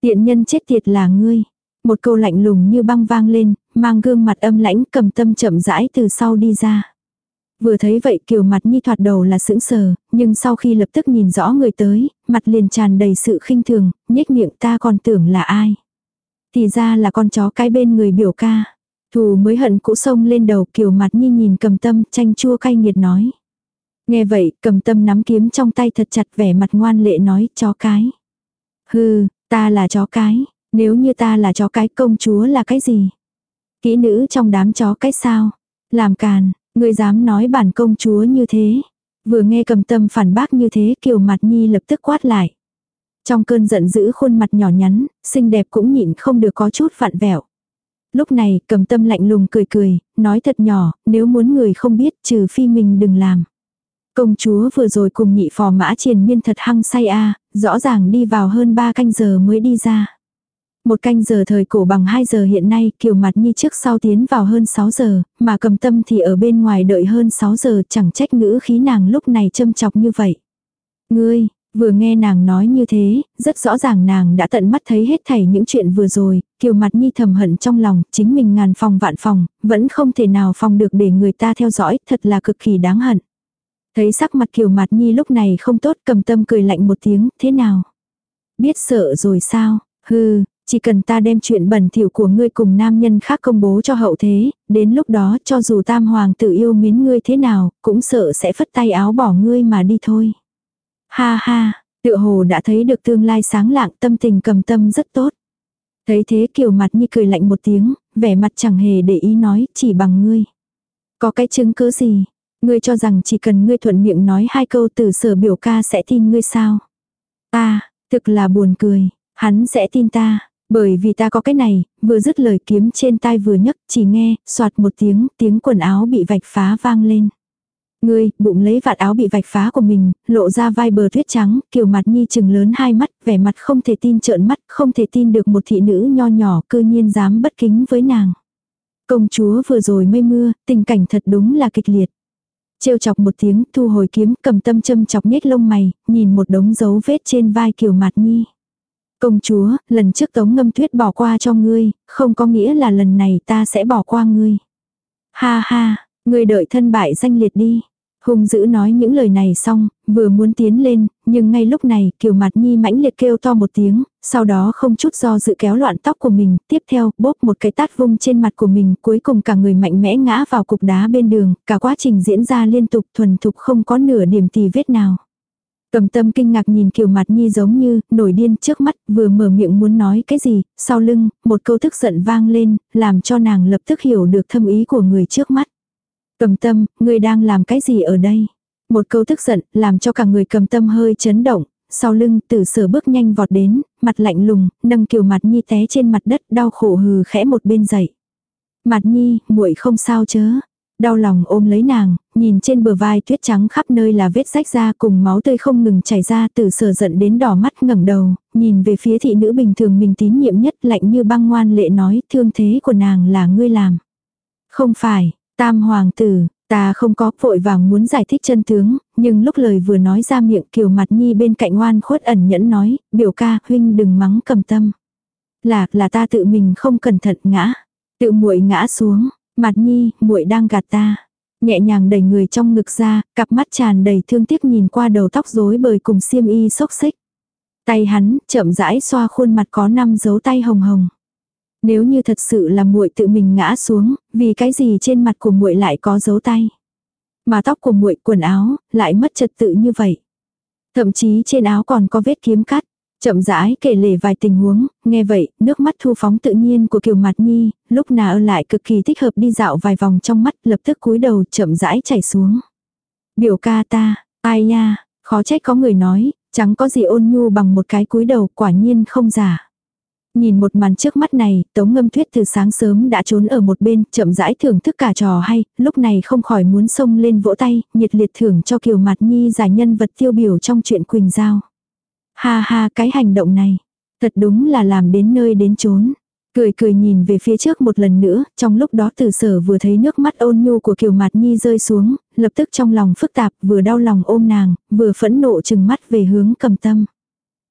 Tiện nhân chết tiệt là ngươi. Một câu lạnh lùng như băng vang lên, mang gương mặt âm lãnh cầm tâm chậm rãi từ sau đi ra. Vừa thấy vậy kiều mặt nhi thoạt đầu là sững sờ, nhưng sau khi lập tức nhìn rõ người tới, mặt liền tràn đầy sự khinh thường, nhếch miệng ta còn tưởng là ai. Thì ra là con chó cái bên người biểu ca. Thù mới hận cũ sông lên đầu kiều mặt nhi nhìn cầm tâm chanh chua cay nghiệt nói. Nghe vậy cầm tâm nắm kiếm trong tay thật chặt vẻ mặt ngoan lệ nói chó cái. Hừ, ta là chó cái, nếu như ta là chó cái công chúa là cái gì? Kỹ nữ trong đám chó cái sao? Làm càn, ngươi dám nói bản công chúa như thế. Vừa nghe cầm tâm phản bác như thế kiều mặt nhi lập tức quát lại. Trong cơn giận dữ khuôn mặt nhỏ nhắn, xinh đẹp cũng nhịn không được có chút vặn vẹo. Lúc này cầm tâm lạnh lùng cười cười, nói thật nhỏ, nếu muốn người không biết trừ phi mình đừng làm. Công chúa vừa rồi cùng nhị phò mã triền miên thật hăng say a rõ ràng đi vào hơn ba canh giờ mới đi ra. Một canh giờ thời cổ bằng 2 giờ hiện nay, kiều mặt nhi trước sau tiến vào hơn 6 giờ, mà cầm tâm thì ở bên ngoài đợi hơn 6 giờ chẳng trách ngữ khí nàng lúc này châm chọc như vậy. Ngươi, vừa nghe nàng nói như thế, rất rõ ràng nàng đã tận mắt thấy hết thảy những chuyện vừa rồi, kiều mặt nhi thầm hận trong lòng, chính mình ngàn phòng vạn phòng, vẫn không thể nào phòng được để người ta theo dõi, thật là cực kỳ đáng hận. Thấy sắc mặt kiều mặt nhi lúc này không tốt cầm tâm cười lạnh một tiếng, thế nào? Biết sợ rồi sao? Hừ, chỉ cần ta đem chuyện bẩn thỉu của ngươi cùng nam nhân khác công bố cho hậu thế, đến lúc đó cho dù tam hoàng tử yêu mến ngươi thế nào, cũng sợ sẽ phất tay áo bỏ ngươi mà đi thôi. Ha ha, tựa hồ đã thấy được tương lai sáng lạng tâm tình cầm tâm rất tốt. Thấy thế kiều mặt như cười lạnh một tiếng, vẻ mặt chẳng hề để ý nói, chỉ bằng ngươi. Có cái chứng cứ gì? Ngươi cho rằng chỉ cần ngươi thuận miệng nói hai câu từ sở biểu ca sẽ tin ngươi sao? Ta, thực là buồn cười, hắn sẽ tin ta. Bởi vì ta có cái này, vừa dứt lời kiếm trên tai vừa nhấc, chỉ nghe, soạt một tiếng, tiếng quần áo bị vạch phá vang lên. Ngươi, bụng lấy vạt áo bị vạch phá của mình, lộ ra vai bờ tuyết trắng, kiều mặt nhi chừng lớn hai mắt, vẻ mặt không thể tin trợn mắt, không thể tin được một thị nữ nho nhỏ cư nhiên dám bất kính với nàng. Công chúa vừa rồi mây mưa, tình cảnh thật đúng là kịch liệt. Trêu chọc một tiếng, thu hồi kiếm, cầm tâm châm chọc nhếch lông mày, nhìn một đống dấu vết trên vai kiều mặt nhi. Công chúa, lần trước tống ngâm tuyết bỏ qua cho ngươi, không có nghĩa là lần này ta sẽ bỏ qua ngươi. Ha ha, ngươi đợi thân bại danh liệt đi. Hùng dữ nói những lời này xong, vừa muốn tiến lên, nhưng ngay lúc này Kiều mặt Nhi mãnh liệt kêu to một tiếng, sau đó không chút do dự kéo loạn tóc của mình, tiếp theo bóp một cái tát vung trên mặt của mình, cuối cùng cả người mạnh mẽ ngã vào cục đá bên đường, cả quá trình diễn ra liên tục thuần thục không có nửa điểm tì vết nào. Cầm tâm kinh ngạc nhìn Kiều mặt Nhi giống như, nổi điên trước mắt, vừa mở miệng muốn nói cái gì, sau lưng, một câu thức giận vang lên, làm cho nàng lập tức hiểu được thâm ý của người trước mắt. Cầm tâm, ngươi đang làm cái gì ở đây? Một câu thức giận, làm cho cả người cầm tâm hơi chấn động, sau lưng tử sở bước nhanh vọt đến, mặt lạnh lùng, nâng Kiều mặt Nhi té trên mặt đất, đau khổ hừ khẽ một bên dậy. Mặt Nhi, muội không sao chớ. Đau lòng ôm lấy nàng, nhìn trên bờ vai tuyết trắng khắp nơi là vết rách ra cùng máu tươi không ngừng chảy ra từ sở giận đến đỏ mắt ngẩng đầu, nhìn về phía thị nữ bình thường mình tín nhiệm nhất lạnh như băng ngoan lệ nói thương thế của nàng là ngươi làm. Không phải, tam hoàng tử, ta không có vội vàng muốn giải thích chân tướng, nhưng lúc lời vừa nói ra miệng kiều mặt nhi bên cạnh ngoan khuất ẩn nhẫn nói, biểu ca huynh đừng mắng cầm tâm. Là, là ta tự mình không cẩn thận ngã, tự muội ngã xuống. Mặt nhi, muội đang gạt ta. Nhẹ nhàng đẩy người trong ngực ra, cặp mắt tràn đầy thương tiếc nhìn qua đầu tóc rối bời cùng xiêm y xốc xích. Tay hắn, chậm rãi xoa khuôn mặt có năm dấu tay hồng hồng. Nếu như thật sự là muội tự mình ngã xuống, vì cái gì trên mặt của muội lại có dấu tay? Mà tóc của muội quần áo lại mất trật tự như vậy. Thậm chí trên áo còn có vết kiếm cắt. Chậm rãi kể lể vài tình huống, nghe vậy, nước mắt thu phóng tự nhiên của Kiều Mạt Nhi, lúc nào lại cực kỳ thích hợp đi dạo vài vòng trong mắt, lập tức cúi đầu chậm rãi chảy xuống. Biểu ca ta, ai nha, khó trách có người nói, chẳng có gì ôn nhu bằng một cái cúi đầu, quả nhiên không giả. Nhìn một màn trước mắt này, Tống Ngâm Tuyết từ sáng sớm đã trốn ở một bên, chậm rãi thưởng thức cả trò hay, lúc này không khỏi muốn xông lên vỗ tay, nhiệt liệt thưởng cho Kiều Mạt Nhi giải nhân vật tiêu biểu trong chuyện Quỳnh Giao. Ha ha cái hành động này, thật đúng là làm đến nơi đến chốn. Cười cười nhìn về phía trước một lần nữa, trong lúc đó từ sở vừa thấy nước mắt ôn nhu của Kiều Mạt Nhi rơi xuống, lập tức trong lòng phức tạp, vừa đau lòng ôm nàng, vừa phẫn nộ chừng mắt về hướng cầm tâm.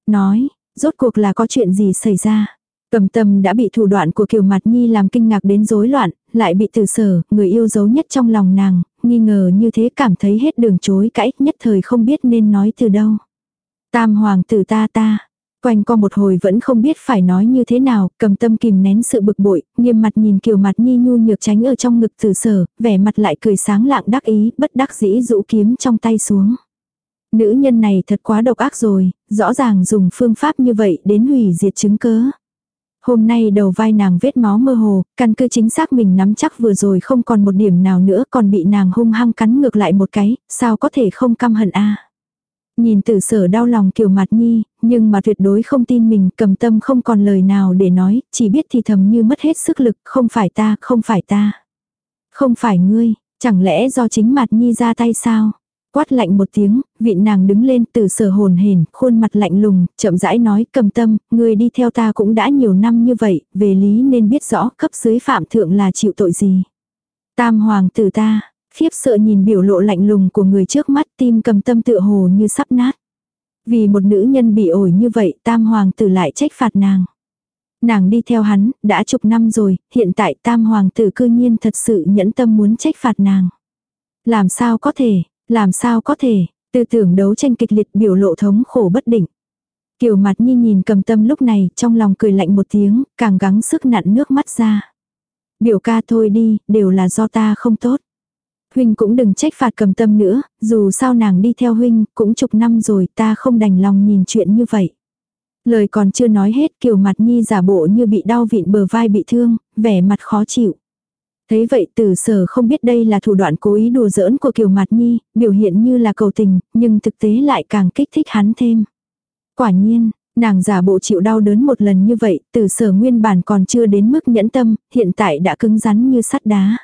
Nói, rốt cuộc là có chuyện gì xảy ra. Cầm tâm đã bị thủ đoạn của Kiều Mạt Nhi làm kinh ngạc đến rối loạn, lại bị từ sở, người yêu dấu nhất trong lòng nàng, nghi ngờ như thế cảm thấy hết đường chối cãi, nhất thời không biết nên nói từ đâu. Tam hoàng tử ta ta. Quanh co một hồi vẫn không biết phải nói như thế nào, cầm tâm kìm nén sự bực bội, nghiêm mặt nhìn kiều mặt nhi nhu nhược tránh ở trong ngực tử sở, vẻ mặt lại cười sáng lạng đắc ý, bất đắc dĩ rũ kiếm trong tay xuống. Nữ nhân này thật quá độc ác rồi, rõ ràng dùng phương pháp như vậy đến hủy diệt chứng cớ. Hôm nay đầu vai nàng vết máu mơ hồ, căn cứ chính xác mình nắm chắc vừa rồi không còn một điểm nào nữa còn bị nàng hung hăng cắn ngược lại một cái, sao có thể không căm hận a Nhìn tử sở đau lòng kiểu mặt nhi, nhưng mà tuyệt đối không tin mình cầm tâm không còn lời nào để nói, chỉ biết thì thầm như mất hết sức lực, không phải ta, không phải ta. Không phải ngươi, chẳng lẽ do chính mặt nhi ra tay sao? Quát lạnh một tiếng, vị nàng đứng lên từ sở hồn hển, khuôn mặt lạnh lùng, chậm rãi nói cầm tâm, ngươi đi theo ta cũng đã nhiều năm như vậy, về lý nên biết rõ cấp dưới phạm thượng là chịu tội gì. Tam hoàng tử ta, Khiếp sợ nhìn biểu lộ lạnh lùng của người trước mắt tim cầm tâm tựa hồ như sắp nát. Vì một nữ nhân bị ổi như vậy tam hoàng tử lại trách phạt nàng. Nàng đi theo hắn, đã chục năm rồi, hiện tại tam hoàng tử cư nhiên thật sự nhẫn tâm muốn trách phạt nàng. Làm sao có thể, làm sao có thể, tư tưởng đấu tranh kịch liệt biểu lộ thống khổ bất định. Kiều mặt nhi nhìn cầm tâm lúc này, trong lòng cười lạnh một tiếng, càng gắng sức nặn nước mắt ra. Biểu ca thôi đi, đều là do ta không tốt. Huynh cũng đừng trách phạt cầm tâm nữa, dù sao nàng đi theo huynh, cũng chục năm rồi ta không đành lòng nhìn chuyện như vậy. Lời còn chưa nói hết kiều mặt nhi giả bộ như bị đau vịn bờ vai bị thương, vẻ mặt khó chịu. Thấy vậy tử sở không biết đây là thủ đoạn cố ý đùa giỡn của kiều mặt nhi, biểu hiện như là cầu tình, nhưng thực tế lại càng kích thích hắn thêm. Quả nhiên, nàng giả bộ chịu đau đớn một lần như vậy, tử sở nguyên bản còn chưa đến mức nhẫn tâm, hiện tại đã cứng rắn như sắt đá.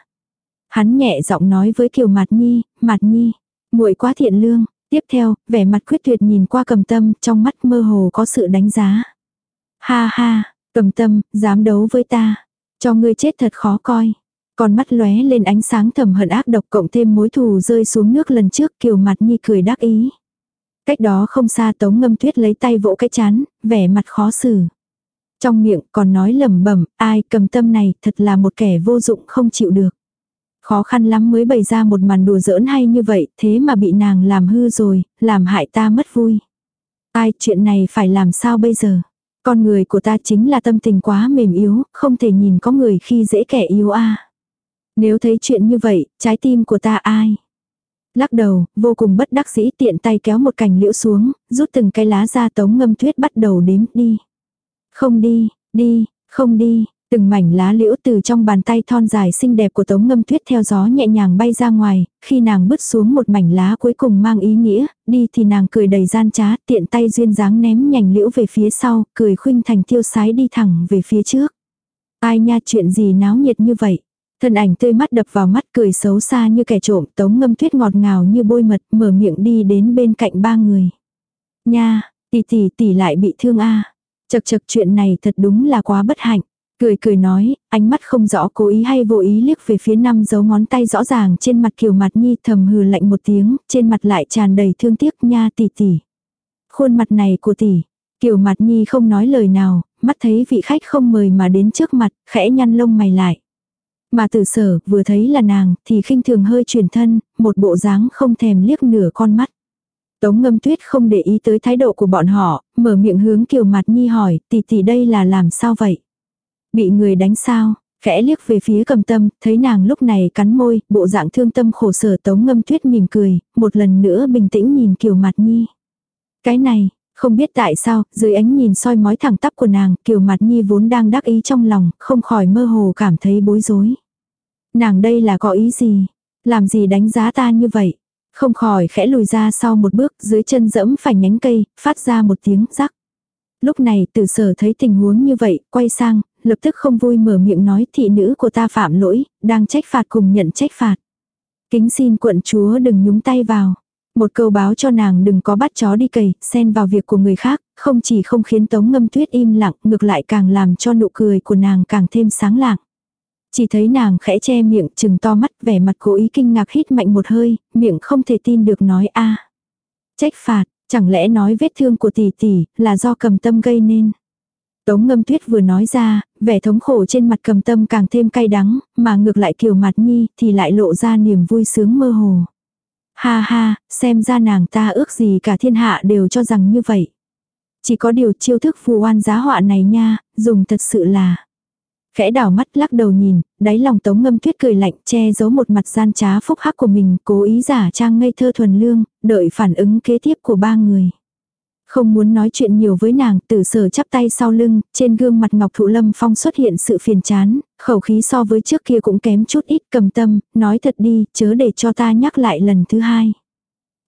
Hắn nhẹ giọng nói với Kiều Mạt Nhi, Mạt Nhi, muội quá thiện lương. Tiếp theo, vẻ mặt quyết tuyệt nhìn qua cầm tâm, trong mắt mơ hồ có sự đánh giá. Ha ha, cầm tâm, dám đấu với ta. Cho ngươi chết thật khó coi. Còn mắt lóe lên ánh sáng thầm hận ác độc cộng thêm mối thù rơi xuống nước lần trước kiều mặt nhi cười đắc ý. Cách đó không xa tống ngâm tuyết lấy tay vỗ cái chán, vẻ mặt khó xử. Trong miệng còn nói lẩm bẩm ai cầm tâm này thật là một kẻ vô dụng không chịu được. Khó khăn lắm mới bày ra một màn đùa giỡn hay như vậy, thế mà bị nàng làm hư rồi, làm hại ta mất vui. Ai chuyện này phải làm sao bây giờ? Con người của ta chính là tâm tình quá mềm yếu, không thể nhìn có người khi dễ kẻ yếu a. Nếu thấy chuyện như vậy, trái tim của ta ai? Lắc đầu, vô cùng bất đắc dĩ tiện tay kéo một cành liễu xuống, rút từng cái lá ra tống ngâm tuyết bắt đầu đếm đi. Không đi, đi, không đi, từng mảnh lá liễu từ trong bàn tay thon dài xinh đẹp của tống ngâm tuyết theo gió nhẹ nhàng bay ra ngoài, khi nàng bứt xuống một mảnh lá cuối cùng mang ý nghĩa, đi thì nàng cười đầy gian trá, tiện tay duyên dáng ném nhành liễu về phía sau, cười khuynh thành tiêu sái đi thẳng về phía trước. Ai nha chuyện gì náo nhiệt như vậy. Thân ảnh tươi mắt đập vào mắt cười xấu xa như kẻ trộm, tống ngâm tuyết ngọt ngào như bôi mật, mở miệng đi đến bên cạnh ba người. Nha, tỷ tỷ tỷ lại bị thương a. Chật chật chuyện này thật đúng là quá bất hạnh. Cười cười nói, ánh mắt không rõ cố ý hay vô ý liếc về phía năm dấu ngón tay rõ ràng trên mặt kiều mặt nhi thầm hừ lạnh một tiếng, trên mặt lại tràn đầy thương tiếc nha tỷ tỷ. Khuôn mặt này của tỷ, kiều mặt nhi không nói lời nào, mắt thấy vị khách không mời mà đến trước mặt, khẽ nhăn lông mày lại. Mà tử sở vừa thấy là nàng thì khinh thường hơi chuyển thân, một bộ dáng không thèm liếc nửa con mắt. Tống ngâm tuyết không để ý tới thái độ của bọn họ, mở miệng hướng kiều mặt nhi hỏi, tỷ tỷ đây là làm sao vậy? Bị người đánh sao? Khẽ liếc về phía cầm tâm, thấy nàng lúc này cắn môi, bộ dạng thương tâm khổ sở tống ngâm tuyết mỉm cười, một lần nữa bình tĩnh nhìn kiều mặt nhi. Cái này, không biết tại sao, dưới ánh nhìn soi mói thẳng tắp của nàng, kiều mặt nhi vốn đang đắc ý trong lòng, không khỏi mơ hồ cảm thấy bối rối. Nàng đây là có ý gì? Làm gì đánh giá ta như vậy? Không khỏi khẽ lùi ra sau một bước dưới chân dẫm phải nhánh cây, phát ra một tiếng rắc. Lúc này tử sở thấy tình huống như vậy, quay sang, lập tức không vui mở miệng nói thị nữ của ta phạm lỗi, đang trách phạt cùng nhận trách phạt. Kính xin quận chúa đừng nhúng tay vào. Một câu báo cho nàng đừng có bắt chó đi cầy, xen vào việc của người khác, không chỉ không khiến tống ngâm tuyết im lặng, ngược lại càng làm cho nụ cười của nàng càng thêm sáng lạng. Chỉ thấy nàng khẽ che miệng chừng to mắt vẻ mặt cố ý kinh ngạc hít mạnh một hơi, miệng không thể tin được nói a Trách phạt, chẳng lẽ nói vết thương của tỷ tỷ là do cầm tâm gây nên. Tống ngâm tuyết vừa nói ra, vẻ thống khổ trên mặt cầm tâm càng thêm cay đắng, mà ngược lại kiều mặt nhi thì lại lộ ra niềm vui sướng mơ hồ. Ha ha, xem ra nàng ta ước gì cả thiên hạ đều cho rằng như vậy. Chỉ có điều chiêu thức phù oan giá họa này nha, dùng thật sự là. Khẽ đảo mắt lắc đầu nhìn, đáy lòng tống ngâm tuyết cười lạnh che giấu một mặt gian trá phúc hắc của mình, cố ý giả trang ngây thơ thuần lương, đợi phản ứng kế tiếp của ba người. Không muốn nói chuyện nhiều với nàng, tử sở chắp tay sau lưng, trên gương mặt Ngọc Thụ Lâm Phong xuất hiện sự phiền chán, khẩu khí so với trước kia cũng kém chút ít cầm tâm, nói thật đi, chớ để cho ta nhắc lại lần thứ hai.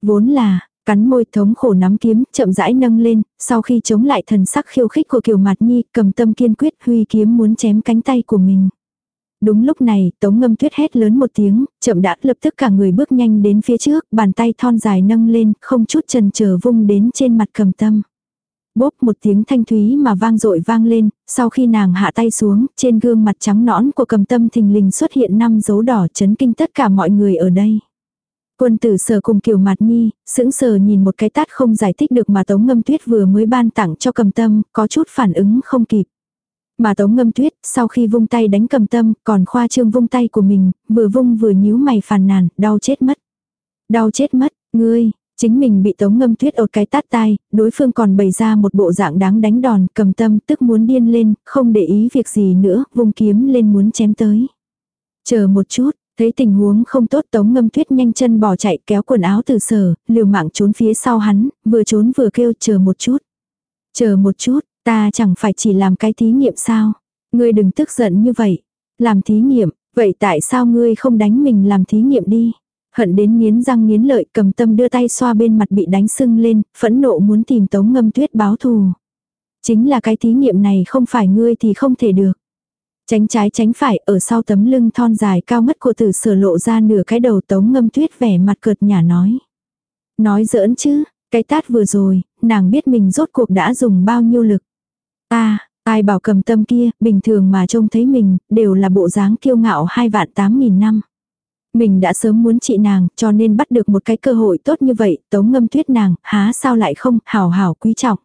Vốn là, cắn môi thống khổ nắm kiếm, chậm rãi nâng lên, sau khi chống lại thần sắc khiêu khích của Kiều Mạt Nhi, cầm tâm kiên quyết huy kiếm muốn chém cánh tay của mình. Đúng lúc này, Tống Ngâm Tuyết hét lớn một tiếng, chậm đã lập tức cả người bước nhanh đến phía trước, bàn tay thon dài nâng lên, không chút chần chờ vung đến trên mặt cầm tâm. Bốp một tiếng thanh thúy mà vang dội vang lên, sau khi nàng hạ tay xuống, trên gương mặt trắng nõn của cầm tâm thình lình xuất hiện năm dấu đỏ chấn kinh tất cả mọi người ở đây. Quân tử sờ cùng kiều mặt nhi, sững sờ nhìn một cái tát không giải thích được mà Tống Ngâm Tuyết vừa mới ban tặng cho cầm tâm, có chút phản ứng không kịp. Mà Tống Ngâm Tuyết, sau khi vung tay đánh cầm tâm, còn khoa trương vung tay của mình, vừa vung vừa nhíu mày phàn nàn, đau chết mất. Đau chết mất, ngươi, chính mình bị Tống Ngâm Tuyết ột cái tát tai, đối phương còn bày ra một bộ dạng đáng đánh đòn, cầm tâm tức muốn điên lên, không để ý việc gì nữa, vung kiếm lên muốn chém tới. Chờ một chút, Thấy tình huống không tốt tống ngâm tuyết nhanh chân bỏ chạy kéo quần áo từ sở, liều mạng trốn phía sau hắn, vừa trốn vừa kêu chờ một chút. Chờ một chút, ta chẳng phải chỉ làm cái thí nghiệm sao. Ngươi đừng tức giận như vậy. Làm thí nghiệm, vậy tại sao ngươi không đánh mình làm thí nghiệm đi? Hận đến nghiến răng nghiến lợi cầm tâm đưa tay xoa bên mặt bị đánh sưng lên, phẫn nộ muốn tìm tống ngâm tuyết báo thù. Chính là cái thí nghiệm này không phải ngươi thì không thể được. Tránh trái tránh phải ở sau tấm lưng thon dài cao ngất của tử sửa lộ ra nửa cái đầu tống ngâm tuyết vẻ mặt cợt nhả nói. Nói giỡn chứ, cái tát vừa rồi, nàng biết mình rốt cuộc đã dùng bao nhiêu lực. Ta, ai bảo cầm tâm kia, bình thường mà trông thấy mình, đều là bộ dáng kiêu ngạo hai vạn tám nghìn năm. Mình đã sớm muốn trị nàng, cho nên bắt được một cái cơ hội tốt như vậy, tống ngâm tuyết nàng, há sao lại không, hảo hảo quý trọng.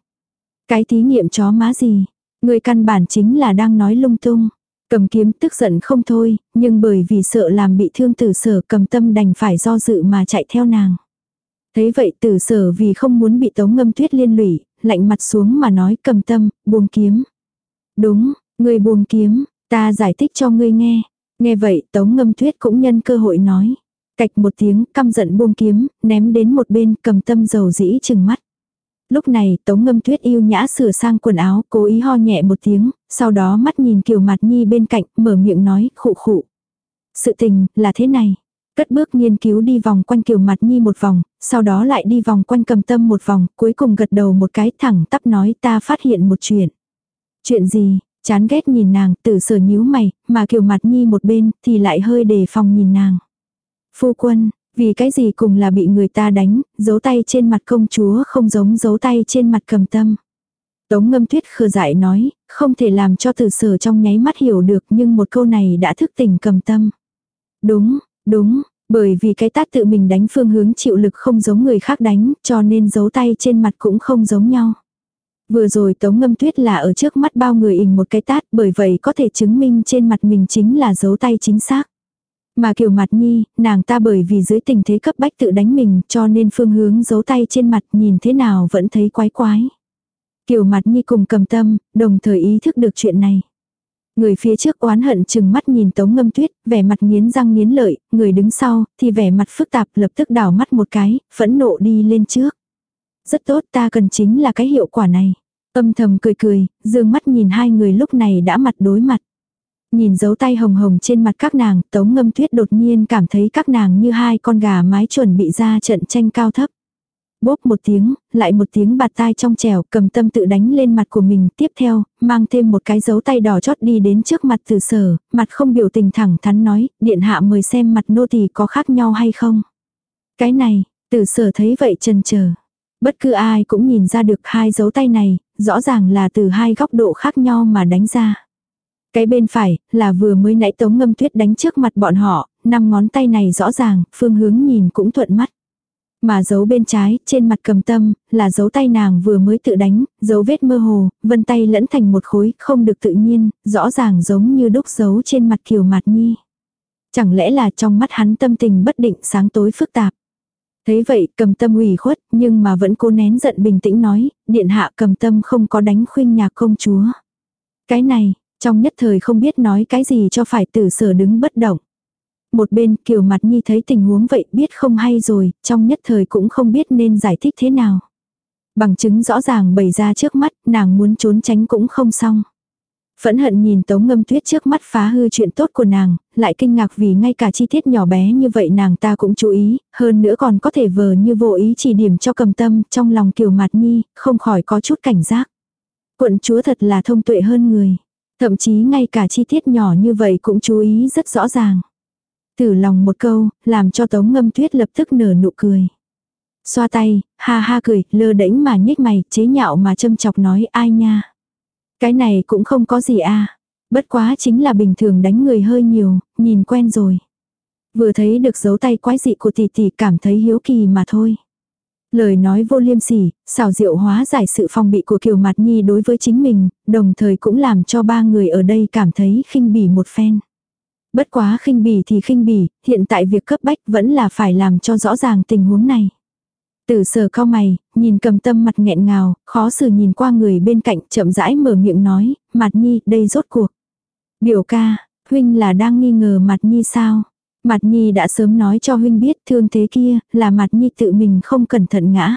Cái thí nghiệm chó má gì, người căn bản chính là đang nói lung tung. Cầm kiếm tức giận không thôi, nhưng bởi vì sợ làm bị thương tử sở cầm tâm đành phải do dự mà chạy theo nàng. Thấy vậy tử sở vì không muốn bị tống ngâm tuyết liên lụy, lạnh mặt xuống mà nói cầm tâm, buông kiếm. Đúng, người buông kiếm, ta giải thích cho ngươi nghe. Nghe vậy tống ngâm tuyết cũng nhân cơ hội nói. Cạch một tiếng, căm giận buông kiếm, ném đến một bên, cầm tâm dầu dĩ chừng mắt. Lúc này, Tống Ngâm Tuyết yêu nhã sửa sang quần áo, cố ý ho nhẹ một tiếng, sau đó mắt nhìn Kiều mặt Nhi bên cạnh, mở miệng nói, khụ khụ. Sự tình, là thế này. Cất bước nghiên cứu đi vòng quanh Kiều mặt Nhi một vòng, sau đó lại đi vòng quanh cầm tâm một vòng, cuối cùng gật đầu một cái thẳng tắp nói ta phát hiện một chuyện. Chuyện gì, chán ghét nhìn nàng, tử sở nhíu mày, mà Kiều mặt Nhi một bên, thì lại hơi đề phòng nhìn nàng. Phu quân, vì cái gì cùng là bị người ta đánh, giấu tay trên mặt công chúa không giống giấu tay trên mặt cầm tâm. Tống ngâm tuyết khờ dại nói, không thể làm cho tử sở trong nháy mắt hiểu được nhưng một câu này đã thức tỉnh cầm tâm. Đúng, đúng, bởi vì cái tát tự mình đánh phương hướng chịu lực không giống người khác đánh cho nên dấu tay trên mặt cũng không giống nhau. Vừa rồi tống ngâm tuyết là ở trước mắt bao người ình một cái tát bởi vậy có thể chứng minh trên mặt mình chính là dấu tay chính xác. Mà kiểu mặt nhi, nàng ta bởi vì dưới tình thế cấp bách tự đánh mình cho nên phương hướng giấu tay trên mặt nhìn thế nào vẫn thấy quái quái. Kiều mặt nhi cùng cầm tâm, đồng thời ý thức được chuyện này. Người phía trước oán hận chừng mắt nhìn tống ngâm tuyết, vẻ mặt nghiến răng nghiến lợi, người đứng sau, thì vẻ mặt phức tạp lập tức đảo mắt một cái, phẫn nộ đi lên trước. Rất tốt ta cần chính là cái hiệu quả này. Âm thầm cười cười, dương mắt nhìn hai người lúc này đã mặt đối mặt. Nhìn dấu tay hồng hồng trên mặt các nàng, tống ngâm tuyết đột nhiên cảm thấy các nàng như hai con gà mái chuẩn bị ra trận tranh cao thấp. Bốp một tiếng, lại một tiếng bạt tai trong trèo, cầm tâm tự đánh lên mặt của mình. Tiếp theo, mang thêm một cái dấu tay đỏ chót đi đến trước mặt từ sở, mặt không biểu tình thẳng thắn nói, điện hạ mời xem mặt nô tỳ có khác nhau hay không. Cái này, từ sở thấy vậy chần chờ Bất cứ ai cũng nhìn ra được hai dấu tay này, rõ ràng là từ hai góc độ khác nhau mà đánh ra. Cái bên phải, là vừa mới nãy tống ngâm tuyết đánh trước mặt bọn họ, năm ngón tay này rõ ràng, phương hướng nhìn cũng thuận mắt. Mà dấu bên trái, trên mặt cầm tâm, là dấu tay nàng vừa mới tự đánh, dấu vết mơ hồ, vân tay lẫn thành một khối, không được tự nhiên, rõ ràng giống như đúc dấu trên mặt kiều mạt nhi. Chẳng lẽ là trong mắt hắn tâm tình bất định sáng tối phức tạp. Thấy vậy cầm tâm ủy khuất, nhưng mà vẫn cố nén giận bình tĩnh nói, điện hạ cầm tâm không có đánh khuyên nhà công chúa. Cái này, trong nhất thời không biết nói cái gì cho phải tử sở đứng bất động. Một bên kiều mặt nhi thấy tình huống vậy biết không hay rồi, trong nhất thời cũng không biết nên giải thích thế nào. Bằng chứng rõ ràng bày ra trước mắt, nàng muốn trốn tránh cũng không xong. Phẫn hận nhìn tống ngâm tuyết trước mắt phá hư chuyện tốt của nàng, lại kinh ngạc vì ngay cả chi tiết nhỏ bé như vậy nàng ta cũng chú ý, hơn nữa còn có thể vờ như vô ý chỉ điểm cho cầm tâm trong lòng kiều mặt nhi, không khỏi có chút cảnh giác. Quận chúa thật là thông tuệ hơn người. Thậm chí ngay cả chi tiết nhỏ như vậy cũng chú ý rất rõ ràng từ lòng một câu, làm cho tống ngâm tuyết lập tức nở nụ cười. Xoa tay, ha ha cười, lơ đễnh mà nhếch mày, chế nhạo mà châm chọc nói ai nha. Cái này cũng không có gì à. Bất quá chính là bình thường đánh người hơi nhiều, nhìn quen rồi. Vừa thấy được dấu tay quái dị của tỷ tỷ cảm thấy hiếu kỳ mà thôi. Lời nói vô liêm sỉ, xảo diệu hóa giải sự phong bị của Kiều Mạt Nhi đối với chính mình, đồng thời cũng làm cho ba người ở đây cảm thấy khinh bỉ một phen. Bất quá khinh bỉ thì khinh bỉ, hiện tại việc cấp bách vẫn là phải làm cho rõ ràng tình huống này. Tử sờ cao mày, nhìn cầm tâm mặt nghẹn ngào, khó xử nhìn qua người bên cạnh chậm rãi mở miệng nói, mặt Nhi, đây rốt cuộc. Biểu ca, huynh là đang nghi ngờ mặt Nhi sao? mặt Nhi đã sớm nói cho huynh biết thương thế kia, là mặt Nhi tự mình không cẩn thận ngã.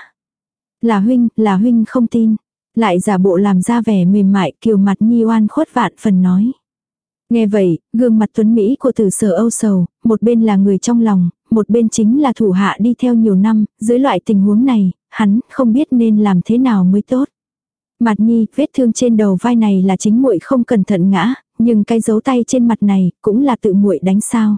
Là huynh, là huynh không tin. Lại giả bộ làm ra vẻ mềm mại kiều mặt Nhi oan khuất vạn phần nói. Nghe vậy, gương mặt tuấn Mỹ của tử sở âu sầu, một bên là người trong lòng, một bên chính là thủ hạ đi theo nhiều năm, dưới loại tình huống này, hắn không biết nên làm thế nào mới tốt. Mặt nhi, vết thương trên đầu vai này là chính muội không cẩn thận ngã, nhưng cái dấu tay trên mặt này cũng là tự muội đánh sao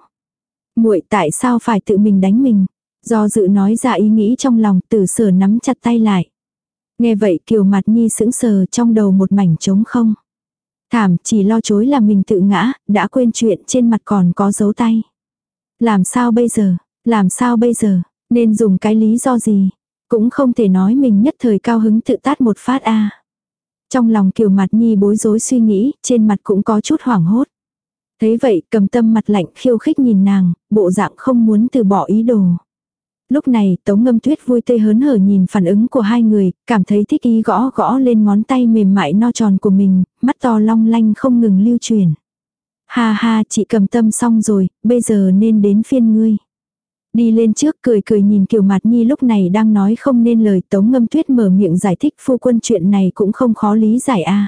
muội tại sao phải tự mình đánh mình? Do dự nói ra ý nghĩ trong lòng tử sở nắm chặt tay lại. Nghe vậy kiều mặt nhi sững sờ trong đầu một mảnh trống không. Thảm chỉ lo chối là mình tự ngã, đã quên chuyện trên mặt còn có dấu tay. Làm sao bây giờ, làm sao bây giờ, nên dùng cái lý do gì? Cũng không thể nói mình nhất thời cao hứng tự tát một phát a Trong lòng kiều mặt nhi bối rối suy nghĩ, trên mặt cũng có chút hoảng hốt. Thấy vậy cầm tâm mặt lạnh khiêu khích nhìn nàng, bộ dạng không muốn từ bỏ ý đồ. Lúc này Tống Ngâm Tuyết vui tươi hớn hở nhìn phản ứng của hai người, cảm thấy thích ý gõ gõ lên ngón tay mềm mại no tròn của mình, mắt to long lanh không ngừng lưu truyền. Ha ha chị cầm tâm xong rồi, bây giờ nên đến phiên ngươi. Đi lên trước cười cười nhìn Kiều Mạt Nhi lúc này đang nói không nên lời Tống Ngâm Tuyết mở miệng giải thích phu quân chuyện này cũng không khó lý giải a.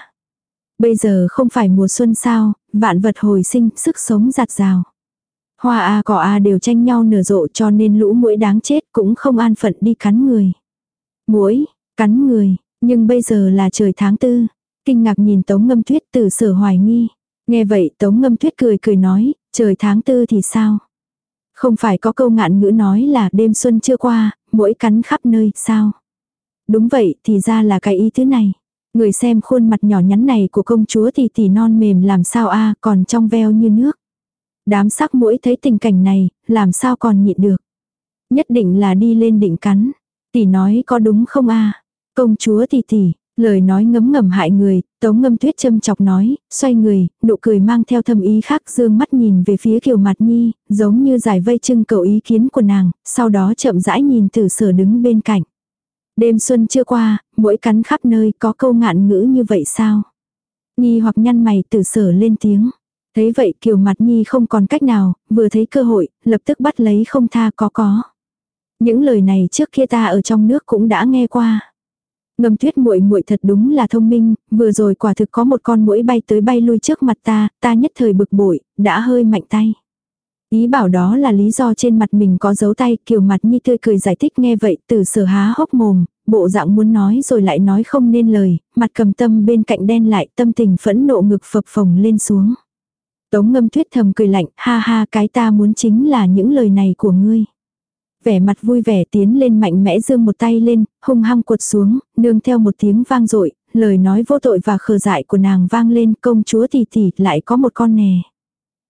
Bây giờ không phải mùa xuân sao, vạn vật hồi sinh, sức sống giạt rào. Hoa A cỏ A đều tranh nhau nở rộ cho nên lũ muỗi đáng chết cũng không an phận đi cắn người. muỗi cắn người, nhưng bây giờ là trời tháng tư. Kinh ngạc nhìn Tống Ngâm Tuyết từ sở hoài nghi. Nghe vậy Tống Ngâm Tuyết cười cười nói, trời tháng tư thì sao? Không phải có câu ngạn ngữ nói là đêm xuân chưa qua, mỗi cắn khắp nơi, sao? Đúng vậy, thì ra là cái ý thứ này. Người xem khuôn mặt nhỏ nhắn này của công chúa thì tỉ non mềm làm sao a còn trong veo như nước. Đám sắc mũi thấy tình cảnh này, làm sao còn nhịn được. Nhất định là đi lên định cắn. Tỷ nói có đúng không a Công chúa tỷ tỷ, lời nói ngấm ngầm hại người, tống ngâm tuyết châm chọc nói, xoay người, nụ cười mang theo thâm ý khác dương mắt nhìn về phía kiều mặt nhi, giống như giải vây trưng cầu ý kiến của nàng, sau đó chậm rãi nhìn từ sở đứng bên cạnh. Đêm xuân chưa qua, mỗi cắn khắp nơi có câu ngạn ngữ như vậy sao? Nhi hoặc nhăn mày từ sở lên tiếng. Thấy vậy kiều mặt nhi không còn cách nào, vừa thấy cơ hội, lập tức bắt lấy không tha có có. Những lời này trước kia ta ở trong nước cũng đã nghe qua. Ngâm tuyết muội muội thật đúng là thông minh, vừa rồi quả thực có một con muỗi bay tới bay lui trước mặt ta, ta nhất thời bực bội, đã hơi mạnh tay. Ý bảo đó là lý do trên mặt mình có dấu tay, kiều mặt nhi tươi cười giải thích nghe vậy, từ sở há hốc mồm, bộ dạng muốn nói rồi lại nói không nên lời, mặt cầm tâm bên cạnh đen lại, tâm tình phẫn nộ ngực phập phồng lên xuống. Tống ngâm tuyết thầm cười lạnh, ha ha cái ta muốn chính là những lời này của ngươi. Vẻ mặt vui vẻ tiến lên mạnh mẽ dương một tay lên, hung hăng quật xuống, nương theo một tiếng vang dội lời nói vô tội và khờ dại của nàng vang lên công chúa tỷ tỷ lại có một con nè.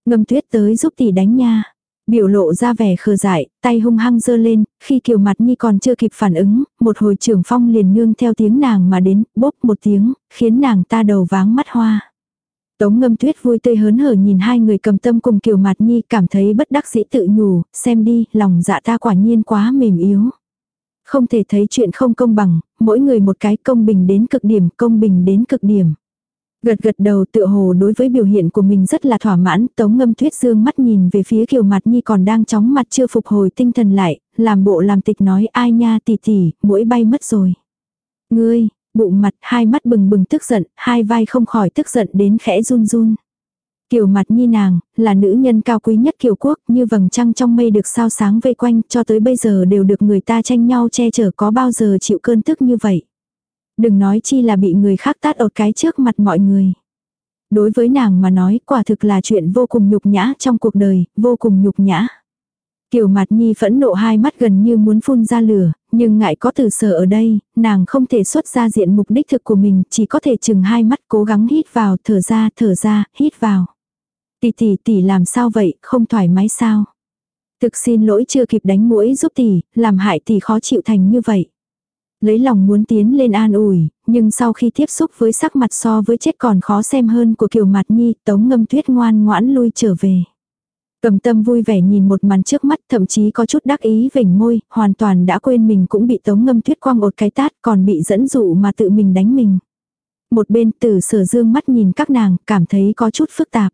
Ngâm tuyết tới giúp tỷ đánh nha. Biểu lộ ra vẻ khờ dại, tay hung hăng giơ lên, khi kiều mặt nhi còn chưa kịp phản ứng, một hồi trưởng phong liền nương theo tiếng nàng mà đến, bốp một tiếng, khiến nàng ta đầu váng mắt hoa. Tống ngâm tuyết vui tươi hớn hở nhìn hai người cầm tâm cùng kiều mặt nhi cảm thấy bất đắc dĩ tự nhủ, xem đi, lòng dạ ta quả nhiên quá mềm yếu. Không thể thấy chuyện không công bằng, mỗi người một cái công bình đến cực điểm, công bình đến cực điểm. Gật gật đầu tựa hồ đối với biểu hiện của mình rất là thỏa mãn, tống ngâm tuyết dương mắt nhìn về phía kiều mặt nhi còn đang chóng mặt chưa phục hồi tinh thần lại, làm bộ làm tịch nói ai nha tỷ tỷ, mũi bay mất rồi. Ngươi, bụng mặt, hai mắt bừng bừng tức giận, hai vai không khỏi tức giận đến khẽ run run. Kiều mặt nhi nàng, là nữ nhân cao quý nhất kiều quốc, như vầng trăng trong mây được sao sáng vây quanh, cho tới bây giờ đều được người ta tranh nhau che chở có bao giờ chịu cơn tức như vậy. Đừng nói chi là bị người khác tát ột cái trước mặt mọi người. Đối với nàng mà nói quả thực là chuyện vô cùng nhục nhã trong cuộc đời, vô cùng nhục nhã. Kiều mặt nhi phẫn nộ hai mắt gần như muốn phun ra lửa, nhưng ngại có từ sở ở đây, nàng không thể xuất ra diện mục đích thực của mình, chỉ có thể chừng hai mắt cố gắng hít vào, thở ra, thở ra, hít vào. Tỷ tỷ tỷ làm sao vậy, không thoải mái sao? Thực xin lỗi chưa kịp đánh mũi giúp tỷ, làm hại tỷ khó chịu thành như vậy. Lấy lòng muốn tiến lên an ủi, nhưng sau khi tiếp xúc với sắc mặt so với chết còn khó xem hơn của Kiều Mạt Nhi, Tống Ngâm Tuyết ngoan ngoãn lui trở về. Cầm tâm vui vẻ nhìn một màn trước mắt thậm chí có chút đắc ý vểnh môi, hoàn toàn đã quên mình cũng bị tống ngâm tuyết quang một cái tát còn bị dẫn dụ mà tự mình đánh mình. Một bên tử sở dương mắt nhìn các nàng cảm thấy có chút phức tạp.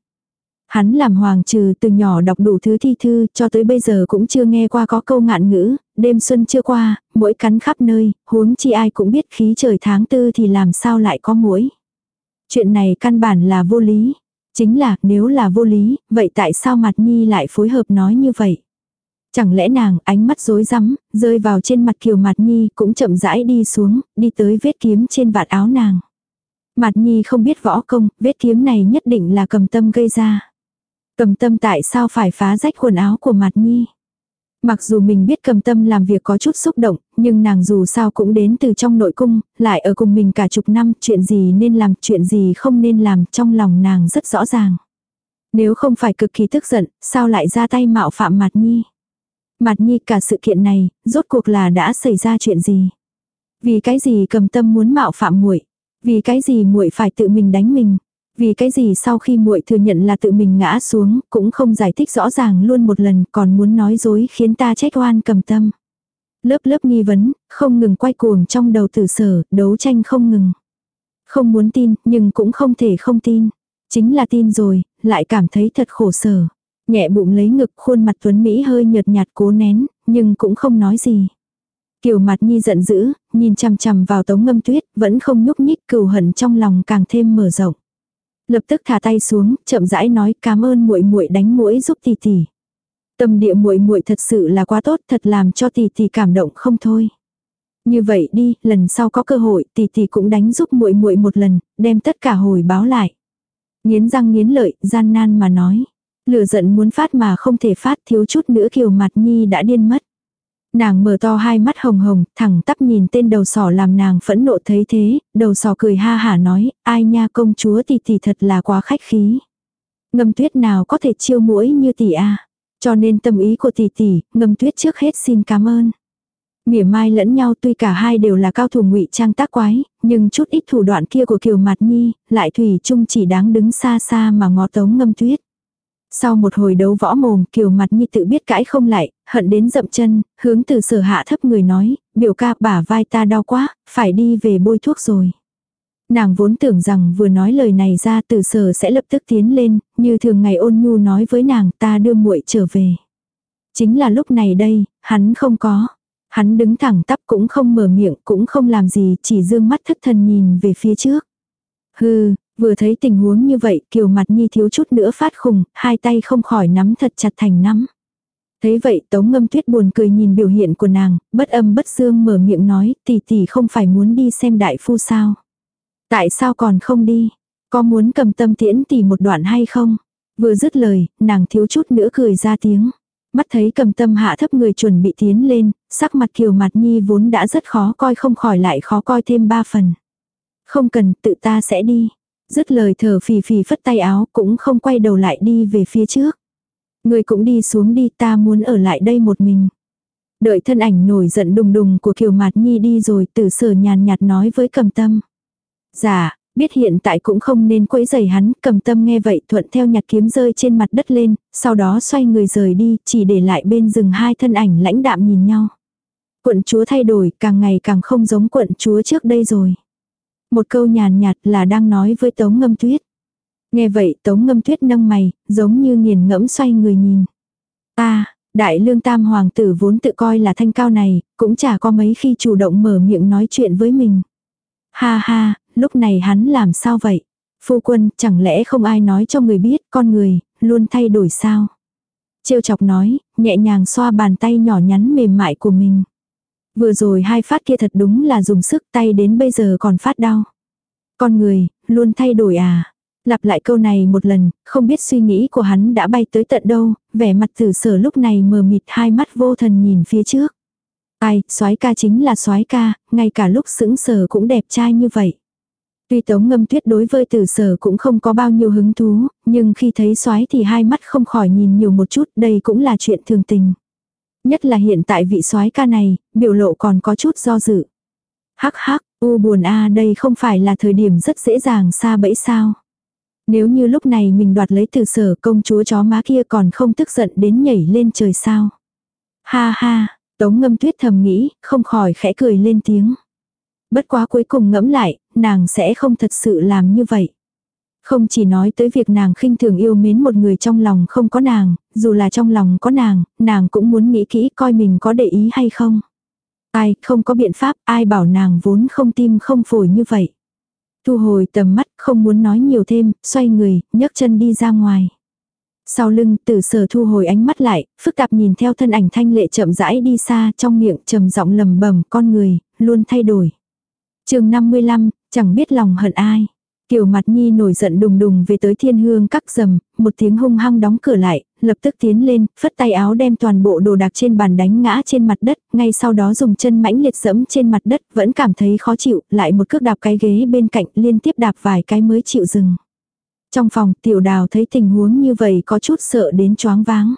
Hắn làm hoàng trừ từ nhỏ đọc đủ thứ thi thư cho tới bây giờ cũng chưa nghe qua có câu ngạn ngữ, đêm xuân chưa qua, mỗi cắn khắp nơi, huống chi ai cũng biết khí trời tháng tư thì làm sao lại có mũi. Chuyện này căn bản là vô lý, Chính là nếu là vô lý, vậy tại sao mặt nhi lại phối hợp nói như vậy? Chẳng lẽ nàng ánh mắt rối rắm, rơi vào trên mặt kiều mặt nhi cũng chậm rãi đi xuống, đi tới vết kiếm trên vạt áo nàng. Mặt nhi không biết võ công, vết kiếm này nhất định là cầm tâm gây ra. Cầm tâm tại sao phải phá rách quần áo của mặt nhi? Mặc dù mình biết cầm tâm làm việc có chút xúc động, nhưng nàng dù sao cũng đến từ trong nội cung, lại ở cùng mình cả chục năm, chuyện gì nên làm, chuyện gì không nên làm, trong lòng nàng rất rõ ràng. Nếu không phải cực kỳ tức giận, sao lại ra tay mạo phạm Mạt Nhi? Mạt Nhi cả sự kiện này, rốt cuộc là đã xảy ra chuyện gì? Vì cái gì cầm tâm muốn mạo phạm muội? Vì cái gì muội phải tự mình đánh mình? Vì cái gì sau khi muội thừa nhận là tự mình ngã xuống, cũng không giải thích rõ ràng luôn một lần, còn muốn nói dối khiến ta trách oan cầm tâm. Lớp lớp nghi vấn, không ngừng quay cuồng trong đầu tử sở, đấu tranh không ngừng. Không muốn tin, nhưng cũng không thể không tin. Chính là tin rồi, lại cảm thấy thật khổ sở. Nhẹ bụng lấy ngực khuôn mặt Tuấn Mỹ hơi nhợt nhạt cố nén, nhưng cũng không nói gì. Kiều mặt nhi giận dữ, nhìn chằm chằm vào tống ngâm tuyết, vẫn không nhúc nhích cừu hận trong lòng càng thêm mở rộng. Lập tức thả tay xuống, chậm rãi nói cảm ơn muội muội đánh mũi giúp tỷ tỷ. Tâm địa muội muội thật sự là quá tốt, thật làm cho tỷ tỷ cảm động không thôi. Như vậy đi, lần sau có cơ hội, tỷ tỷ cũng đánh giúp muội muội một lần, đem tất cả hồi báo lại. Nghiến răng nghiến lợi, gian nan mà nói. Lửa giận muốn phát mà không thể phát thiếu chút nữa kiều mặt nhi đã điên mất. Nàng mở to hai mắt hồng hồng, thẳng tắp nhìn tên đầu sỏ làm nàng phẫn nộ thấy thế, đầu sỏ cười ha hả nói, ai nha công chúa tỷ tỷ thật là quá khách khí. Ngâm tuyết nào có thể chiêu mũi như tỷ a Cho nên tâm ý của tỷ tỷ, ngâm tuyết trước hết xin cảm ơn. Mỉa mai lẫn nhau tuy cả hai đều là cao thủ ngụy trang tác quái, nhưng chút ít thủ đoạn kia của Kiều Mạt Nhi, lại thủy chung chỉ đáng đứng xa xa mà ngó tống ngâm tuyết. Sau một hồi đấu võ mồm, Kiều Mặt Nhi tự biết cãi không lại, hận đến dậm chân, hướng từ sở hạ thấp người nói, biểu ca bả vai ta đau quá, phải đi về bôi thuốc rồi. Nàng vốn tưởng rằng vừa nói lời này ra từ sở sẽ lập tức tiến lên, như thường ngày ôn nhu nói với nàng ta đưa muội trở về. Chính là lúc này đây, hắn không có. Hắn đứng thẳng tắp cũng không mở miệng cũng không làm gì chỉ dương mắt thất thần nhìn về phía trước. Hừ, vừa thấy tình huống như vậy kiều mặt nhi thiếu chút nữa phát khùng, hai tay không khỏi nắm thật chặt thành nắm. Thấy vậy tống ngâm tuyết buồn cười nhìn biểu hiện của nàng, bất âm bất dương mở miệng nói tỷ tỷ không phải muốn đi xem đại phu sao. Tại sao còn không đi? Có muốn cầm tâm tiễn tỷ một đoạn hay không? Vừa dứt lời, nàng thiếu chút nữa cười ra tiếng. Mắt thấy cầm tâm hạ thấp người chuẩn bị tiến lên, sắc mặt kiều mặt nhi vốn đã rất khó coi không khỏi lại khó coi thêm ba phần. Không cần, tự ta sẽ đi. Dứt lời thở phì phì phất tay áo cũng không quay đầu lại đi về phía trước. Người cũng đi xuống đi ta muốn ở lại đây một mình. Đợi thân ảnh nổi giận đùng đùng của Kiều Mạt Nhi đi rồi tử sở nhàn nhạt nói với cầm tâm. Dạ, biết hiện tại cũng không nên quấy giày hắn, cầm tâm nghe vậy thuận theo nhặt kiếm rơi trên mặt đất lên, sau đó xoay người rời đi, chỉ để lại bên rừng hai thân ảnh lãnh đạm nhìn nhau. Quận chúa thay đổi, càng ngày càng không giống quận chúa trước đây rồi. Một câu nhàn nhạt là đang nói với tống ngâm tuyết. Nghe vậy tống ngâm tuyết nâng mày, giống như nghiền ngẫm xoay người nhìn. ta đại lương tam hoàng tử vốn tự coi là thanh cao này, cũng chả có mấy khi chủ động mở miệng nói chuyện với mình. Ha ha, lúc này hắn làm sao vậy? Phu quân, chẳng lẽ không ai nói cho người biết, con người, luôn thay đổi sao? Trêu chọc nói, nhẹ nhàng xoa bàn tay nhỏ nhắn mềm mại của mình. Vừa rồi hai phát kia thật đúng là dùng sức tay đến bây giờ còn phát đau. Con người, luôn thay đổi à. Lặp lại câu này một lần, không biết suy nghĩ của hắn đã bay tới tận đâu, vẻ mặt tử sở lúc này mờ mịt hai mắt vô thần nhìn phía trước. Ai, soái ca chính là soái ca, ngay cả lúc sững sờ cũng đẹp trai như vậy. Tuy tống ngâm tuyết đối với tử sở cũng không có bao nhiêu hứng thú, nhưng khi thấy soái thì hai mắt không khỏi nhìn nhiều một chút, đây cũng là chuyện thường tình. Nhất là hiện tại vị soái ca này, biểu lộ còn có chút do dự. Hắc hắc, u buồn a đây không phải là thời điểm rất dễ dàng xa bẫy sao. Nếu như lúc này mình đoạt lấy từ sở công chúa chó má kia còn không tức giận đến nhảy lên trời sao. Ha ha, tống ngâm tuyết thầm nghĩ, không khỏi khẽ cười lên tiếng. Bất quá cuối cùng ngẫm lại, nàng sẽ không thật sự làm như vậy. Không chỉ nói tới việc nàng khinh thường yêu mến một người trong lòng không có nàng, dù là trong lòng có nàng, nàng cũng muốn nghĩ kỹ coi mình có để ý hay không. Ai, không có biện pháp, ai bảo nàng vốn không tim không phổi như vậy. Thu hồi tầm mắt, không muốn nói nhiều thêm, xoay người, nhấc chân đi ra ngoài. Sau lưng, tử sở thu hồi ánh mắt lại, phức tạp nhìn theo thân ảnh thanh lệ chậm rãi đi xa, trong miệng trầm giọng lầm bầm con người, luôn thay đổi. chương 55, chẳng biết lòng hận ai. Kiều mặt nhi nổi giận đùng đùng về tới thiên hương cắt dầm, một tiếng hung hăng đóng cửa lại, lập tức tiến lên, phất tay áo đem toàn bộ đồ đạc trên bàn đánh ngã trên mặt đất, ngay sau đó dùng chân mãnh liệt dẫm trên mặt đất, vẫn cảm thấy khó chịu, lại một cước đạp cái ghế bên cạnh liên tiếp đạp vài cái mới chịu dừng. Trong phòng, tiểu đào thấy tình huống như vậy có chút sợ đến choáng váng.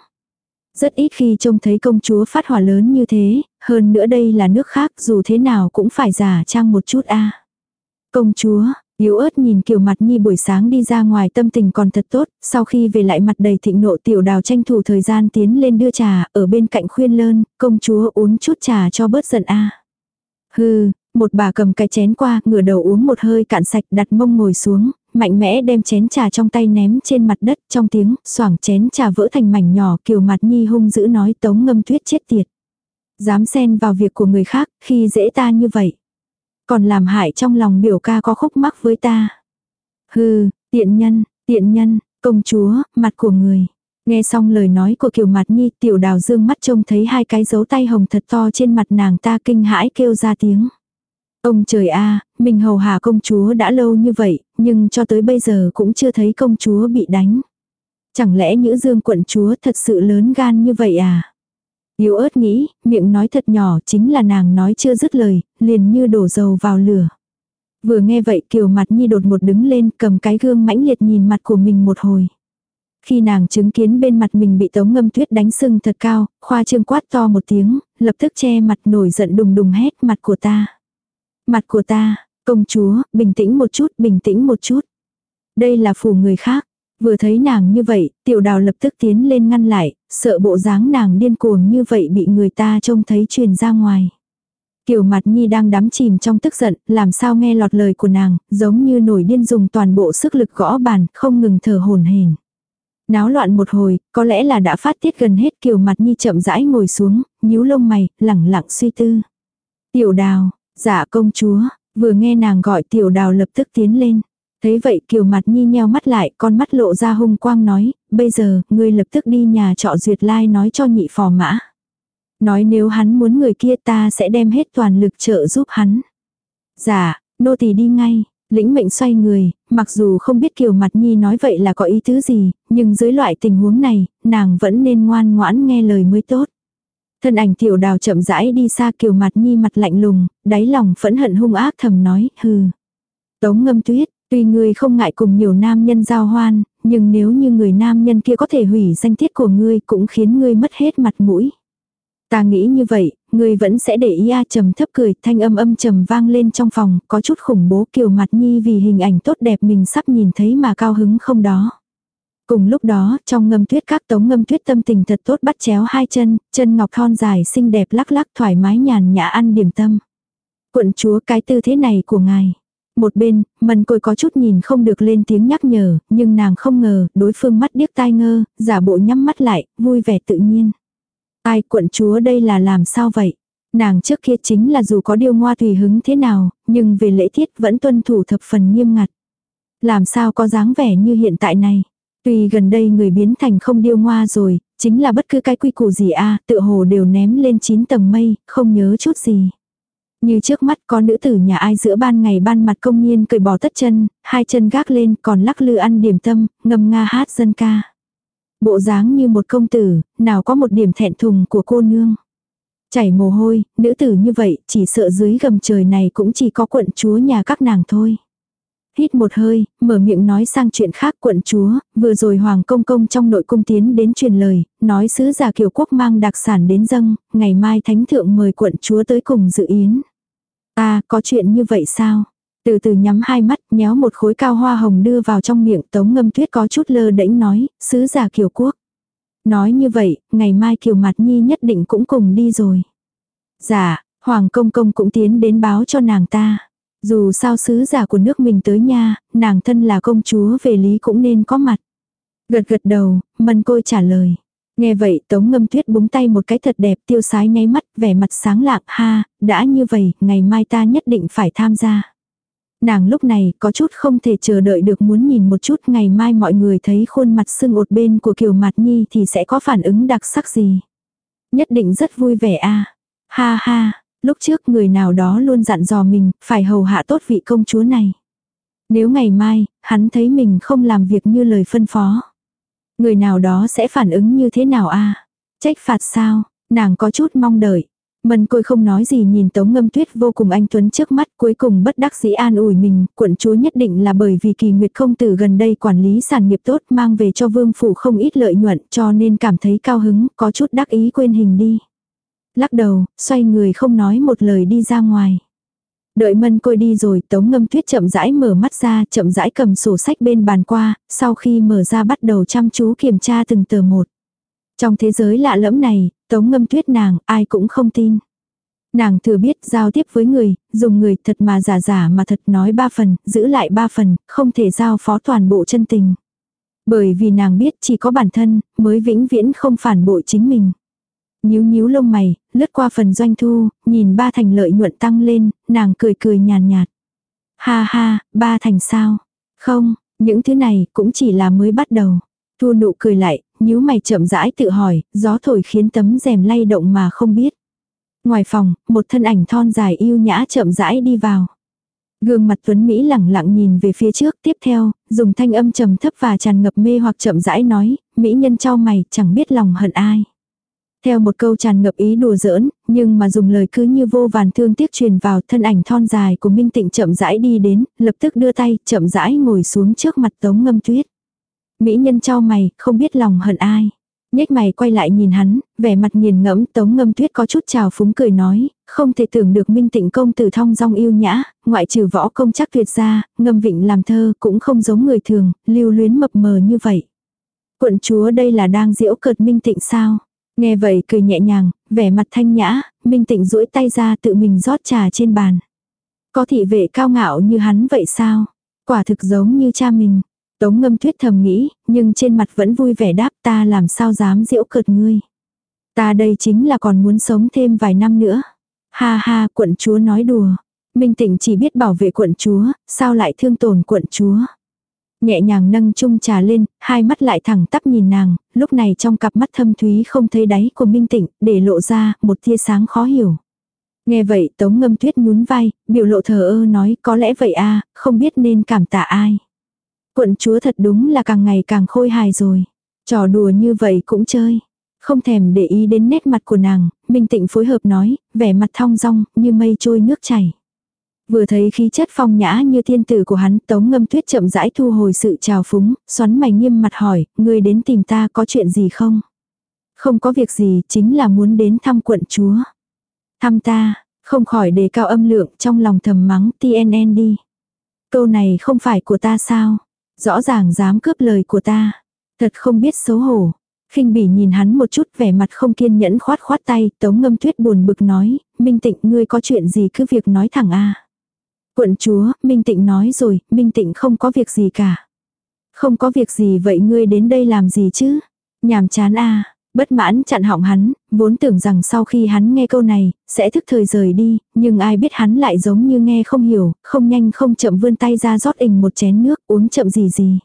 Rất ít khi trông thấy công chúa phát hỏa lớn như thế, hơn nữa đây là nước khác dù thế nào cũng phải giả trang một chút a Công chúa, Yếu ớt nhìn kiểu mặt nhi buổi sáng đi ra ngoài tâm tình còn thật tốt, sau khi về lại mặt đầy thịnh nộ tiểu đào tranh thủ thời gian tiến lên đưa trà, ở bên cạnh khuyên lơn, công chúa uống chút trà cho bớt giận a Hừ, một bà cầm cái chén qua, ngửa đầu uống một hơi cạn sạch đặt mông ngồi xuống, mạnh mẽ đem chén trà trong tay ném trên mặt đất trong tiếng, xoảng chén trà vỡ thành mảnh nhỏ kiều mặt nhi hung dữ nói tống ngâm tuyết chết tiệt. Dám xen vào việc của người khác, khi dễ ta như vậy. Còn làm hại trong lòng biểu ca có khúc mắc với ta. Hừ, tiện nhân, tiện nhân, công chúa, mặt của người. Nghe xong lời nói của Kiều Mạt Nhi, tiểu đào dương mắt trông thấy hai cái dấu tay hồng thật to trên mặt nàng ta kinh hãi kêu ra tiếng. Ông trời a mình hầu hạ công chúa đã lâu như vậy, nhưng cho tới bây giờ cũng chưa thấy công chúa bị đánh. Chẳng lẽ nữ dương quận chúa thật sự lớn gan như vậy à? Yếu ớt nghĩ, miệng nói thật nhỏ chính là nàng nói chưa dứt lời, liền như đổ dầu vào lửa. Vừa nghe vậy kiều mặt nhi đột một đứng lên cầm cái gương mãnh liệt nhìn mặt của mình một hồi. Khi nàng chứng kiến bên mặt mình bị tống ngâm tuyết đánh sưng thật cao, khoa trương quát to một tiếng, lập tức che mặt nổi giận đùng đùng hét mặt của ta. Mặt của ta, công chúa, bình tĩnh một chút, bình tĩnh một chút. Đây là phủ người khác. Vừa thấy nàng như vậy, tiểu đào lập tức tiến lên ngăn lại, sợ bộ dáng nàng điên cuồng như vậy bị người ta trông thấy truyền ra ngoài. tiểu mặt nhi đang đắm chìm trong tức giận, làm sao nghe lọt lời của nàng, giống như nổi điên dùng toàn bộ sức lực gõ bàn, không ngừng thở hồn hển. Náo loạn một hồi, có lẽ là đã phát tiết gần hết kiều mặt nhi chậm rãi ngồi xuống, nhíu lông mày, lẳng lặng suy tư. Tiểu đào, dạ công chúa, vừa nghe nàng gọi tiểu đào lập tức tiến lên. Thấy vậy kiều mặt nhi nheo mắt lại, con mắt lộ ra hung quang nói, bây giờ, ngươi lập tức đi nhà trọ duyệt lai nói cho nhị phò mã. Nói nếu hắn muốn người kia ta sẽ đem hết toàn lực trợ giúp hắn. Dạ, nô tỳ đi ngay, lĩnh mệnh xoay người, mặc dù không biết kiều mặt nhi nói vậy là có ý tứ gì, nhưng dưới loại tình huống này, nàng vẫn nên ngoan ngoãn nghe lời mới tốt. Thân ảnh tiểu đào chậm rãi đi xa kiều mặt nhi mặt lạnh lùng, đáy lòng phẫn hận hung ác thầm nói, hừ. Tống ngâm tuyết, tuy ngươi không ngại cùng nhiều nam nhân giao hoan, nhưng nếu như người nam nhân kia có thể hủy danh tiết của ngươi cũng khiến ngươi mất hết mặt mũi. Ta nghĩ như vậy, ngươi vẫn sẽ để ý a trầm thấp cười, thanh âm âm trầm vang lên trong phòng, có chút khủng bố kiều mặt nhi vì hình ảnh tốt đẹp mình sắp nhìn thấy mà cao hứng không đó. Cùng lúc đó, trong ngâm tuyết các tống ngâm tuyết tâm tình thật tốt bắt chéo hai chân, chân ngọc thon dài xinh đẹp lắc lắc thoải mái nhàn nhã ăn điểm tâm. Quận chúa cái tư thế này của ngài. Một bên, mần côi có chút nhìn không được lên tiếng nhắc nhở, nhưng nàng không ngờ, đối phương mắt điếc tai ngơ, giả bộ nhắm mắt lại, vui vẻ tự nhiên. Ai quận chúa đây là làm sao vậy? Nàng trước kia chính là dù có điều ngoa tùy hứng thế nào, nhưng về lễ tiết vẫn tuân thủ thập phần nghiêm ngặt. Làm sao có dáng vẻ như hiện tại này? Tuy gần đây người biến thành không điêu ngoa rồi, chính là bất cứ cái quy củ gì a à, tựa hồ đều ném lên chín tầng mây, không nhớ chút gì. Như trước mắt có nữ tử nhà ai giữa ban ngày ban mặt công nhiên cười bỏ tất chân, hai chân gác lên còn lắc lư ăn điểm tâm, ngâm nga hát dân ca. Bộ dáng như một công tử, nào có một điểm thẹn thùng của cô nương. Chảy mồ hôi, nữ tử như vậy, chỉ sợ dưới gầm trời này cũng chỉ có quận chúa nhà các nàng thôi. Hít một hơi, mở miệng nói sang chuyện khác quận chúa, vừa rồi Hoàng Công Công trong nội cung tiến đến truyền lời, nói sứ giả kiều quốc mang đặc sản đến dâng, ngày mai thánh thượng mời quận chúa tới cùng dự yến. À, có chuyện như vậy sao? Từ từ nhắm hai mắt, nhéo một khối cao hoa hồng đưa vào trong miệng tống ngâm tuyết có chút lơ đễnh nói, sứ giả kiều quốc. Nói như vậy, ngày mai kiều mặt nhi nhất định cũng cùng đi rồi. Dạ, Hoàng Công Công cũng tiến đến báo cho nàng ta. Dù sao sứ giả của nước mình tới nha, nàng thân là công chúa về lý cũng nên có mặt. Gật gật đầu, mân côi trả lời. Nghe vậy tống ngâm tuyết búng tay một cái thật đẹp tiêu sái nháy mắt vẻ mặt sáng lạng ha, đã như vậy, ngày mai ta nhất định phải tham gia. Nàng lúc này có chút không thể chờ đợi được muốn nhìn một chút ngày mai mọi người thấy khuôn mặt sưng ột bên của Kiều mặt Nhi thì sẽ có phản ứng đặc sắc gì. Nhất định rất vui vẻ a Ha ha, lúc trước người nào đó luôn dặn dò mình phải hầu hạ tốt vị công chúa này. Nếu ngày mai, hắn thấy mình không làm việc như lời phân phó. Người nào đó sẽ phản ứng như thế nào a Trách phạt sao? Nàng có chút mong đợi. Mân côi không nói gì nhìn Tống Ngâm Tuyết vô cùng anh Tuấn trước mắt cuối cùng bất đắc dĩ an ủi mình, quận chúa nhất định là bởi vì kỳ nguyệt không tử gần đây quản lý sản nghiệp tốt mang về cho vương phủ không ít lợi nhuận cho nên cảm thấy cao hứng, có chút đắc ý quên hình đi. Lắc đầu, xoay người không nói một lời đi ra ngoài. Đợi mân côi đi rồi, tống ngâm tuyết chậm rãi mở mắt ra, chậm rãi cầm sổ sách bên bàn qua, sau khi mở ra bắt đầu chăm chú kiểm tra từng tờ một. Trong thế giới lạ lẫm này, tống ngâm tuyết nàng, ai cũng không tin. Nàng thừa biết giao tiếp với người, dùng người thật mà giả giả mà thật nói ba phần, giữ lại ba phần, không thể giao phó toàn bộ chân tình. Bởi vì nàng biết chỉ có bản thân, mới vĩnh viễn không phản bội chính mình. Nhíu nhíu lông mày, lướt qua phần doanh thu, nhìn ba thành lợi nhuận tăng lên, nàng cười cười nhàn nhạt, Ha ha, ba thành sao? Không, những thứ này cũng chỉ là mới bắt đầu. Thu nụ cười lại, nhíu mày chậm rãi tự hỏi, gió thổi khiến tấm rèm lay động mà không biết. Ngoài phòng, một thân ảnh thon dài yêu nhã chậm rãi đi vào. Gương mặt Tuấn Mỹ lẳng lặng nhìn về phía trước tiếp theo, dùng thanh âm trầm thấp và tràn ngập mê hoặc chậm rãi nói, Mỹ nhân trao mày chẳng biết lòng hận ai. Theo một câu tràn ngập ý đùa giỡn, nhưng mà dùng lời cứ như vô vàn thương tiếc truyền vào thân ảnh thon dài của Minh Tịnh chậm rãi đi đến, lập tức đưa tay, chậm rãi ngồi xuống trước mặt tống ngâm tuyết. Mỹ nhân cho mày, không biết lòng hận ai. Nhếch mày quay lại nhìn hắn, vẻ mặt nghiền ngẫm tống ngâm tuyết có chút trào phúng cười nói, không thể tưởng được minh tịnh công tử thong dong yêu nhã, ngoại trừ võ công chắc tuyệt ra, ngâm vịnh làm thơ cũng không giống người thường, lưu luyến mập mờ như vậy. Quận chúa đây là đang diễu cợt minh tịnh sao? Nghe vậy cười nhẹ nhàng, vẻ mặt thanh nhã, minh tịnh duỗi tay ra tự mình rót trà trên bàn. Có thị vệ cao ngạo như hắn vậy sao? Quả thực giống như cha mình. Tống ngâm tuyết thầm nghĩ, nhưng trên mặt vẫn vui vẻ đáp ta làm sao dám diễu cợt ngươi. Ta đây chính là còn muốn sống thêm vài năm nữa. Ha ha, quận chúa nói đùa. Minh tịnh chỉ biết bảo vệ quận chúa, sao lại thương tổn quận chúa. Nhẹ nhàng nâng chung trà lên, hai mắt lại thẳng tắp nhìn nàng, lúc này trong cặp mắt thâm thúy không thấy đáy của Minh tịnh, để lộ ra một tia sáng khó hiểu. Nghe vậy tống ngâm tuyết nhún vai, biểu lộ thờ ơ nói có lẽ vậy a à, không biết nên cảm tạ ai. Quận chúa thật đúng là càng ngày càng khôi hài rồi. Trò đùa như vậy cũng chơi. Không thèm để ý đến nét mặt của nàng, Minh Tịnh phối hợp nói, vẻ mặt thong dong, như mây trôi nước chảy. Vừa thấy khí chất phong nhã như thiên tử của hắn, tống ngâm tuyết chậm rãi thu hồi sự trào phúng, xoắn mày nghiêm mặt hỏi, ngươi đến tìm ta có chuyện gì không? Không có việc gì, chính là muốn đến thăm quận chúa. Thăm ta, không khỏi đề cao âm lượng trong lòng thầm mắng TNN đi. Câu này không phải của ta sao? Rõ ràng dám cướp lời của ta. Thật không biết xấu hổ. khinh bỉ nhìn hắn một chút vẻ mặt không kiên nhẫn khoát khoát tay, tống ngâm tuyết buồn bực nói, Minh Tịnh ngươi có chuyện gì cứ việc nói thẳng a Quận chúa, Minh Tịnh nói rồi, Minh Tịnh không có việc gì cả. Không có việc gì vậy ngươi đến đây làm gì chứ? Nhàm chán a Bất mãn chặn họng hắn, vốn tưởng rằng sau khi hắn nghe câu này, sẽ thức thời rời đi, nhưng ai biết hắn lại giống như nghe không hiểu, không nhanh không chậm vươn tay ra rót ình một chén nước uống chậm gì gì.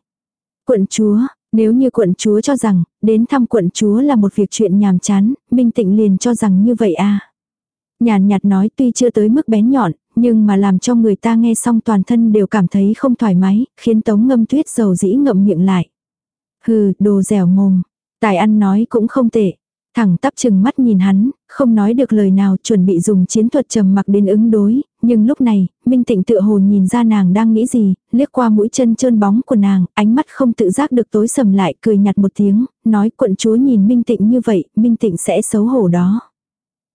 Quận chúa, nếu như quận chúa cho rằng, đến thăm quận chúa là một việc chuyện nhàm chán, Minh Tịnh liền cho rằng như vậy à. Nhàn nhạt nói tuy chưa tới mức bén nhọn, nhưng mà làm cho người ta nghe xong toàn thân đều cảm thấy không thoải mái, khiến tống ngâm tuyết dầu dĩ ngậm miệng lại. Hừ, đồ dẻo mồm, Tài ăn nói cũng không tệ. Thẳng tắp chừng mắt nhìn hắn, không nói được lời nào chuẩn bị dùng chiến thuật trầm mặc đến ứng đối, nhưng lúc này, Minh Tịnh tựa hồ nhìn ra nàng đang nghĩ gì, liếc qua mũi chân trơn bóng của nàng, ánh mắt không tự giác được tối sầm lại, cười nhạt một tiếng, nói quận chúa nhìn Minh Tịnh như vậy, Minh Tịnh sẽ xấu hổ đó.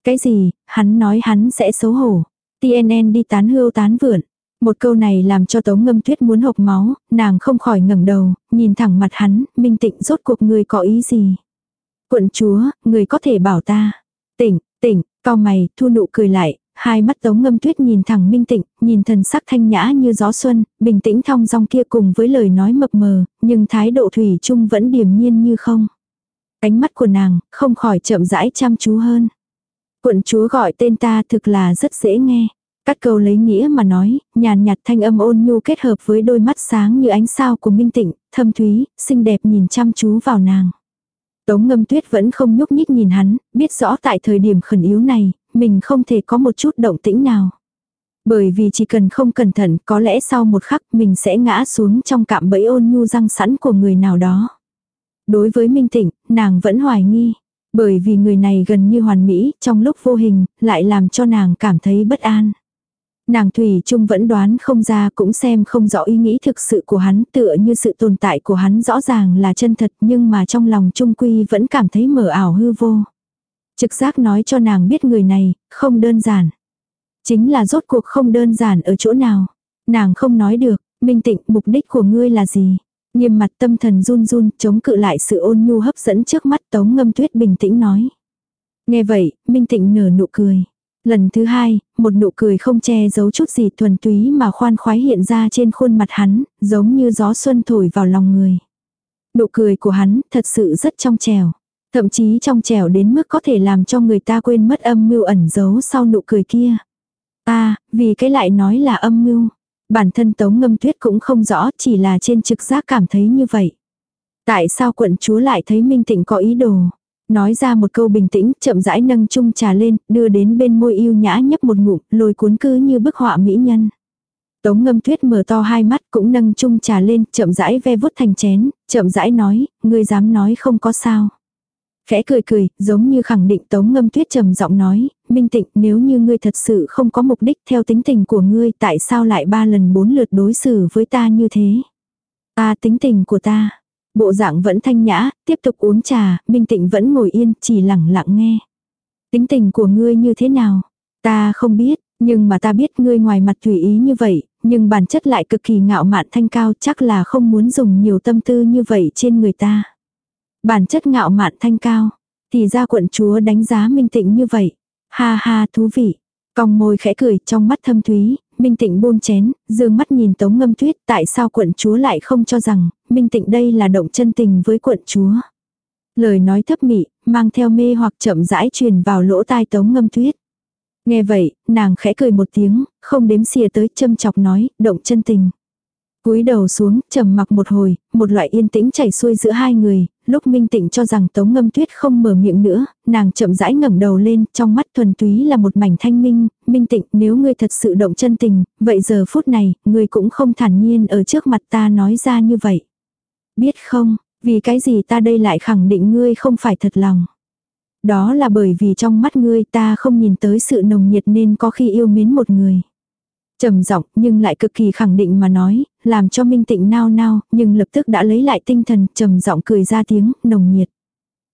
Cái gì, hắn nói hắn sẽ xấu hổ. TNN đi tán hưu tán vượn. Một câu này làm cho Tống Ngâm Tuyết muốn hộc máu, nàng không khỏi ngẩng đầu, nhìn thẳng mặt hắn, minh tịnh rốt cuộc người có ý gì. Quận chúa, người có thể bảo ta. Tỉnh, tỉnh, cao mày, thu nụ cười lại, hai mắt Tống Ngâm Tuyết nhìn thẳng minh tịnh, nhìn thần sắc thanh nhã như gió xuân, bình tĩnh thong dong kia cùng với lời nói mập mờ, nhưng thái độ thủy chung vẫn điềm nhiên như không. Ánh mắt của nàng, không khỏi chậm rãi chăm chú hơn. Quận chúa gọi tên ta thực là rất dễ nghe. Cắt câu lấy nghĩa mà nói, nhàn nhạt thanh âm ôn nhu kết hợp với đôi mắt sáng như ánh sao của Minh Tịnh, thâm thúy, xinh đẹp nhìn chăm chú vào nàng. Tống ngâm tuyết vẫn không nhúc nhích nhìn hắn, biết rõ tại thời điểm khẩn yếu này, mình không thể có một chút động tĩnh nào. Bởi vì chỉ cần không cẩn thận có lẽ sau một khắc mình sẽ ngã xuống trong cạm bẫy ôn nhu răng sẵn của người nào đó. Đối với Minh Tịnh, nàng vẫn hoài nghi. Bởi vì người này gần như hoàn mỹ, trong lúc vô hình, lại làm cho nàng cảm thấy bất an. Nàng Thủy Trung vẫn đoán không ra cũng xem không rõ ý nghĩ thực sự của hắn tựa như sự tồn tại của hắn rõ ràng là chân thật nhưng mà trong lòng Trung Quy vẫn cảm thấy mờ ảo hư vô. Trực giác nói cho nàng biết người này, không đơn giản. Chính là rốt cuộc không đơn giản ở chỗ nào. Nàng không nói được, minh tịnh mục đích của ngươi là gì? Nghiêm mặt tâm thần run run chống cự lại sự ôn nhu hấp dẫn trước mắt tống ngâm tuyết bình tĩnh nói. Nghe vậy, minh tịnh nở nụ cười. Lần thứ hai, một nụ cười không che giấu chút gì thuần túy mà khoan khoái hiện ra trên khuôn mặt hắn, giống như gió xuân thổi vào lòng người. Nụ cười của hắn thật sự rất trong trẻo. Thậm chí trong trẻo đến mức có thể làm cho người ta quên mất âm mưu ẩn giấu sau nụ cười kia. Ta, vì cái lại nói là âm mưu. Bản thân Tống Ngâm Tuyết cũng không rõ, chỉ là trên trực giác cảm thấy như vậy. Tại sao quận chúa lại thấy Minh Tịnh có ý đồ? Nói ra một câu bình tĩnh, chậm rãi nâng chung trà lên, đưa đến bên môi yêu nhã nhấp một ngụm, lôi cuốn cứ như bức họa mỹ nhân. Tống ngâm tuyết mở to hai mắt cũng nâng chung trà lên, chậm rãi ve vuốt thành chén, chậm rãi nói, ngươi dám nói không có sao. Khẽ cười cười, giống như khẳng định tống ngâm tuyết trầm giọng nói, minh tịnh nếu như ngươi thật sự không có mục đích theo tính tình của ngươi tại sao lại ba lần bốn lượt đối xử với ta như thế. Ta tính tình của ta. Bộ dạng vẫn thanh nhã, tiếp tục uống trà, minh tịnh vẫn ngồi yên, chỉ lặng lặng nghe. Tính tình của ngươi như thế nào? Ta không biết, nhưng mà ta biết ngươi ngoài mặt tùy ý như vậy, nhưng bản chất lại cực kỳ ngạo mạn thanh cao chắc là không muốn dùng nhiều tâm tư như vậy trên người ta. Bản chất ngạo mạn thanh cao, thì ra quận chúa đánh giá minh tịnh như vậy. Ha ha thú vị. còng môi khẽ cười trong mắt thâm thúy, Minh Tịnh buông chén, dương mắt nhìn Tống Ngâm Tuyết, tại sao quận chúa lại không cho rằng, Minh Tịnh đây là động chân tình với quận chúa. Lời nói thấp mị, mang theo mê hoặc chậm rãi truyền vào lỗ tai Tống Ngâm Tuyết. Nghe vậy, nàng khẽ cười một tiếng, không đếm xìa tới châm chọc nói, động chân tình cúi đầu xuống, trầm mặc một hồi, một loại yên tĩnh chảy xuôi giữa hai người, lúc Minh Tịnh cho rằng Tống Ngâm Tuyết không mở miệng nữa, nàng chậm rãi ngẩng đầu lên, trong mắt thuần túy là một mảnh thanh minh, Minh Tịnh, nếu ngươi thật sự động chân tình, vậy giờ phút này, ngươi cũng không thản nhiên ở trước mặt ta nói ra như vậy. Biết không, vì cái gì ta đây lại khẳng định ngươi không phải thật lòng. Đó là bởi vì trong mắt ngươi ta không nhìn tới sự nồng nhiệt nên có khi yêu mến một người trầm giọng nhưng lại cực kỳ khẳng định mà nói, làm cho Minh Tịnh nao nao, nhưng lập tức đã lấy lại tinh thần, trầm giọng cười ra tiếng, nồng nhiệt.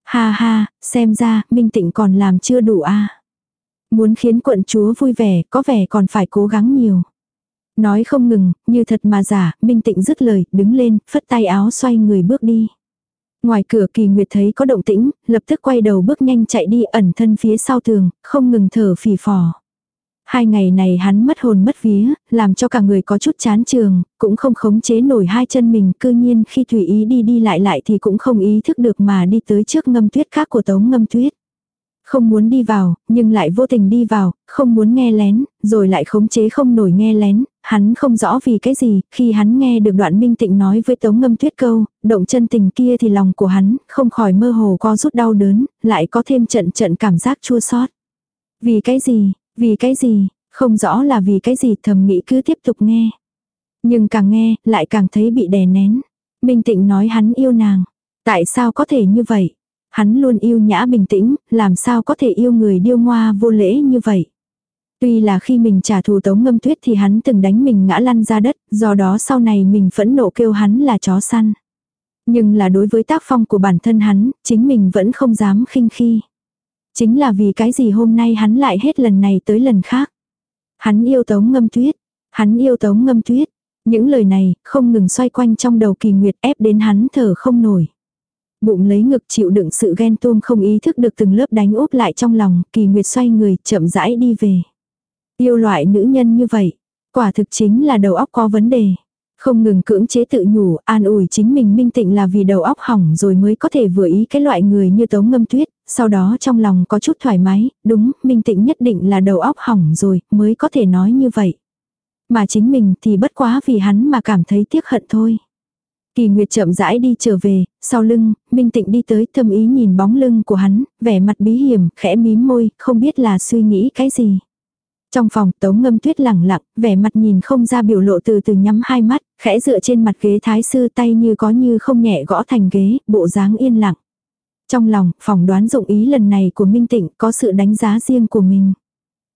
Ha ha, xem ra, Minh Tịnh còn làm chưa đủ a. À. Muốn khiến quận chúa vui vẻ, có vẻ còn phải cố gắng nhiều. Nói không ngừng, như thật mà giả, Minh Tịnh dứt lời, đứng lên, phất tay áo xoay người bước đi. Ngoài cửa kỳ nguyệt thấy có động tĩnh, lập tức quay đầu bước nhanh chạy đi ẩn thân phía sau tường, không ngừng thở phì phò. Hai ngày này hắn mất hồn mất vía, làm cho cả người có chút chán trường, cũng không khống chế nổi hai chân mình, cư nhiên khi tùy ý đi đi lại lại thì cũng không ý thức được mà đi tới trước ngâm tuyết khác của tống ngâm tuyết. Không muốn đi vào, nhưng lại vô tình đi vào, không muốn nghe lén, rồi lại khống chế không nổi nghe lén, hắn không rõ vì cái gì, khi hắn nghe được đoạn minh tịnh nói với tống ngâm tuyết câu, động chân tình kia thì lòng của hắn, không khỏi mơ hồ co rút đau đớn, lại có thêm trận trận cảm giác chua xót Vì cái gì, vì cái gì, không rõ là vì cái gì thầm nghĩ cứ tiếp tục nghe. Nhưng càng nghe, lại càng thấy bị đè nén. Minh tịnh nói hắn yêu nàng. Tại sao có thể như vậy? Hắn luôn yêu nhã bình tĩnh, làm sao có thể yêu người điêu ngoa vô lễ như vậy? Tuy là khi mình trả thù tống ngâm tuyết thì hắn từng đánh mình ngã lăn ra đất, do đó sau này mình phẫn nộ kêu hắn là chó săn. Nhưng là đối với tác phong của bản thân hắn, chính mình vẫn không dám khinh khi. Chính là vì cái gì hôm nay hắn lại hết lần này tới lần khác. Hắn yêu tống ngâm tuyết. Hắn yêu tống ngâm tuyết. Những lời này không ngừng xoay quanh trong đầu kỳ nguyệt ép đến hắn thở không nổi. Bụng lấy ngực chịu đựng sự ghen tuông không ý thức được từng lớp đánh úp lại trong lòng, kỳ nguyệt xoay người chậm rãi đi về. Yêu loại nữ nhân như vậy, quả thực chính là đầu óc có vấn đề. Không ngừng cưỡng chế tự nhủ, an ủi chính mình minh tịnh là vì đầu óc hỏng rồi mới có thể vừa ý cái loại người như tống ngâm tuyết, sau đó trong lòng có chút thoải mái, đúng, minh tịnh nhất định là đầu óc hỏng rồi, mới có thể nói như vậy. Mà chính mình thì bất quá vì hắn mà cảm thấy tiếc hận thôi. Kỳ Nguyệt chậm rãi đi trở về, sau lưng, Minh Tịnh đi tới thâm ý nhìn bóng lưng của hắn, vẻ mặt bí hiểm, khẽ mím môi, không biết là suy nghĩ cái gì. Trong phòng tống ngâm tuyết lẳng lặng, vẻ mặt nhìn không ra biểu lộ từ từ nhắm hai mắt, khẽ dựa trên mặt ghế thái sư tay như có như không nhẹ gõ thành ghế, bộ dáng yên lặng. Trong lòng, phỏng đoán dụng ý lần này của Minh Tịnh có sự đánh giá riêng của mình.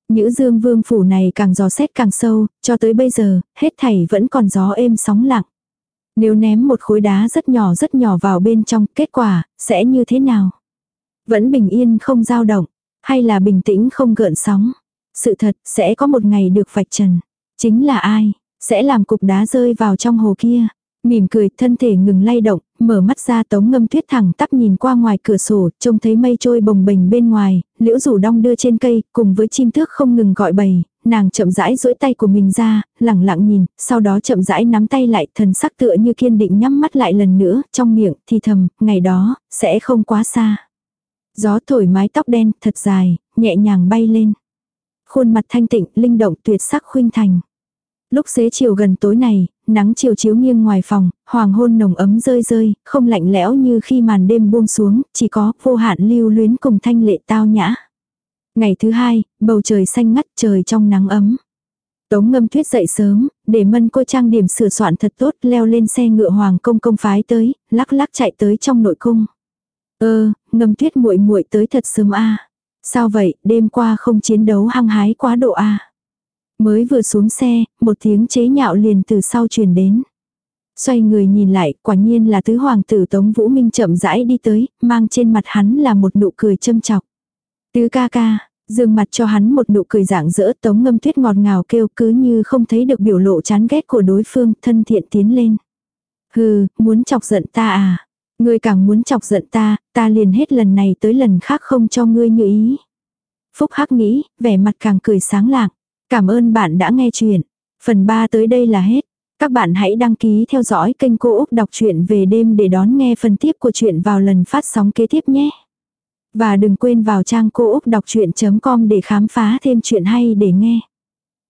Nhữ dương vương phủ này càng gió xét càng sâu, cho tới bây giờ, hết thảy vẫn còn gió êm sóng lặng. Nếu ném một khối đá rất nhỏ rất nhỏ vào bên trong, kết quả, sẽ như thế nào? Vẫn bình yên không dao động, hay là bình tĩnh không gợn sóng? Sự thật sẽ có một ngày được vạch trần. Chính là ai? Sẽ làm cục đá rơi vào trong hồ kia. Mỉm cười, thân thể ngừng lay động, mở mắt ra tống ngâm tuyết thẳng tắp nhìn qua ngoài cửa sổ, trông thấy mây trôi bồng bềnh bên ngoài, liễu rủ đong đưa trên cây, cùng với chim thước không ngừng gọi bầy, nàng chậm rãi duỗi tay của mình ra, lẳng lặng nhìn, sau đó chậm rãi nắm tay lại, thần sắc tựa như kiên định nhắm mắt lại lần nữa, trong miệng, thì thầm, ngày đó, sẽ không quá xa. Gió thổi mái tóc đen, thật dài, nhẹ nhàng bay lên. Khuôn mặt thanh tịnh, linh động tuyệt sắc khuynh thành. Lúc xế chiều gần tối này, nắng chiều chiếu nghiêng ngoài phòng, hoàng hôn nồng ấm rơi rơi, không lạnh lẽo như khi màn đêm buông xuống, chỉ có vô hạn lưu luyến cùng thanh lệ tao nhã. Ngày thứ hai, bầu trời xanh ngắt trời trong nắng ấm. Tống ngâm tuyết dậy sớm, để mân cô trang điểm sửa soạn thật tốt leo lên xe ngựa hoàng công công phái tới, lắc lắc chạy tới trong nội cung. Ơ, ngâm tuyết muội muội tới thật sớm a Sao vậy, đêm qua không chiến đấu hăng hái quá độ a Mới vừa xuống xe, một tiếng chế nhạo liền từ sau truyền đến. Xoay người nhìn lại, quả nhiên là tứ hoàng tử Tống Vũ Minh chậm rãi đi tới, mang trên mặt hắn là một nụ cười châm chọc. Tứ ca ca, dương mặt cho hắn một nụ cười dạng dỡ Tống ngâm tuyết ngọt ngào kêu cứ như không thấy được biểu lộ chán ghét của đối phương, thân thiện tiến lên. Hừ, muốn chọc giận ta à? Ngươi càng muốn chọc giận ta, ta liền hết lần này tới lần khác không cho ngươi như ý. Phúc Hắc nghĩ, vẻ mặt càng cười sáng lạng. Cảm ơn bạn đã nghe chuyện. Phần 3 tới đây là hết. Các bạn hãy đăng ký theo dõi kênh Cô Úc Đọc truyện về đêm để đón nghe phần tiếp của chuyện vào lần phát sóng kế tiếp nhé. Và đừng quên vào trang cô úc đọc chuyện.com để khám phá thêm chuyện hay để nghe.